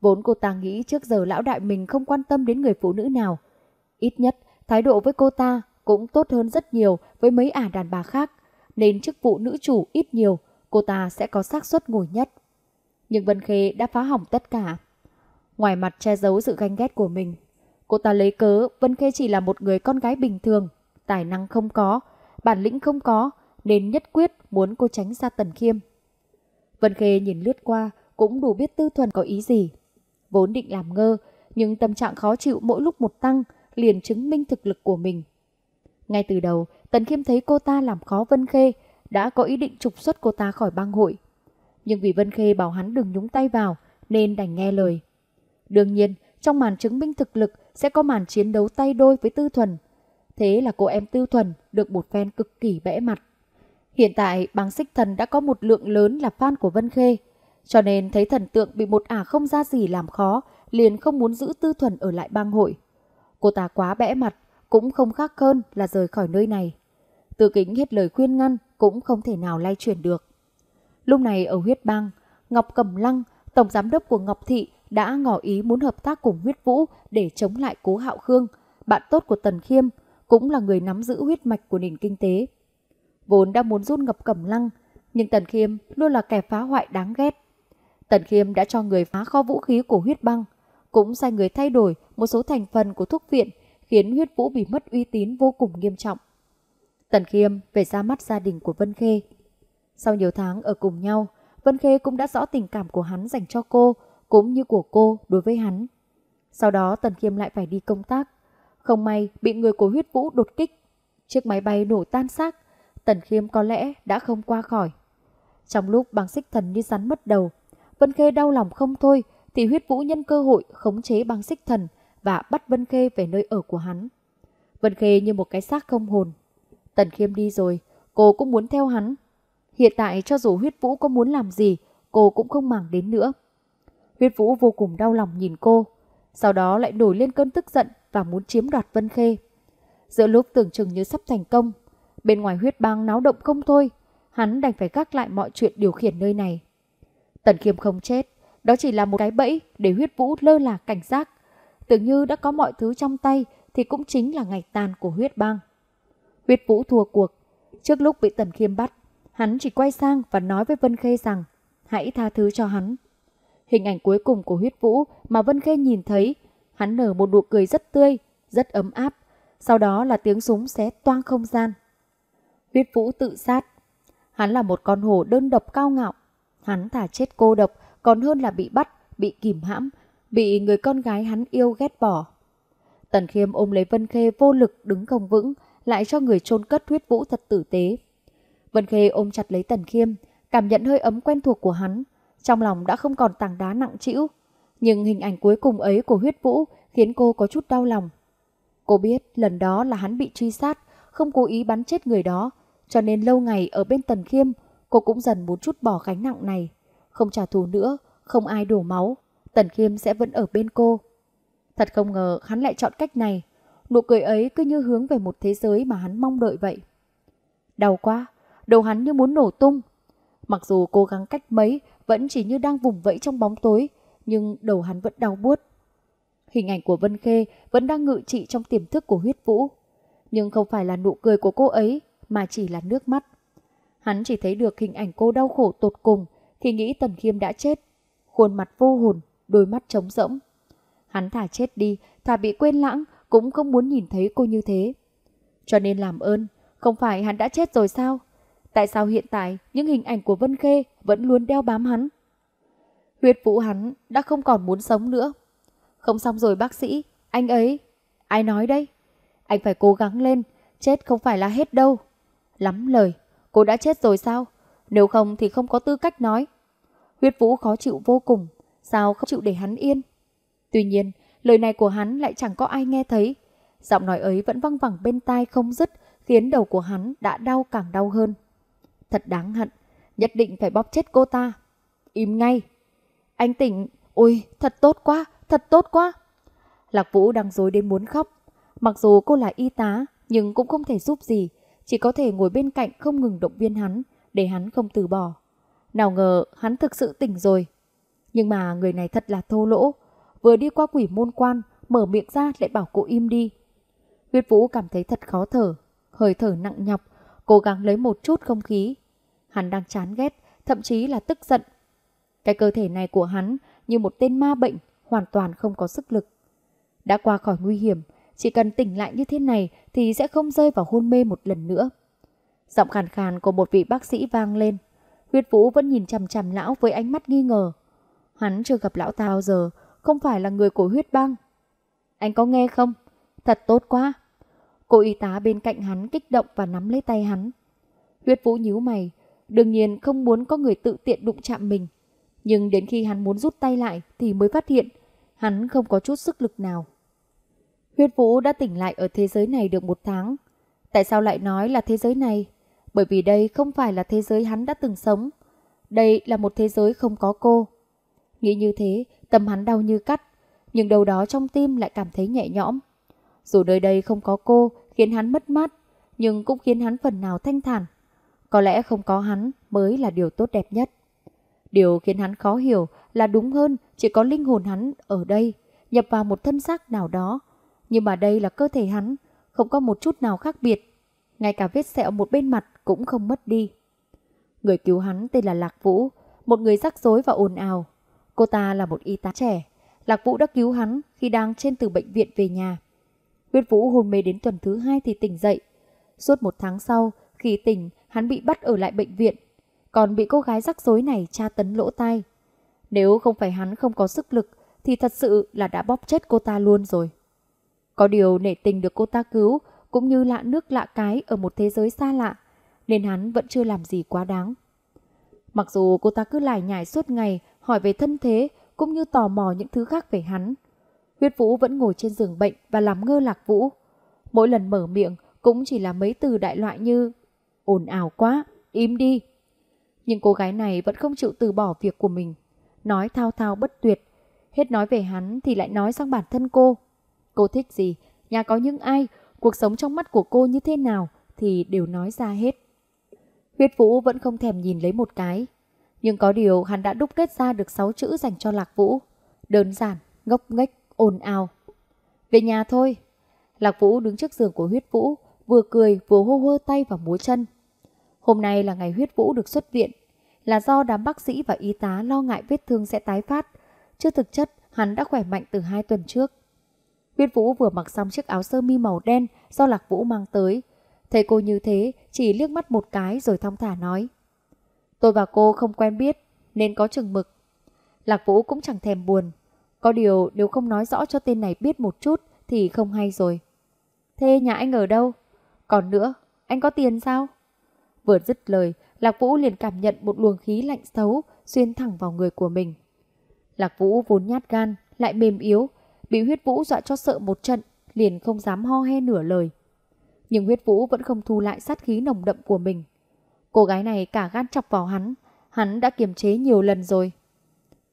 Vốn cô ta nghĩ trước giờ lão đại mình không quan tâm đến người phụ nữ nào. Ít nhất, thái độ với cô ta cũng tốt hơn rất nhiều với mấy ả đàn bà khác, nên chức vụ nữ chủ ít nhiều, cô ta sẽ có xác suất ngồi nhất. Nhưng Vân Khê đã phá hỏng tất cả. Ngoài mặt che giấu sự ganh ghét của mình, cô ta lấy cớ Vân Khê chỉ là một người con gái bình thường, tài năng không có, bản lĩnh không có, nên nhất quyết muốn cô tránh xa Tần Khiêm. Vân Khê nhìn lướt qua cũng đủ biết Tư Thuần có ý gì. Vốn định làm ngơ, nhưng tâm trạng khó chịu mỗi lúc một tăng liền chứng minh thực lực của mình. Ngay từ đầu, Tần Khiêm thấy cô ta làm khó Vân Khê, đã có ý định trục xuất cô ta khỏi bang hội. Nhưng vì Vân Khê bảo hắn đừng nhúng tay vào, nên đành nghe lời. Đương nhiên, trong màn chứng minh thực lực sẽ có màn chiến đấu tay đôi với Tư Thuần. Thế là cô em Tư Thuần được một phen cực kỳ bẽ mặt. Hiện tại, băng xích thần đã có một lượng lớn là fan của Vân Khê, cho nên thấy thần tượng bị một ả không ra gì làm khó, liền không muốn giữ Tư Thuần ở lại bang hội. Cô ta quá bẽ mặt, cũng không khác hơn là rời khỏi nơi này. Tư kính hết lời khuyên ngăn, cũng không thể nào lay chuyển được. Lúc này ở huyết bang, Ngọc Cẩm Lăng, tổng giám đốc của Ngọc Thị đã ngỏ ý muốn hợp tác cùng huyết vũ để chống lại cố hạo khương, bạn tốt của Tần Khiêm, cũng là người nắm giữ huyết mạch của nền kinh tế. Vốn đã muốn rút ngập Cẩm Lăng, nhưng Tần Khiêm luôn là kẻ phá hoại đáng ghét. Tần Khiêm đã cho người phá kho vũ khí của huyết băng, cũng sai người thay đổi một số thành phần của thuốc viện khiến huyết vũ bị mất uy tín vô cùng nghiêm trọng. Tần Khiêm về ra mắt gia đình của Vân Khê. Sau nhiều tháng ở cùng nhau, Vân Khê cũng đã rõ tình cảm của hắn dành cho cô, cũng như của cô đối với hắn. Sau đó Tần Khiêm lại phải đi công tác. Không may bị người của huyết vũ đột kích. Chiếc máy bay nổ tan xác, Tần Khiêm có lẽ đã không qua khỏi. Trong lúc băng xích thần như rắn mất đầu, Vân Khê đau lòng không thôi thì huyết vũ nhân cơ hội khống chế băng xích thần và bắt Vân Khê về nơi ở của hắn. Vân Khê như một cái xác không hồn. Tần Khiêm đi rồi, cô cũng muốn theo hắn. Hiện tại cho dù huyết vũ có muốn làm gì, cô cũng không màng đến nữa. Huyết vũ vô cùng đau lòng nhìn cô, sau đó lại nổi lên cơn tức giận và muốn chiếm đoạt Vân Khê. Giữa lúc tưởng chừng như sắp thành công, bên ngoài huyết bang náo động không thôi, hắn đành phải gác lại mọi chuyện điều khiển nơi này. Tần Khiêm không chết, đó chỉ là một cái bẫy để huyết vũ lơ là cảnh giác. Tưởng như đã có mọi thứ trong tay thì cũng chính là ngày tàn của huyết bang. Huyết vũ thua cuộc. Trước lúc bị Tần Khiêm bắt, hắn chỉ quay sang và nói với Vân Khê rằng hãy tha thứ cho hắn. Hình ảnh cuối cùng của huyết vũ mà Vân Khê nhìn thấy, hắn nở một nụ cười rất tươi, rất ấm áp. Sau đó là tiếng súng xé toang không gian. Huyết vũ tự sát. Hắn là một con hổ đơn độc cao ngạo. Hắn thả chết cô độc còn hơn là bị bắt, bị kìm hãm, bị người con gái hắn yêu ghét bỏ. Tần Khiêm ôm lấy Vân Khê vô lực đứng không vững, lại cho người chôn cất huyết vũ thật tử tế. Vân Khê ôm chặt lấy Tần Khiêm, cảm nhận hơi ấm quen thuộc của hắn, trong lòng đã không còn tảng đá nặng trĩu. Nhưng hình ảnh cuối cùng ấy của huyết vũ khiến cô có chút đau lòng. Cô biết lần đó là hắn bị truy sát, không cố ý bắn chết người đó, cho nên lâu ngày ở bên Tần Khiêm, cô cũng dần muốn chút bỏ gánh nặng này. Không trả thù nữa, không ai đổ máu, Tần Khiêm sẽ vẫn ở bên cô. Thật không ngờ hắn lại chọn cách này. Nụ cười ấy cứ như hướng về một thế giới mà hắn mong đợi vậy. Đau quá, đầu hắn như muốn nổ tung. Mặc dù cố gắng cách mấy, vẫn chỉ như đang vùng vẫy trong bóng tối, nhưng đầu hắn vẫn đau buốt. Hình ảnh của Vân Khê vẫn đang ngự trị trong tiềm thức của huyết vũ. Nhưng không phải là nụ cười của cô ấy, mà chỉ là nước mắt. Hắn chỉ thấy được hình ảnh cô đau khổ tột cùng khi nghĩ Tần Khiêm đã chết. Khuôn mặt vô hồn, đôi mắt trống rỗng. Hắn thả chết đi, thả bị quên lãng, cũng không muốn nhìn thấy cô như thế. Cho nên làm ơn, không phải hắn đã chết rồi sao? Tại sao hiện tại những hình ảnh của Vân Khê vẫn luôn đeo bám hắn? Huyết vũ hắn đã không còn muốn sống nữa. Không xong rồi bác sĩ, anh ấy... Ai nói đây? Anh phải cố gắng lên, chết không phải là hết đâu. Lắm lời, cô đã chết rồi sao? Nếu không thì không có tư cách nói. Huyết vũ khó chịu vô cùng, sao không chịu để hắn yên? Tuy nhiên, lời này của hắn lại chẳng có ai nghe thấy. Giọng nói ấy vẫn văng vẳng bên tai không dứt, khiến đầu của hắn đã đau càng đau hơn. Thật đáng hận, nhất định phải bóp chết cô ta. Im ngay. Anh tỉnh, ôi, thật tốt quá, thật tốt quá. Lạc Vũ đang dối đến muốn khóc. Mặc dù cô là y tá, nhưng cũng không thể giúp gì, chỉ có thể ngồi bên cạnh không ngừng động viên hắn, để hắn không từ bỏ. Nào ngờ hắn thực sự tỉnh rồi. Nhưng mà người này thật là thô lỗ, vừa đi qua quỷ môn quan, mở miệng ra lại bảo cô im đi. Huyết Vũ cảm thấy thật khó thở, hơi thở nặng nhọc, cố gắng lấy một chút không khí. Hắn đang chán ghét, thậm chí là tức giận. Cái cơ thể này của hắn như một tên ma bệnh, hoàn toàn không có sức lực. Đã qua khỏi nguy hiểm, chỉ cần tỉnh lại như thế này thì sẽ không rơi vào hôn mê một lần nữa. Giọng khàn khàn của một vị bác sĩ vang lên. Huyết Vũ vẫn nhìn chằm chằm lão với ánh mắt nghi ngờ. Hắn chưa gặp lão ta bao giờ, không phải là người của huyết băng. Anh có nghe không? Thật tốt quá. Cô y tá bên cạnh hắn kích động và nắm lấy tay hắn. Huyết Vũ nhíu mày, đương nhiên không muốn có người tự tiện đụng chạm mình. Nhưng đến khi hắn muốn rút tay lại thì mới phát hiện hắn không có chút sức lực nào. Huyết Vũ đã tỉnh lại ở thế giới này được một tháng. Tại sao lại nói là thế giới này? Bởi vì đây không phải là thế giới hắn đã từng sống. Đây là một thế giới không có cô. Nghĩ như thế, tâm hắn đau như cắt, nhưng đầu đó trong tim lại cảm thấy nhẹ nhõm. Dù nơi đây không có cô khiến hắn mất mát, nhưng cũng khiến hắn phần nào thanh thản. Có lẽ không có hắn mới là điều tốt đẹp nhất. Điều khiến hắn khó hiểu là đúng hơn chỉ có linh hồn hắn ở đây, nhập vào một thân xác nào đó. Nhưng mà đây là cơ thể hắn, không có một chút nào khác biệt. Ngay cả vết sẹo một bên mặt cũng không mất đi. Người cứu hắn tên là Lạc Vũ, một người rắc rối và ồn ào. Cô ta là một y tá trẻ. Lạc Vũ đã cứu hắn khi đang trên từ bệnh viện về nhà. Huyết Vũ hôn mê đến tuần thứ hai thì tỉnh dậy. Suốt một tháng sau, khi tỉnh, hắn bị bắt ở lại bệnh viện. Còn bị cô gái rắc rối này tra tấn lỗ tai. Nếu không phải hắn không có sức lực, thì thật sự là đã bóp chết cô ta luôn rồi. Có điều nể tình được cô ta cứu, cũng như lạ nước lạ cái ở một thế giới xa lạ, nên hắn vẫn chưa làm gì quá đáng. Mặc dù cô ta cứ lải nhải suốt ngày hỏi về thân thế cũng như tò mò những thứ khác về hắn. Huyết Vũ vẫn ngồi trên giường bệnh và làm ngơ lạc Vũ. Mỗi lần mở miệng cũng chỉ là mấy từ đại loại như ồn ào quá, im đi. Nhưng cô gái này vẫn không chịu từ bỏ việc của mình. Nói thao thao bất tuyệt. Hết nói về hắn thì lại nói sang bản thân cô. Cô thích gì, nhà có những ai, cuộc sống trong mắt của cô như thế nào thì đều nói ra hết. Huyết Vũ vẫn không thèm nhìn lấy một cái. Nhưng có điều hắn đã đúc kết ra được 6 chữ dành cho Lạc Vũ. Đơn giản, ngốc nghếch, ồn ào. Về nhà thôi. Lạc Vũ đứng trước giường của huyết Vũ, vừa cười vừa hô hô tay và múa chân. Hôm nay là ngày huyết Vũ được xuất viện. là do đám bác sĩ và y tá lo ngại vết thương sẽ tái phát, chứ thực chất hắn đã khỏe mạnh từ hai tuần trước. Huyết Vũ vừa mặc xong chiếc áo sơ mi màu đen do Lạc Vũ mang tới. Thấy cô như thế, chỉ liếc mắt một cái rồi thong thả nói. Tôi và cô không quen biết, nên có chừng mực. Lạc Vũ cũng chẳng thèm buồn. Có điều nếu không nói rõ cho tên này biết một chút thì không hay rồi. Thế nhà anh ở đâu? Còn nữa, anh có tiền sao? Vừa dứt lời, Lạc Vũ liền cảm nhận một luồng khí lạnh xấu xuyên thẳng vào người của mình. Lạc Vũ vốn nhát gan, lại mềm yếu, bị huyết vũ dọa cho sợ một trận, liền không dám ho he nửa lời. Nhưng huyết vũ vẫn không thu lại sát khí nồng đậm của mình. Cô gái này cả gan chọc vào hắn, hắn đã kiềm chế nhiều lần rồi.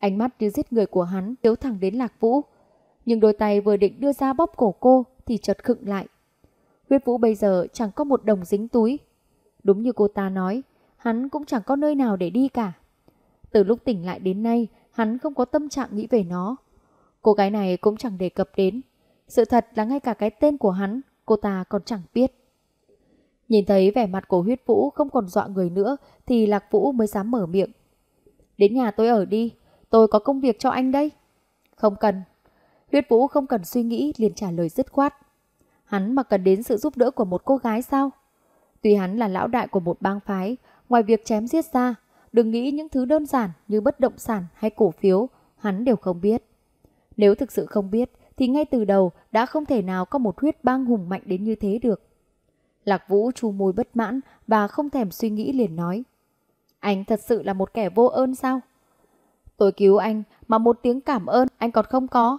Ánh mắt như giết người của hắn chiếu thẳng đến Lạc Vũ. Nhưng đôi tay vừa định đưa ra bóp cổ cô thì chợt khựng lại. Huyết Vũ bây giờ chẳng có một đồng dính túi. Đúng như cô ta nói, hắn cũng chẳng có nơi nào để đi cả. Từ lúc tỉnh lại đến nay, hắn không có tâm trạng nghĩ về nó. Cô gái này cũng chẳng đề cập đến. Sự thật là ngay cả cái tên của hắn, cô ta còn chẳng biết. Nhìn thấy vẻ mặt của huyết vũ không còn dọa người nữa thì Lạc Vũ mới dám mở miệng. Đến nhà tôi ở đi, tôi có công việc cho anh đây. Không cần. Huyết vũ không cần suy nghĩ liền trả lời dứt khoát. Hắn mà cần đến sự giúp đỡ của một cô gái sao? Tuy hắn là lão đại của một bang phái, ngoài việc chém giết ra, đừng nghĩ những thứ đơn giản như bất động sản hay cổ phiếu, hắn đều không biết. Nếu thực sự không biết, thì ngay từ đầu đã không thể nào có một huyết bang hùng mạnh đến như thế được. Lạc Vũ chu môi bất mãn và không thèm suy nghĩ liền nói. Anh thật sự là một kẻ vô ơn sao? Tôi cứu anh mà một tiếng cảm ơn anh còn không có.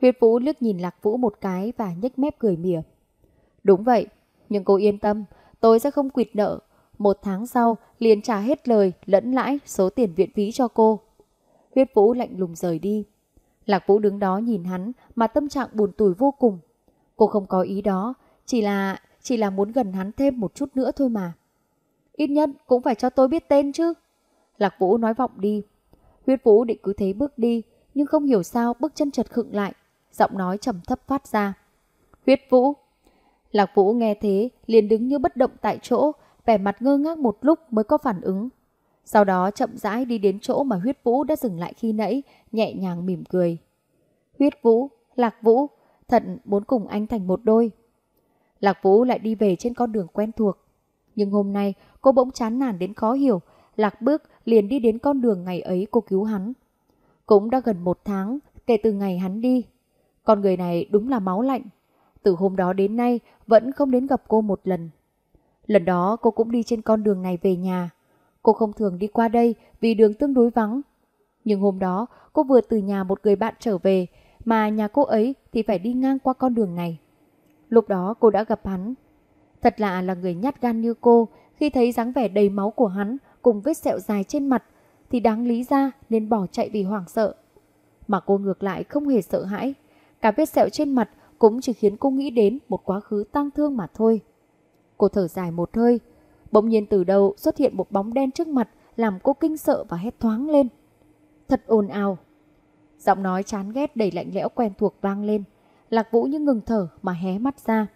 Huyết Vũ liếc nhìn Lạc Vũ một cái và nhếch mép cười mỉa. Đúng vậy, nhưng cô yên tâm, tôi sẽ không quỵt nợ. Một tháng sau, liền trả hết lời lẫn lãi số tiền viện phí cho cô. Huyết Vũ lạnh lùng rời đi. Lạc Vũ đứng đó nhìn hắn mà tâm trạng buồn tủi vô cùng. Cô không có ý đó, chỉ là chỉ là muốn gần hắn thêm một chút nữa thôi mà. Ít nhất cũng phải cho tôi biết tên chứ. Lạc Vũ nói vọng đi. Huyết Vũ định cứ thế bước đi, nhưng không hiểu sao bước chân chợt khựng lại, giọng nói trầm thấp phát ra. Huyết Vũ. Lạc Vũ nghe thế, liền đứng như bất động tại chỗ, vẻ mặt ngơ ngác một lúc mới có phản ứng. Sau đó chậm rãi đi đến chỗ mà huyết vũ đã dừng lại khi nãy, nhẹ nhàng mỉm cười. Huyết vũ, lạc vũ, thận muốn cùng anh thành một đôi. Lạc vũ lại đi về trên con đường quen thuộc. Nhưng hôm nay cô bỗng chán nản đến khó hiểu, lạc bước liền đi đến con đường ngày ấy cô cứu hắn. Cũng đã gần một tháng kể từ ngày hắn đi. Con người này đúng là máu lạnh. Từ hôm đó đến nay vẫn không đến gặp cô một lần. Lần đó cô cũng đi trên con đường này về nhà. Cô không thường đi qua đây vì đường tương đối vắng. Nhưng hôm đó cô vừa từ nhà một người bạn trở về mà nhà cô ấy thì phải đi ngang qua con đường này. Lúc đó cô đã gặp hắn. Thật lạ là người nhát gan như cô khi thấy dáng vẻ đầy máu của hắn cùng vết sẹo dài trên mặt thì đáng lý ra nên bỏ chạy vì hoảng sợ. Mà cô ngược lại không hề sợ hãi. Cả vết sẹo trên mặt cũng chỉ khiến cô nghĩ đến một quá khứ tang thương mà thôi. Cô thở dài một hơi, bỗng nhiên từ đầu xuất hiện một bóng đen trước mặt làm cô kinh sợ và hét thoáng lên. Thật ồn ào. Giọng nói chán ghét đầy lạnh lẽo quen thuộc vang lên. Lạc Vũ như ngừng thở mà hé mắt ra.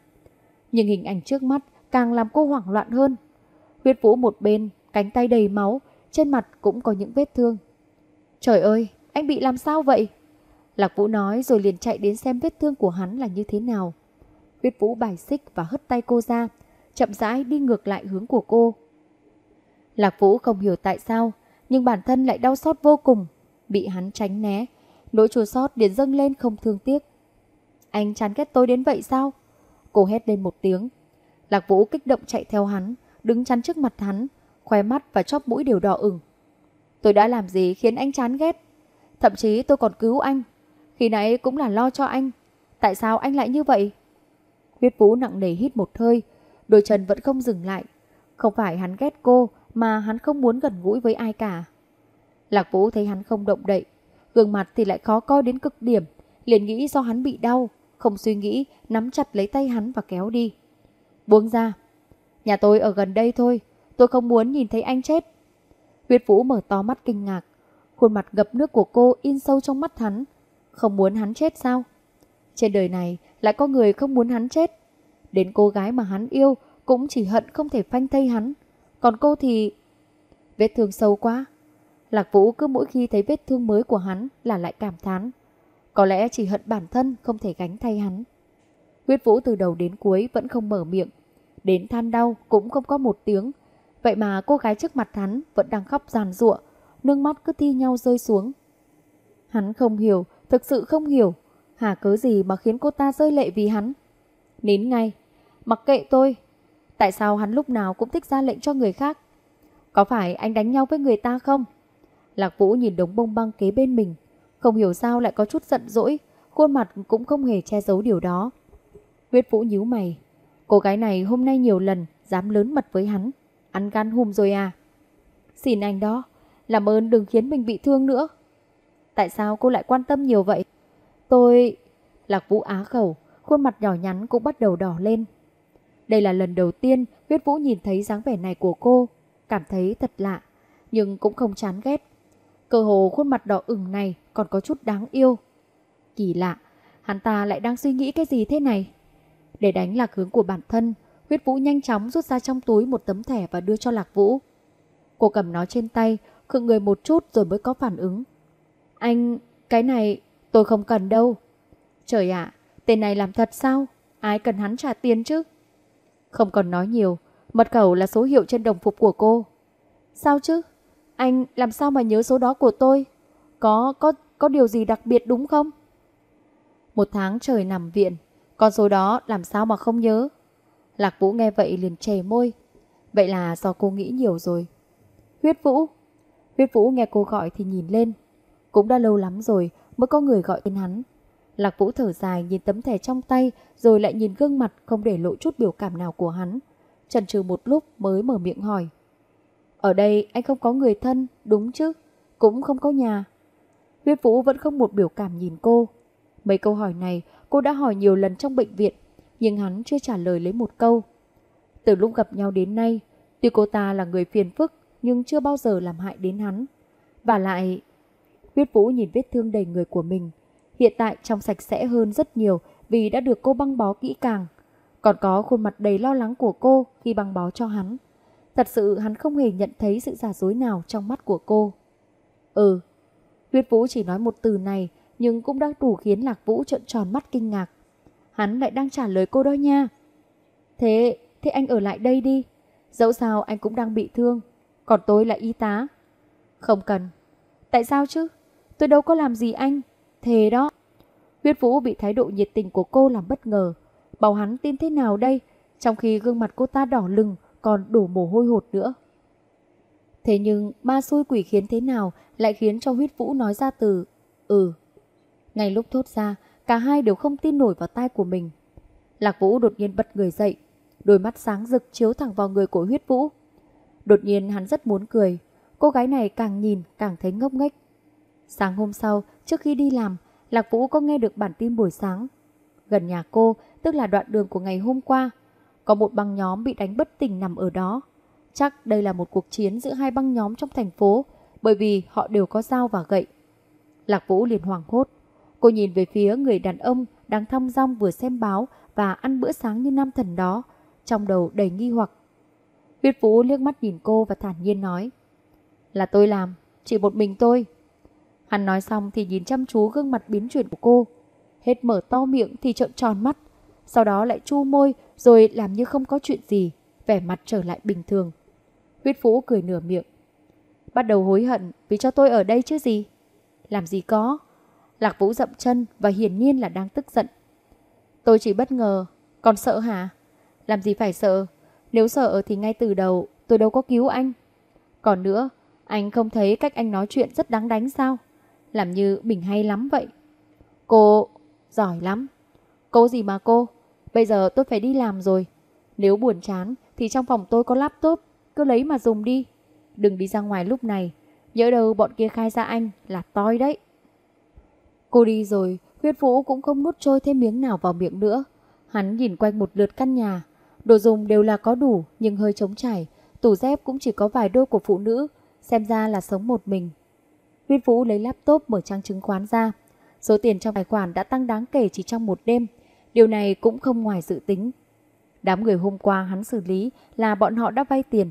Nhưng hình ảnh trước mắt càng làm cô hoảng loạn hơn. Huyết Vũ một bên, cánh tay đầy máu, trên mặt cũng có những vết thương. Trời ơi, anh bị làm sao vậy? Lạc Vũ nói rồi liền chạy đến xem vết thương của hắn là như thế nào. Huyết Vũ bài xích và hất tay cô ra, chậm rãi đi ngược lại hướng của cô. Lạc Vũ không hiểu tại sao, nhưng bản thân lại đau xót vô cùng, bị hắn tránh né. Nỗi chua xót liền dâng lên không thương tiếc. Anh chán ghét tôi đến vậy sao? Cô hét lên một tiếng. Lạc Vũ kích động chạy theo hắn, đứng chắn trước mặt hắn, Khoe mắt và chóp mũi đều đỏ ửng. Tôi đã làm gì khiến anh chán ghét? Thậm chí tôi còn cứu anh. Khi nãy cũng là lo cho anh. Tại sao anh lại như vậy? Huyết Vũ nặng nề hít một hơi, đôi chân vẫn không dừng lại. Không phải hắn ghét cô, mà hắn không muốn gần gũi với ai cả. Lạc Vũ thấy hắn không động đậy, gương mặt thì lại khó coi đến cực điểm, liền nghĩ do hắn bị đau, không suy nghĩ, nắm chặt lấy tay hắn và kéo đi. Buông ra. Nhà tôi ở gần đây thôi, tôi không muốn nhìn thấy anh chết. Huyết Vũ mở to mắt kinh ngạc, khuôn mặt ngập nước của cô in sâu trong mắt hắn. Không muốn hắn chết sao? Trên đời này lại có người không muốn hắn chết. Đến cô gái mà hắn yêu cũng chỉ hận không thể phanh thây hắn. Còn cô thì... Vết thương sâu quá. Lạc Vũ cứ mỗi khi thấy vết thương mới của hắn là lại cảm thán. Có lẽ chỉ hận bản thân không thể gánh thay hắn. Huyết Vũ từ đầu đến cuối vẫn không mở miệng. Đến than đau cũng không có một tiếng. Vậy mà cô gái trước mặt hắn vẫn đang khóc giàn giụa, nước mắt cứ thi nhau rơi xuống. Hắn không hiểu, thực sự không hiểu. Hà cớ gì mà khiến cô ta rơi lệ vì hắn? Nín ngay. Mặc kệ tôi. Tại sao hắn lúc nào cũng thích ra lệnh cho người khác? Có phải anh đánh nhau với người ta không? Lạc Vũ nhìn đống bông băng kế bên mình. Không hiểu sao lại có chút giận dỗi. Khuôn mặt cũng không hề che giấu điều đó. Huyết Vũ nhíu mày. Cô gái này hôm nay nhiều lần dám lớn mật với hắn. Ăn gan hùm rồi à? Xin anh đó. Làm ơn đừng khiến mình bị thương nữa. Tại sao cô lại quan tâm nhiều vậy? Tôi... Lạc Vũ á khẩu, khuôn mặt nhỏ nhắn cũng bắt đầu đỏ lên. Đây là lần đầu tiên Huyết Vũ nhìn thấy dáng vẻ này của cô, cảm thấy thật lạ, nhưng cũng không chán ghét. Cơ hồ khuôn mặt đỏ ửng này còn có chút đáng yêu. Kỳ lạ, hắn ta lại đang suy nghĩ cái gì thế này? Để đánh lạc hướng của bản thân, Huyết Vũ nhanh chóng rút ra trong túi một tấm thẻ và đưa cho Lạc Vũ. Cô cầm nó trên tay, khựng người một chút rồi mới có phản ứng. Anh, cái này tôi không cần đâu. Trời ạ, tên này làm thật sao? Ai cần hắn trả tiền chứ? Không còn nói nhiều, mật khẩu là số hiệu trên đồng phục của cô. Sao chứ? Anh làm sao mà nhớ số đó của tôi? Có, có, có điều gì đặc biệt đúng không? Một tháng trời nằm viện, con số đó làm sao mà không nhớ? Lạc Vũ nghe vậy liền chề môi. Vậy là do cô nghĩ nhiều rồi. Huyết Vũ. Huyết Vũ nghe cô gọi thì nhìn lên. Cũng đã lâu lắm rồi mới có người gọi tên hắn. Lạc Vũ thở dài nhìn tấm thẻ trong tay rồi lại nhìn gương mặt không để lộ chút biểu cảm nào của hắn. Chần chừ một lúc mới mở miệng hỏi. Ở đây anh không có người thân, đúng chứ? Cũng không có nhà. Huyết Vũ vẫn không một biểu cảm nhìn cô. Mấy câu hỏi này cô đã hỏi nhiều lần trong bệnh viện, nhưng hắn chưa trả lời lấy một câu. Từ lúc gặp nhau đến nay, tuy cô ta là người phiền phức nhưng chưa bao giờ làm hại đến hắn. Và lại, Huyết Vũ nhìn vết thương đầy người của mình, hiện tại trong sạch sẽ hơn rất nhiều vì đã được cô băng bó kỹ càng. Còn có khuôn mặt đầy lo lắng của cô khi băng bó cho hắn. Thật sự hắn không hề nhận thấy sự giả dối nào trong mắt của cô. Ừ, Huyết Vũ chỉ nói một từ này nhưng cũng đang đủ khiến Lạc Vũ trợn tròn mắt kinh ngạc. Hắn lại đang trả lời cô đó nha. Thế, thế anh ở lại đây đi. Dẫu sao anh cũng đang bị thương. Còn tôi là y tá. Không cần. Tại sao chứ? Tôi đâu có làm gì anh. thế đó. Huyết Vũ bị thái độ nhiệt tình của cô làm bất ngờ. Bảo hắn tin thế nào đây? Trong khi gương mặt cô ta đỏ lừng còn đổ mồ hôi hột nữa. Thế nhưng ma xui quỷ khiến thế nào lại khiến cho huyết vũ nói ra từ ừ. Ngay lúc thốt ra, cả hai đều không tin nổi vào tai của mình. Lạc Vũ đột nhiên bật người dậy, đôi mắt sáng rực chiếu thẳng vào người của huyết vũ. Đột nhiên hắn rất muốn cười, cô gái này càng nhìn càng thấy ngốc nghếch. Sáng hôm sau, trước khi đi làm, Lạc Vũ có nghe được bản tin buổi sáng. Gần nhà cô, tức là đoạn đường của ngày hôm qua, có một băng nhóm bị đánh bất tỉnh nằm ở đó. Chắc đây là một cuộc chiến giữa hai băng nhóm trong thành phố, bởi vì họ đều có dao và gậy. Lạc Vũ liền hoảng hốt. Cô nhìn về phía người đàn ông đang thong dong vừa xem báo và ăn bữa sáng như nam thần đó, trong đầu đầy nghi hoặc. Huyết Vũ liếc mắt nhìn cô và thản nhiên nói. Là tôi làm, chỉ một mình tôi. Hắn nói xong thì nhìn chăm chú gương mặt biến chuyển của cô. Hết mở to miệng thì trợn tròn mắt. Sau đó lại chu môi rồi làm như không có chuyện gì. Vẻ mặt trở lại bình thường. Huyết Vũ cười nửa miệng. Bắt đầu hối hận vì cho tôi ở đây chứ gì. Làm gì có. Lạc Vũ dậm chân và hiển nhiên là đang tức giận. Tôi chỉ bất ngờ. Còn sợ hả? Làm gì phải sợ? Nếu sợ thì ngay từ đầu tôi đâu có cứu anh. Còn nữa, anh không thấy cách anh nói chuyện rất đáng đánh sao? Làm như mình hay lắm vậy. Cô... giỏi lắm. Cô gì mà cô? Bây giờ tôi phải đi làm rồi. Nếu buồn chán thì trong phòng tôi có laptop. Cứ lấy mà dùng đi. Đừng đi ra ngoài lúc này. Nhớ đâu bọn kia khai ra anh là toi đấy. Cô đi rồi, huyết vũ cũng không nuốt trôi thêm miếng nào vào miệng nữa. Hắn nhìn quanh một lượt căn nhà. Đồ dùng đều là có đủ nhưng hơi trống trải. Tủ dép cũng chỉ có vài đôi của phụ nữ. Xem ra là sống một mình. Huyết Vũ lấy laptop mở trang chứng khoán ra. Số tiền trong tài khoản đã tăng đáng kể chỉ trong một đêm. Điều này cũng không ngoài dự tính. Đám người hôm qua hắn xử lý là bọn họ đã vay tiền.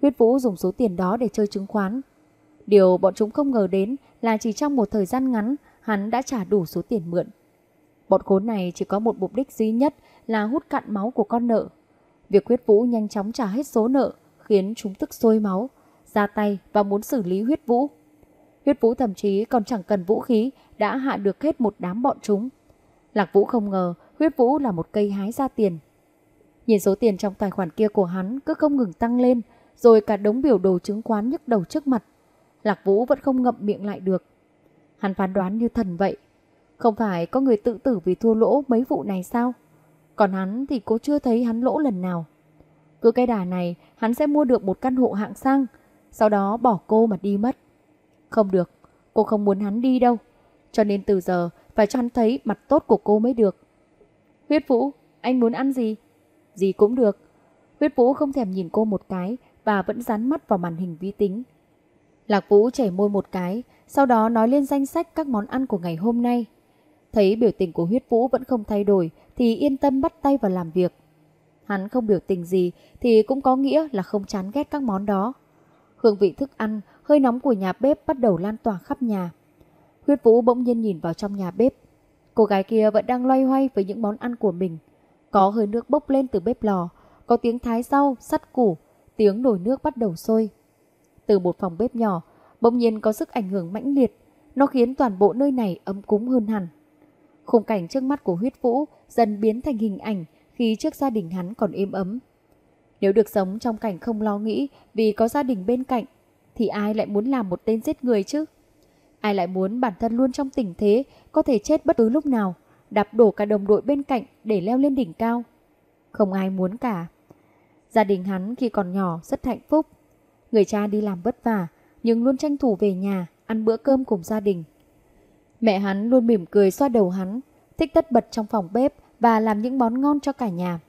Huyết Vũ dùng số tiền đó để chơi chứng khoán. Điều bọn chúng không ngờ đến là chỉ trong một thời gian ngắn hắn đã trả đủ số tiền mượn. Bọn khốn này chỉ có một mục đích duy nhất là hút cạn máu của con nợ. Việc huyết vũ nhanh chóng trả hết số nợ khiến chúng tức sôi máu, ra tay và muốn xử lý huyết vũ. Huyết vũ thậm chí còn chẳng cần vũ khí đã hạ được hết một đám bọn chúng. Lạc vũ không ngờ huyết vũ là một cây hái ra tiền. Nhìn số tiền trong tài khoản kia của hắn cứ không ngừng tăng lên, rồi cả đống biểu đồ chứng khoán nhức đầu trước mặt. Lạc vũ vẫn không ngậm miệng lại được. Hắn phán đoán như thần vậy. Không phải có người tự tử vì thua lỗ mấy vụ này sao? Còn hắn thì cô chưa thấy hắn lỗ lần nào. Cứ cái đà này, hắn sẽ mua được một căn hộ hạng sang, sau đó bỏ cô mà đi mất. Không được, cô không muốn hắn đi đâu. Cho nên từ giờ phải cho hắn thấy mặt tốt của cô mới được. Huyết Vũ, anh muốn ăn gì? Gì cũng được. Huyết Vũ không thèm nhìn cô một cái và vẫn dán mắt vào màn hình vi tính. Lạc Vũ chảy môi một cái, sau đó nói lên danh sách các món ăn của ngày hôm nay. Thấy biểu tình của huyết vũ vẫn không thay đổi thì yên tâm bắt tay vào làm việc. Hắn không biểu tình gì thì cũng có nghĩa là không chán ghét các món đó. Hương vị thức ăn, hơi nóng của nhà bếp bắt đầu lan tỏa khắp nhà. Huyết vũ bỗng nhiên nhìn vào trong nhà bếp. Cô gái kia vẫn đang loay hoay với những món ăn của mình. Có hơi nước bốc lên từ bếp lò, có tiếng thái rau, sắt củ, tiếng nồi nước bắt đầu sôi. Từ một phòng bếp nhỏ, bỗng nhiên có sức ảnh hưởng mãnh liệt, nó khiến toàn bộ nơi này ấm cúng hơn hẳn. Khung cảnh trước mắt của huyết vũ dần biến thành hình ảnh khi trước gia đình hắn còn êm ấm. Nếu được sống trong cảnh không lo nghĩ vì có gia đình bên cạnh, thì ai lại muốn làm một tên giết người chứ? Ai lại muốn bản thân luôn trong tình thế có thể chết bất cứ lúc nào, đạp đổ cả đồng đội bên cạnh để leo lên đỉnh cao? Không ai muốn cả. Gia đình hắn khi còn nhỏ rất hạnh phúc. Người cha đi làm vất vả, nhưng luôn tranh thủ về nhà, ăn bữa cơm cùng gia đình. Mẹ hắn luôn mỉm cười xoa đầu hắn, thích tất bật trong phòng bếp và làm những món ngon cho cả nhà.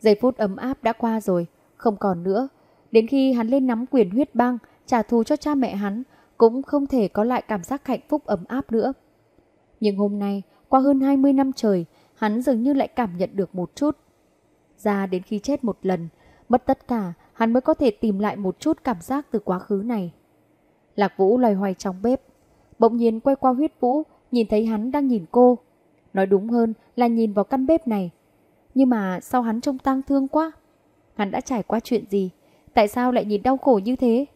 Giây phút ấm áp đã qua rồi, không còn nữa. Đến khi hắn lên nắm quyền huyết băng, trả thù cho cha mẹ hắn, cũng không thể có lại cảm giác hạnh phúc ấm áp nữa. Nhưng hôm nay, qua hơn 20 năm trời, hắn dường như lại cảm nhận được một chút. Ra đến khi chết một lần, mất tất cả, hắn mới có thể tìm lại một chút cảm giác từ quá khứ này. Lạc Vũ loay hoay trong bếp, bỗng nhiên quay qua huyết vũ, nhìn thấy hắn đang nhìn cô. Nói đúng hơn là nhìn vào căn bếp này. Nhưng mà sao hắn trông tang thương quá? Hắn đã trải qua chuyện gì? Tại sao lại nhìn đau khổ như thế?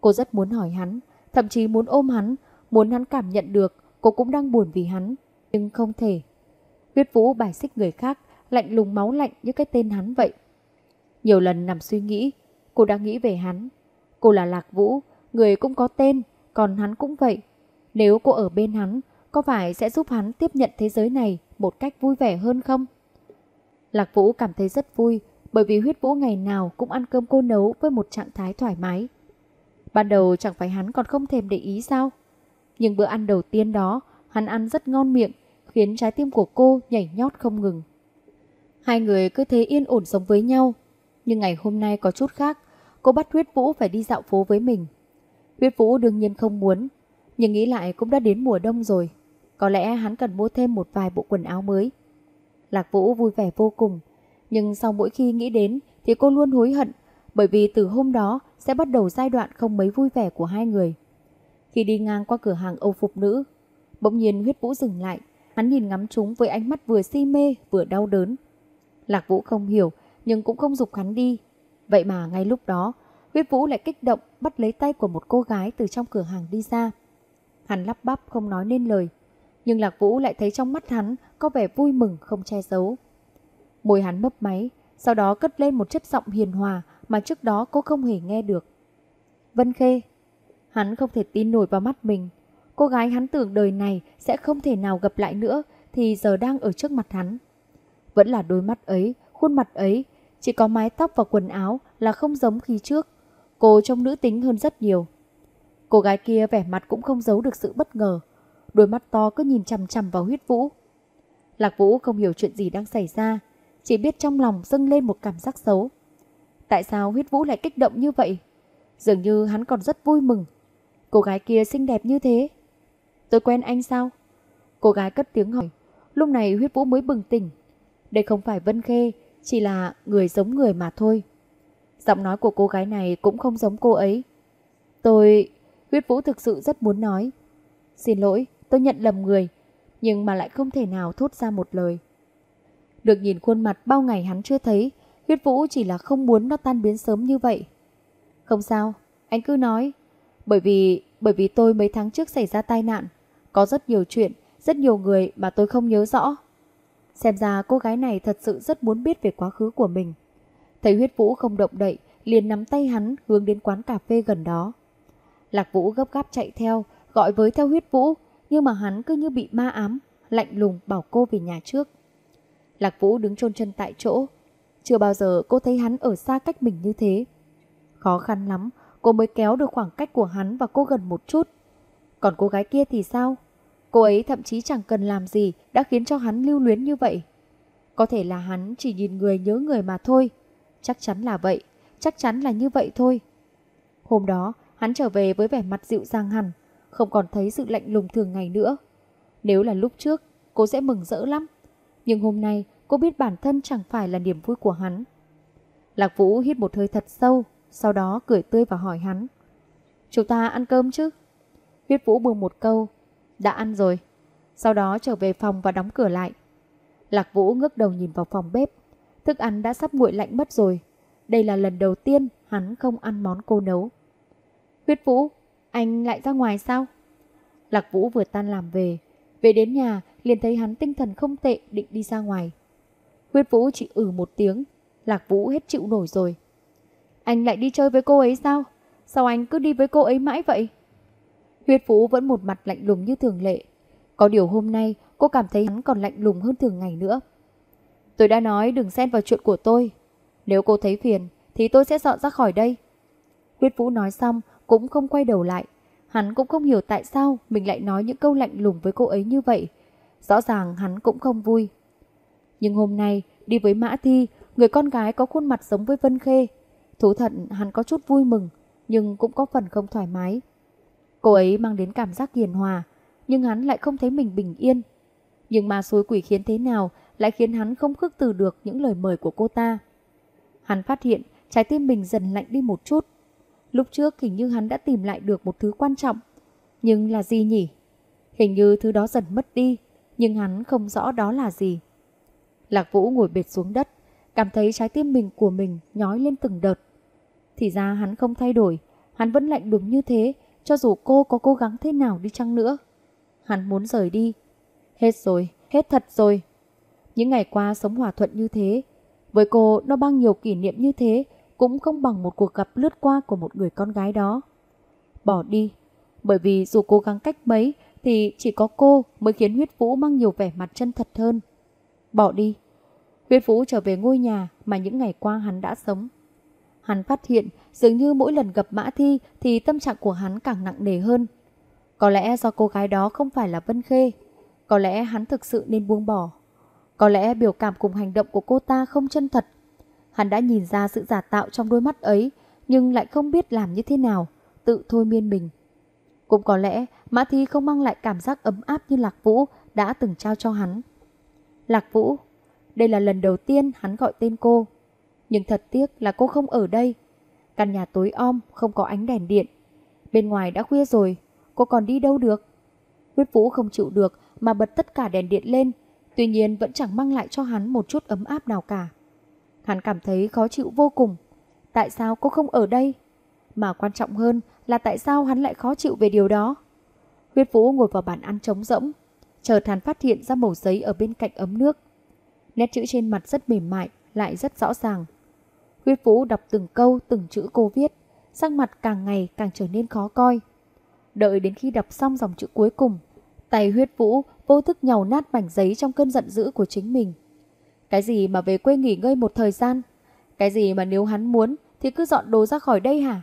Cô rất muốn hỏi hắn, thậm chí muốn ôm hắn, muốn hắn cảm nhận được cô cũng đang buồn vì hắn, nhưng không thể. Huyết vũ bài xích người khác, lạnh lùng máu lạnh như cái tên hắn vậy. Nhiều lần nằm suy nghĩ, cô đã nghĩ về hắn. Cô là Lạc Vũ, người cũng có tên, còn hắn cũng vậy. Nếu cô ở bên hắn, có phải sẽ giúp hắn tiếp nhận thế giới này một cách vui vẻ hơn không? Lạc Vũ cảm thấy rất vui bởi vì huyết vũ ngày nào cũng ăn cơm cô nấu với một trạng thái thoải mái. Ban đầu chẳng phải hắn còn không thèm để ý sao? Nhưng bữa ăn đầu tiên đó, hắn ăn rất ngon miệng, khiến trái tim của cô nhảy nhót không ngừng. Hai người cứ thế yên ổn sống với nhau. Nhưng ngày hôm nay có chút khác, cô bắt huyết vũ phải đi dạo phố với mình. Huyết vũ đương nhiên không muốn, nhưng nghĩ lại cũng đã đến mùa đông rồi. Có lẽ hắn cần mua thêm một vài bộ quần áo mới. Lạc Vũ vui vẻ vô cùng, nhưng sau mỗi khi nghĩ đến thì cô luôn hối hận bởi vì từ hôm đó sẽ bắt đầu giai đoạn không mấy vui vẻ của hai người. Khi đi ngang qua cửa hàng Âu phục nữ, bỗng nhiên huyết vũ dừng lại, hắn nhìn ngắm chúng với ánh mắt vừa si mê vừa đau đớn. Lạc Vũ không hiểu nhưng cũng không dục hắn đi. Vậy mà ngay lúc đó, huyết vũ lại kích động bắt lấy tay của một cô gái từ trong cửa hàng đi ra. Hắn lắp bắp không nói nên lời, nhưng Lạc Vũ lại thấy trong mắt hắn có vẻ vui mừng không che giấu. Môi hắn mấp máy, sau đó cất lên một chất giọng hiền hòa mà trước đó cô không hề nghe được. Vân Khê. Hắn không thể tin nổi vào mắt mình. Cô gái hắn tưởng đời này sẽ không thể nào gặp lại nữa thì giờ đang ở trước mặt hắn. Vẫn là đôi mắt ấy, khuôn mặt ấy, chỉ có mái tóc và quần áo là không giống khi trước. Cô trông nữ tính hơn rất nhiều. Cô gái kia vẻ mặt cũng không giấu được sự bất ngờ. Đôi mắt to cứ nhìn chằm chằm vào huyết vũ. Lạc Vũ không hiểu chuyện gì đang xảy ra, chỉ biết trong lòng dâng lên một cảm giác xấu. Tại sao huyết vũ lại kích động như vậy? Dường như hắn còn rất vui mừng. Cô gái kia xinh đẹp như thế. Tôi quen anh sao? Cô gái cất tiếng hỏi. Lúc này huyết vũ mới bừng tỉnh. Đây không phải Vân Khê, chỉ là người giống người mà thôi. Giọng nói của cô gái này cũng không giống cô ấy. Tôi... Huyết Vũ thực sự rất muốn nói. Xin lỗi, tôi nhận lầm người, nhưng mà lại không thể nào thốt ra một lời. Được nhìn khuôn mặt bao ngày hắn chưa thấy, Huyết Vũ chỉ là không muốn nó tan biến sớm như vậy. Không sao, anh cứ nói. Bởi vì, bởi vì tôi mấy tháng trước xảy ra tai nạn. Có rất nhiều chuyện, rất nhiều người mà tôi không nhớ rõ. Xem ra cô gái này thật sự rất muốn biết về quá khứ của mình. Thấy huyết vũ không động đậy, liền nắm tay hắn hướng đến quán cà phê gần đó. Lạc vũ gấp gáp chạy theo, gọi với theo huyết vũ, nhưng mà hắn cứ như bị ma ám, lạnh lùng bảo cô về nhà trước. Lạc vũ đứng chôn chân tại chỗ. Chưa bao giờ cô thấy hắn ở xa cách mình như thế. Khó khăn lắm, cô mới kéo được khoảng cách của hắn và cô gần một chút. Còn cô gái kia thì sao? Cô ấy thậm chí chẳng cần làm gì đã khiến cho hắn lưu luyến như vậy. Có thể là hắn chỉ nhìn người nhớ người mà thôi. Chắc chắn là vậy, chắc chắn là như vậy thôi. Hôm đó, hắn trở về với vẻ mặt dịu dàng hẳn, không còn thấy sự lạnh lùng thường ngày nữa. Nếu là lúc trước, cô sẽ mừng rỡ lắm. Nhưng hôm nay, cô biết bản thân chẳng phải là niềm vui của hắn. Lạc Vũ hít một hơi thật sâu, sau đó cười tươi và hỏi hắn. Chúng ta ăn cơm chứ? Huyết Vũ buông một câu. Đã ăn rồi. Sau đó trở về phòng và đóng cửa lại. Lạc Vũ ngước đầu nhìn vào phòng bếp. Thức ăn đã sắp nguội lạnh mất rồi. Đây là lần đầu tiên hắn không ăn món cô nấu. Huyết Vũ, anh lại ra ngoài sao? Lạc Vũ vừa tan làm về. Về đến nhà, liền thấy hắn tinh thần không tệ định đi ra ngoài. Huyết Vũ chỉ ử một tiếng. Lạc Vũ hết chịu nổi rồi. Anh lại đi chơi với cô ấy sao? Sao anh cứ đi với cô ấy mãi vậy? Huyết Vũ vẫn một mặt lạnh lùng như thường lệ. Có điều hôm nay cô cảm thấy hắn còn lạnh lùng hơn thường ngày nữa. Tôi đã nói đừng xen vào chuyện của tôi. Nếu cô thấy phiền thì tôi sẽ dọn ra khỏi đây. Huyết Vũ nói xong cũng không quay đầu lại. Hắn cũng không hiểu tại sao mình lại nói những câu lạnh lùng với cô ấy như vậy. Rõ ràng hắn cũng không vui. Nhưng hôm nay đi với Mã Thi, người con gái có khuôn mặt giống với Vân Khê. Thú thật hắn có chút vui mừng, nhưng cũng có phần không thoải mái. Cô ấy mang đến cảm giác hiền hòa, nhưng hắn lại không thấy mình bình yên. Nhưng mà suối quỷ khiến thế nào lại khiến hắn không khước từ được những lời mời của cô ta. Hắn phát hiện trái tim mình dần lạnh đi một chút. Lúc trước hình như hắn đã tìm lại được một thứ quan trọng. Nhưng là gì nhỉ? Hình như thứ đó dần mất đi, nhưng hắn không rõ đó là gì. Lạc Vũ ngồi bệt xuống đất, cảm thấy trái tim mình của mình nhói lên từng đợt. Thì ra hắn không thay đổi, hắn vẫn lạnh đúng như thế, cho dù cô có cố gắng thế nào đi chăng nữa. Hắn muốn rời đi. Hết rồi, hết thật rồi. Những ngày qua sống hòa thuận như thế, với cô nó bao nhiêu kỷ niệm như thế cũng không bằng một cuộc gặp lướt qua của một người con gái đó. Bỏ đi, bởi vì dù cố gắng cách mấy thì chỉ có cô mới khiến huyết vũ mang nhiều vẻ mặt chân thật hơn. Bỏ đi. Huyết vũ trở về ngôi nhà mà những ngày qua hắn đã sống. Hắn phát hiện dường như mỗi lần gặp Mã Thi thì tâm trạng của hắn càng nặng nề hơn. Có lẽ do cô gái đó không phải là Vân Khê. Có lẽ hắn thực sự nên buông bỏ. Có lẽ biểu cảm cùng hành động của cô ta không chân thật. Hắn đã nhìn ra sự giả tạo trong đôi mắt ấy, nhưng lại không biết làm như thế nào, tự thôi miên mình. Cũng có lẽ Mã Thi không mang lại cảm giác ấm áp như Lạc Vũ đã từng trao cho hắn. Lạc Vũ, đây là lần đầu tiên hắn gọi tên cô. Nhưng thật tiếc là cô không ở đây. Căn nhà tối om, không có ánh đèn điện. Bên ngoài đã khuya rồi, cô còn đi đâu được? Huyết Vũ không chịu được mà bật tất cả đèn điện lên, tuy nhiên vẫn chẳng mang lại cho hắn một chút ấm áp nào cả. Hắn cảm thấy khó chịu vô cùng. Tại sao cô không ở đây? Mà quan trọng hơn là tại sao hắn lại khó chịu về điều đó? Huyết Vũ ngồi vào bàn ăn trống rỗng, chờ hắn phát hiện ra mẩu giấy ở bên cạnh ấm nước. Nét chữ trên mặt rất mềm mại, lại rất rõ ràng. Huyết Vũ đọc từng câu, từng chữ cô viết, sắc mặt càng ngày càng trở nên khó coi. Đợi đến khi đọc xong dòng chữ cuối cùng, tay huyết vũ vô thức nhàu nát mảnh giấy trong cơn giận dữ của chính mình. Cái gì mà về quê nghỉ ngơi một thời gian? Cái gì mà nếu hắn muốn thì cứ dọn đồ ra khỏi đây hả?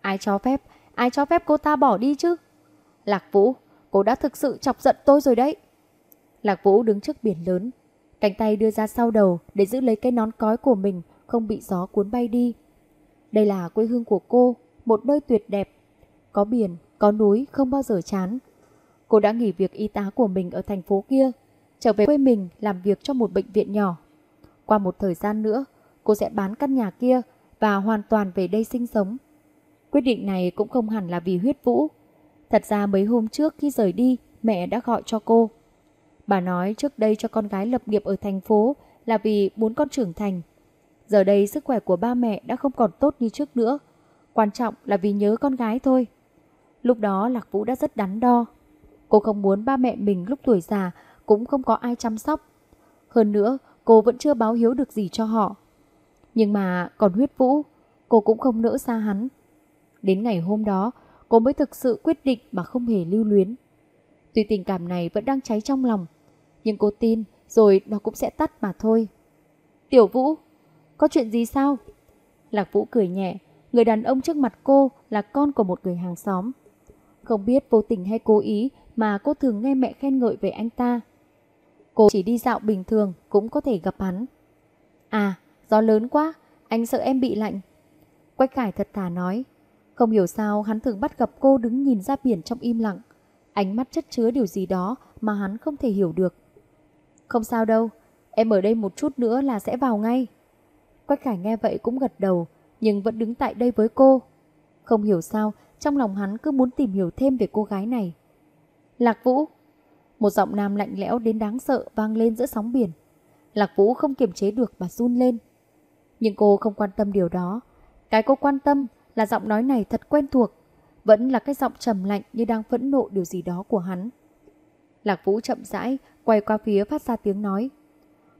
Ai cho phép? Ai cho phép cô ta bỏ đi chứ? Lạc Vũ, cô đã thực sự chọc giận tôi rồi đấy. Lạc Vũ đứng trước biển lớn, cánh tay đưa ra sau đầu để giữ lấy cái nón cói của mình không bị gió cuốn bay đi. Đây là quê hương của cô, một nơi tuyệt đẹp. Có biển, có núi, không bao giờ chán. Cô đã nghỉ việc y tá của mình ở thành phố kia, trở về quê mình làm việc cho một bệnh viện nhỏ. Qua một thời gian nữa, cô sẽ bán căn nhà kia và hoàn toàn về đây sinh sống. Quyết định này cũng không hẳn là vì huyết vũ. Thật ra mấy hôm trước khi rời đi, mẹ đã gọi cho cô. Bà nói trước đây cho con gái lập nghiệp ở thành phố là vì muốn con trưởng thành. Giờ đây sức khỏe của ba mẹ đã không còn tốt như trước nữa. Quan trọng là vì nhớ con gái thôi. Lúc đó Lạc Vũ đã rất đắn đo. Cô không muốn ba mẹ mình lúc tuổi già cũng không có ai chăm sóc. Hơn nữa, cô vẫn chưa báo hiếu được gì cho họ. Nhưng mà còn huyết vũ, cô cũng không nỡ xa hắn. Đến ngày hôm đó, cô mới thực sự quyết định mà không hề lưu luyến. Tuy tình cảm này vẫn đang cháy trong lòng, nhưng cô tin rồi nó cũng sẽ tắt mà thôi. Tiểu Vũ, có chuyện gì sao? Lạc Vũ cười nhẹ, người đàn ông trước mặt cô là con của một người hàng xóm. Không biết vô tình hay cố ý mà cô thường nghe mẹ khen ngợi về anh ta. Cô chỉ đi dạo bình thường cũng có thể gặp hắn. À, gió lớn quá, anh sợ em bị lạnh. Quách Khải thật thà nói. Không hiểu sao hắn thường bắt gặp cô đứng nhìn ra biển trong im lặng. Ánh mắt chất chứa điều gì đó mà hắn không thể hiểu được. Không sao đâu, em ở đây một chút nữa là sẽ vào ngay. Quách Khải nghe vậy cũng gật đầu, nhưng vẫn đứng tại đây với cô. Không hiểu sao, trong lòng hắn cứ muốn tìm hiểu thêm về cô gái này. Lạc Vũ Một giọng nam lạnh lẽo đến đáng sợ vang lên giữa sóng biển. Lạc Vũ không kiềm chế được mà run lên. Nhưng cô không quan tâm điều đó. Cái cô quan tâm là giọng nói này thật quen thuộc. Vẫn là cái giọng trầm lạnh như đang phẫn nộ điều gì đó của hắn. Lạc Vũ chậm rãi quay qua phía phát ra tiếng nói.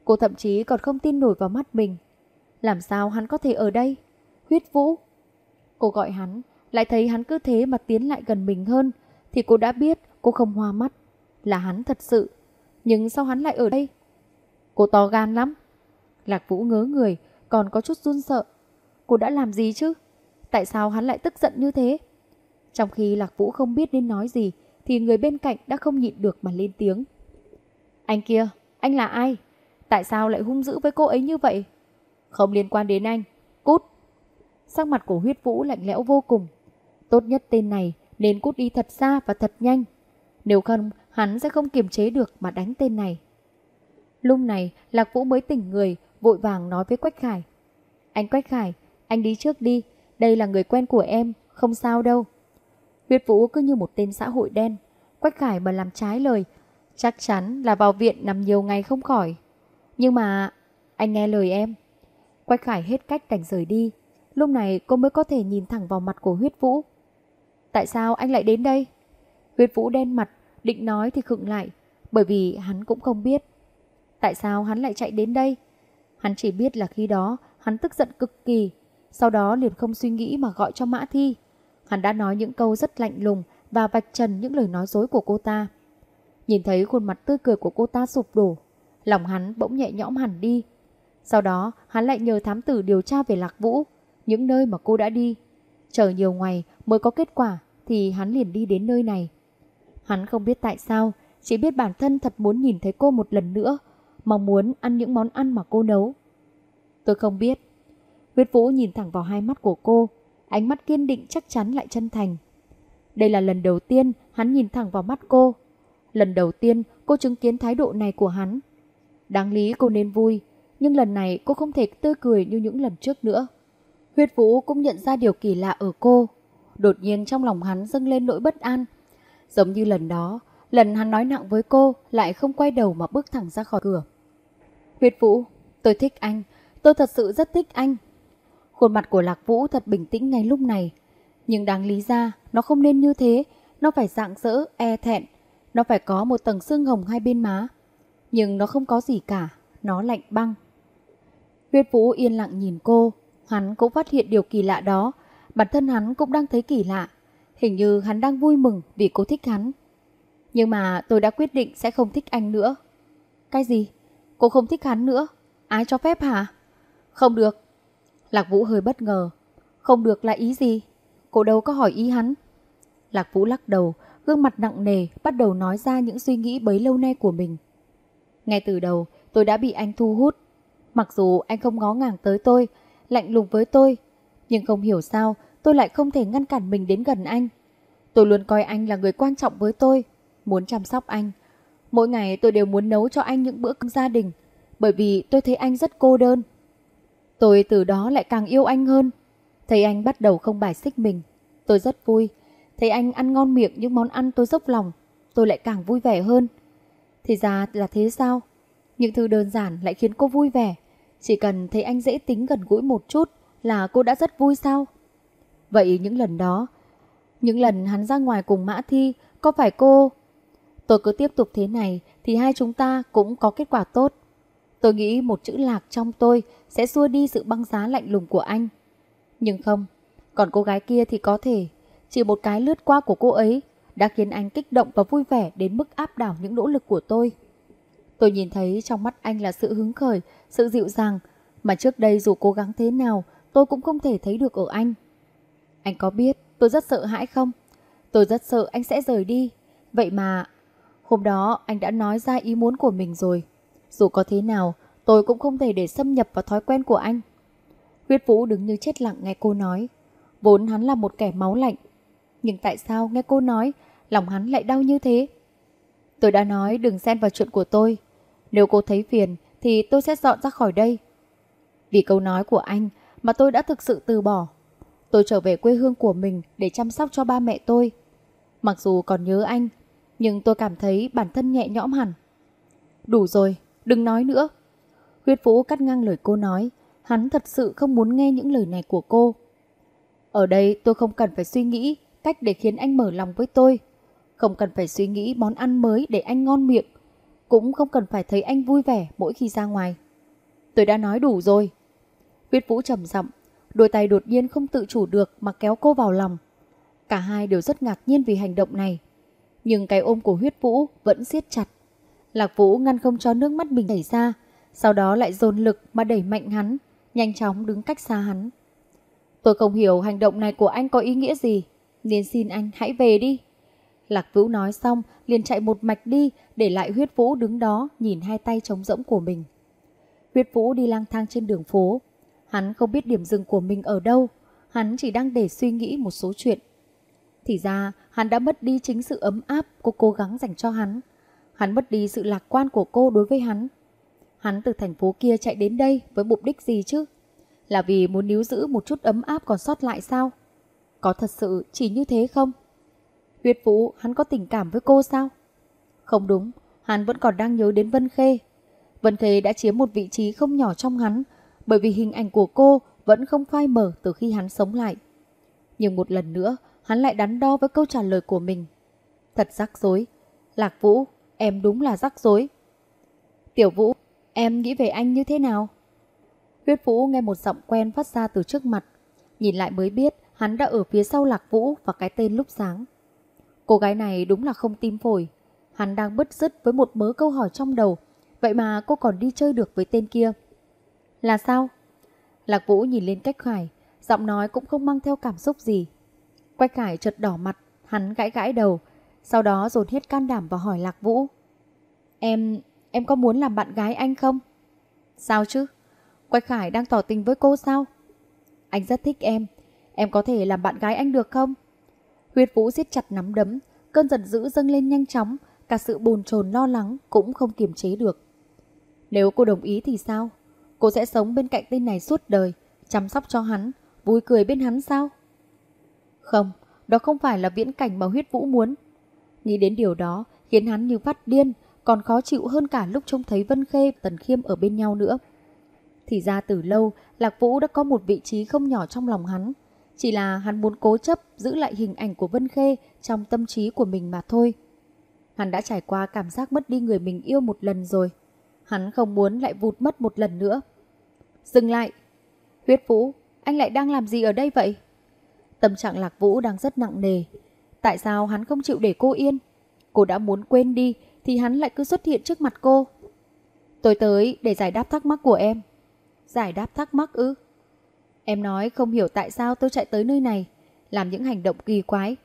Cô thậm chí còn không tin nổi vào mắt mình. Làm sao hắn có thể ở đây? Huyết Vũ. Cô gọi hắn, lại thấy hắn cứ thế mà tiến lại gần mình hơn, thì cô đã biết cô không hoa mắt. Là hắn thật sự. Nhưng sao hắn lại ở đây? Cô to gan lắm. Lạc Vũ ngớ người, còn có chút run sợ. Cô đã làm gì chứ? Tại sao hắn lại tức giận như thế? Trong khi Lạc Vũ không biết nên nói gì, thì người bên cạnh đã không nhịn được mà lên tiếng. Anh kia, anh là ai? Tại sao lại hung dữ với cô ấy như vậy? Không liên quan đến anh. Cút. Sắc mặt của huyết vũ lạnh lẽo vô cùng. Tốt nhất tên này nên cút đi thật xa và thật nhanh. Nếu không, hắn sẽ không kiềm chế được mà đánh tên này. Lúc này, Lạc Vũ mới tỉnh người, vội vàng nói với Quách Khải. Anh Quách Khải, anh đi trước đi, đây là người quen của em, không sao đâu. Huyết Vũ cứ như một tên xã hội đen. Quách Khải mà làm trái lời, chắc chắn là vào viện nằm nhiều ngày không khỏi. Nhưng mà, anh nghe lời em. Quách Khải hết cách đành rời đi. Lúc này cô mới có thể nhìn thẳng vào mặt của huyết vũ. Tại sao anh lại đến đây? Huyết vũ đen mặt, định nói thì khựng lại, bởi vì hắn cũng không biết. Tại sao hắn lại chạy đến đây? Hắn chỉ biết là khi đó hắn tức giận cực kỳ, sau đó liền không suy nghĩ mà gọi cho Mã Thi. Hắn đã nói những câu rất lạnh lùng và vạch trần những lời nói dối của cô ta. Nhìn thấy khuôn mặt tươi cười của cô ta sụp đổ, lòng hắn bỗng nhẹ nhõm hẳn đi. Sau đó, hắn lại nhờ thám tử điều tra về Lạc Vũ, những nơi mà cô đã đi. Chờ nhiều ngày mới có kết quả thì hắn liền đi đến nơi này. Hắn không biết tại sao, chỉ biết bản thân thật muốn nhìn thấy cô một lần nữa, mong muốn ăn những món ăn mà cô nấu. Tôi không biết. Huyết Vũ nhìn thẳng vào hai mắt của cô, ánh mắt kiên định chắc chắn lại chân thành. Đây là lần đầu tiên hắn nhìn thẳng vào mắt cô. Lần đầu tiên cô chứng kiến thái độ này của hắn. Đáng lý cô nên vui, nhưng lần này cô không thể tươi cười như những lần trước nữa. Huyết Vũ cũng nhận ra điều kỳ lạ ở cô. Đột nhiên trong lòng hắn dâng lên nỗi bất an. Giống như lần đó, lần hắn nói nặng với cô lại không quay đầu mà bước thẳng ra khỏi cửa. Huyết Vũ, tôi thích anh, tôi thật sự rất thích anh. Khuôn mặt của Lạc Vũ thật bình tĩnh ngay lúc này. Nhưng đáng lý ra, nó không nên như thế, nó phải dạng dỡ, e thẹn, nó phải có một tầng xương hồng hai bên má. Nhưng nó không có gì cả, nó lạnh băng. Huyết Vũ yên lặng nhìn cô, hắn cũng phát hiện điều kỳ lạ đó, bản thân hắn cũng đang thấy kỳ lạ. Hình như hắn đang vui mừng vì cô thích hắn. Nhưng mà tôi đã quyết định sẽ không thích anh nữa. Cái gì? Cô không thích hắn nữa? Ai cho phép hả? Không được. Lạc Vũ hơi bất ngờ. Không được là ý gì? Cô đâu có hỏi ý hắn. Lạc Vũ lắc đầu, gương mặt nặng nề, bắt đầu nói ra những suy nghĩ bấy lâu nay của mình. Ngay từ đầu, tôi đã bị anh thu hút. Mặc dù anh không ngó ngàng tới tôi, lạnh lùng với tôi, nhưng không hiểu sao tôi lại không thể ngăn cản mình đến gần anh. Tôi luôn coi anh là người quan trọng với tôi, muốn chăm sóc anh. Mỗi ngày tôi đều muốn nấu cho anh những bữa cơm gia đình, bởi vì tôi thấy anh rất cô đơn. Tôi từ đó lại càng yêu anh hơn. Thấy anh bắt đầu không bài xích mình. Tôi rất vui. Thấy anh ăn ngon miệng những món ăn tôi dốc lòng. Tôi lại càng vui vẻ hơn. Thì ra là thế sao? Những thứ đơn giản lại khiến cô vui vẻ. Chỉ cần thấy anh dễ tính gần gũi một chút là cô đã rất vui sao? Vậy những lần đó, những lần hắn ra ngoài cùng Mã Thi, có phải cô... Tôi cứ tiếp tục thế này thì hai chúng ta cũng có kết quả tốt. Tôi nghĩ một chữ lạc trong tôi sẽ xua đi sự băng giá lạnh lùng của anh. Nhưng không, còn cô gái kia thì có thể. Chỉ một cái lướt qua của cô ấy đã khiến anh kích động và vui vẻ đến mức áp đảo những nỗ lực của tôi. Tôi nhìn thấy trong mắt anh là sự hứng khởi, sự dịu dàng, mà trước đây dù cố gắng thế nào, tôi cũng không thể thấy được ở anh. Anh có biết tôi rất sợ hãi không? Tôi rất sợ anh sẽ rời đi. Vậy mà, hôm đó anh đã nói ra ý muốn của mình rồi. Dù có thế nào, tôi cũng không thể để xâm nhập vào thói quen của anh. Huyết Vũ đứng như chết lặng nghe cô nói. Vốn hắn là một kẻ máu lạnh. Nhưng tại sao nghe cô nói, lòng hắn lại đau như thế? Tôi đã nói đừng xen vào chuyện của tôi. Nếu cô thấy phiền thì tôi sẽ dọn ra khỏi đây. Vì câu nói của anh mà tôi đã thực sự từ bỏ. Tôi trở về quê hương của mình để chăm sóc cho ba mẹ tôi. Mặc dù còn nhớ anh, nhưng tôi cảm thấy bản thân nhẹ nhõm hẳn. Đủ rồi, đừng nói nữa. Huyết Vũ cắt ngang lời cô nói, hắn thật sự không muốn nghe những lời này của cô. Ở đây tôi không cần phải suy nghĩ cách để khiến anh mở lòng với tôi. Không cần phải suy nghĩ món ăn mới để anh ngon miệng. Cũng không cần phải thấy anh vui vẻ mỗi khi ra ngoài. Tôi đã nói đủ rồi. Huyết Vũ trầm giọng, đôi tay đột nhiên không tự chủ được mà kéo cô vào lòng. Cả hai đều rất ngạc nhiên vì hành động này. Nhưng cái ôm của huyết Vũ vẫn siết chặt. Lạc Vũ ngăn không cho nước mắt mình chảy ra, sau đó lại dồn lực mà đẩy mạnh hắn, nhanh chóng đứng cách xa hắn. Tôi không hiểu hành động này của anh có ý nghĩa gì, nên xin anh hãy về đi. Lạc Vũ nói xong, liền chạy một mạch đi, để lại huyết Vũ đứng đó nhìn hai tay trống rỗng của mình. Huyết Vũ đi lang thang trên đường phố. Hắn không biết điểm dừng của mình ở đâu, hắn chỉ đang để suy nghĩ một số chuyện. Thì ra, hắn đã mất đi chính sự ấm áp cô cố gắng dành cho hắn. Hắn mất đi sự lạc quan của cô đối với hắn. Hắn từ thành phố kia chạy đến đây với mục đích gì chứ? Là vì muốn níu giữ một chút ấm áp còn sót lại sao? Có thật sự chỉ như thế không? Huyết Vũ, hắn có tình cảm với cô sao? Không đúng, hắn vẫn còn đang nhớ đến Vân Khê. Vân Khê đã chiếm một vị trí không nhỏ trong hắn, bởi vì hình ảnh của cô vẫn không phai mờ từ khi hắn sống lại. Nhưng một lần nữa, hắn lại đắn đo với câu trả lời của mình. Thật rắc rối. Lạc Vũ, em đúng là rắc rối. Tiểu Vũ, em nghĩ về anh như thế nào? Huyết Vũ nghe một giọng quen phát ra từ trước mặt. Nhìn lại mới biết hắn đã ở phía sau Lạc Vũ và cái tên lúc sáng. Cô gái này đúng là không tim phổi. Hắn đang bứt rứt với một mớ câu hỏi trong đầu. Vậy mà cô còn đi chơi được với tên kia. Là sao? Lạc Vũ nhìn lên Cách Khải. Giọng nói cũng không mang theo cảm xúc gì. Quách Khải chợt đỏ mặt. Hắn gãi gãi đầu. Sau đó dồn hết can đảm và hỏi Lạc Vũ. Em, em có muốn làm bạn gái anh không? Sao chứ? Quách Khải đang tỏ tình với cô sao? Anh rất thích em. Em có thể làm bạn gái anh được không? Huyết Vũ siết chặt nắm đấm, cơn giận dữ dâng lên nhanh chóng, cả sự bồn chồn lo lắng cũng không kiềm chế được. Nếu cô đồng ý thì sao? Cô sẽ sống bên cạnh tên này suốt đời, chăm sóc cho hắn, vui cười bên hắn sao? Không, đó không phải là viễn cảnh mà huyết vũ muốn. Nghĩ đến điều đó khiến hắn như phát điên, còn khó chịu hơn cả lúc trông thấy Vân Khê Tần Khiêm ở bên nhau nữa. Thì ra từ lâu, Lạc Vũ đã có một vị trí không nhỏ trong lòng hắn. Chỉ là hắn muốn cố chấp giữ lại hình ảnh của Vân Khê trong tâm trí của mình mà thôi. Hắn đã trải qua cảm giác mất đi người mình yêu một lần rồi. Hắn không muốn lại vụt mất một lần nữa. Dừng lại! Huyết Vũ, anh lại đang làm gì ở đây vậy? Tâm trạng Lạc Vũ đang rất nặng nề. Tại sao hắn không chịu để cô yên? Cô đã muốn quên đi thì hắn lại cứ xuất hiện trước mặt cô. Tôi tới để giải đáp thắc mắc của em. Giải đáp thắc mắc ư? Em nói không hiểu tại sao tôi chạy tới nơi này, làm những hành động kỳ quái.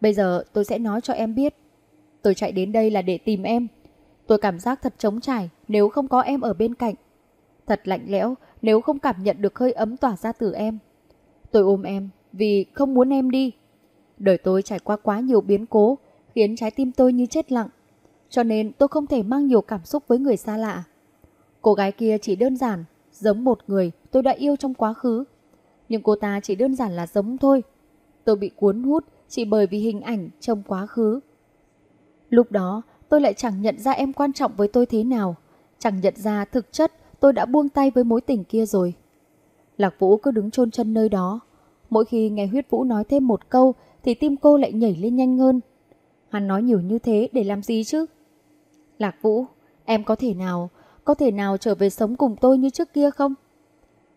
Bây giờ tôi sẽ nói cho em biết. Tôi chạy đến đây là để tìm em. Tôi cảm giác thật trống trải nếu không có em ở bên cạnh. Thật lạnh lẽo nếu không cảm nhận được hơi ấm tỏa ra từ em. Tôi ôm em vì không muốn em đi. Đời tôi trải qua quá nhiều biến cố khiến trái tim tôi như chết lặng. Cho nên tôi không thể mang nhiều cảm xúc với người xa lạ. Cô gái kia chỉ đơn giản giống một người tôi đã yêu trong quá khứ. Nhưng cô ta chỉ đơn giản là giống thôi. Tôi bị cuốn hút chỉ bởi vì hình ảnh trong quá khứ. Lúc đó, tôi lại chẳng nhận ra em quan trọng với tôi thế nào. Chẳng nhận ra thực chất tôi đã buông tay với mối tình kia rồi. Lạc Vũ cứ đứng chôn chân nơi đó. Mỗi khi nghe huyết Vũ nói thêm một câu thì tim cô lại nhảy lên nhanh hơn. Hắn nói nhiều như thế để làm gì chứ? Lạc Vũ, em có thể nào, có thể nào trở về sống cùng tôi như trước kia không?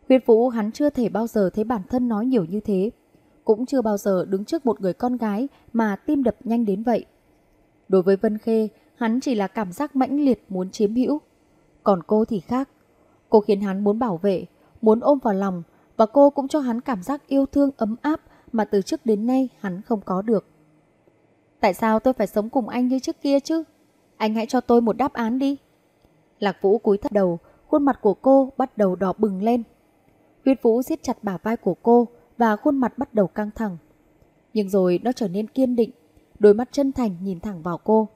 Huyết Vũ hắn chưa thể bao giờ thấy bản thân nói nhiều như thế. Cũng chưa bao giờ đứng trước một người con gái mà tim đập nhanh đến vậy. Đối với Vân Khê, hắn chỉ là cảm giác mãnh liệt muốn chiếm hữu. Còn cô thì khác. Cô khiến hắn muốn bảo vệ, muốn ôm vào lòng và cô cũng cho hắn cảm giác yêu thương ấm áp mà từ trước đến nay hắn không có được. Tại sao tôi phải sống cùng anh như trước kia chứ? Anh hãy cho tôi một đáp án đi. Lạc Vũ cúi thấp đầu, khuôn mặt của cô bắt đầu đỏ bừng lên. Huyết Vũ siết chặt bả vai của cô và khuôn mặt bắt đầu căng thẳng. Nhưng rồi nó trở nên kiên định, đôi mắt chân thành nhìn thẳng vào cô.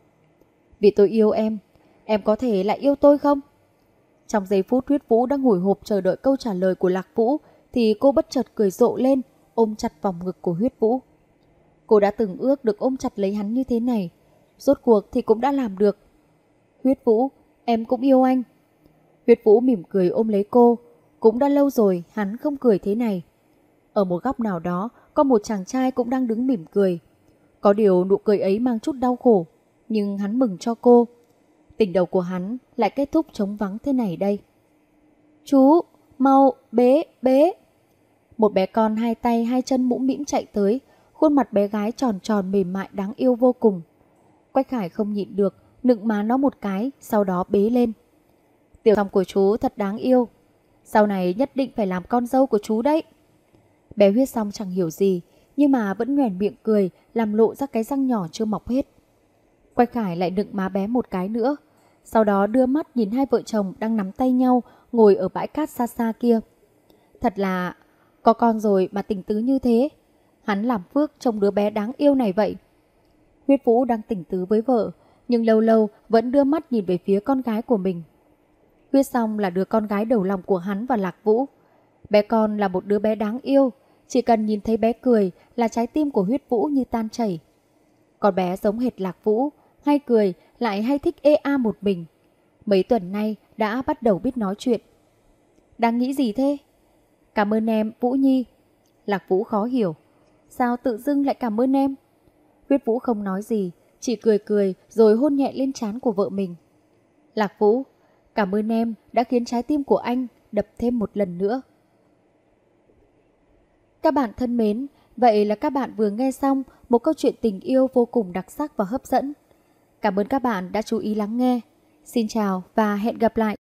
Vì tôi yêu em, em có thể lại yêu tôi không? Trong giây phút Huyết Vũ đang ngồi hộp chờ đợi câu trả lời của Lạc Vũ thì cô bất chợt cười rộ lên, ôm chặt vòng ngực của Huyết Vũ. Cô đã từng ước được ôm chặt lấy hắn như thế này. Rốt cuộc thì cũng đã làm được. Huyết Vũ, em cũng yêu anh. Huyết Vũ mỉm cười ôm lấy cô. Cũng đã lâu rồi hắn không cười thế này. Ở một góc nào đó có một chàng trai cũng đang đứng mỉm cười. Có điều nụ cười ấy mang chút đau khổ. Nhưng hắn mừng cho cô. Tình đầu của hắn lại kết thúc trống vắng thế này đây. Chú, mau, bế, bế. Một bé con hai tay hai chân mũm mĩm chạy tới, khuôn mặt bé gái tròn tròn mềm mại đáng yêu vô cùng. Quách Khải không nhịn được, nựng má nó một cái, sau đó bế lên. Tiểu thòng của chú thật đáng yêu. Sau này nhất định phải làm con dâu của chú đấy. Bé huyết xong chẳng hiểu gì, nhưng mà vẫn nhoèn miệng cười, làm lộ ra cái răng nhỏ chưa mọc hết. Quách Khải lại nựng má bé một cái nữa, sau đó đưa mắt nhìn hai vợ chồng đang nắm tay nhau ngồi ở bãi cát xa xa kia. Thật là, có con rồi mà tình tứ như thế. Hắn làm phước trong đứa bé đáng yêu này vậy. Huyết Vũ đang tỉnh tứ với vợ, nhưng lâu lâu vẫn đưa mắt nhìn về phía con gái của mình. Huyết Song là đứa con gái đầu lòng của hắn và Lạc Vũ. Bé con là một đứa bé đáng yêu, chỉ cần nhìn thấy bé cười là trái tim của Huyết Vũ như tan chảy. Con bé giống hệt Lạc Vũ, hay cười lại hay thích ê a một mình. Mấy tuần nay đã bắt đầu biết nói chuyện. Đang nghĩ gì thế? Cảm ơn em, Vũ Nhi. Lạc Vũ khó hiểu. Sao tự dưng lại cảm ơn em? Huyết Vũ không nói gì, chỉ cười cười rồi hôn nhẹ lên trán của vợ mình. Lạc Vũ, cảm ơn em đã khiến trái tim của anh đập thêm một lần nữa. Các bạn thân mến, vậy là các bạn vừa nghe xong một câu chuyện tình yêu vô cùng đặc sắc và hấp dẫn. Cảm ơn các bạn đã chú ý lắng nghe. Xin chào và hẹn gặp lại.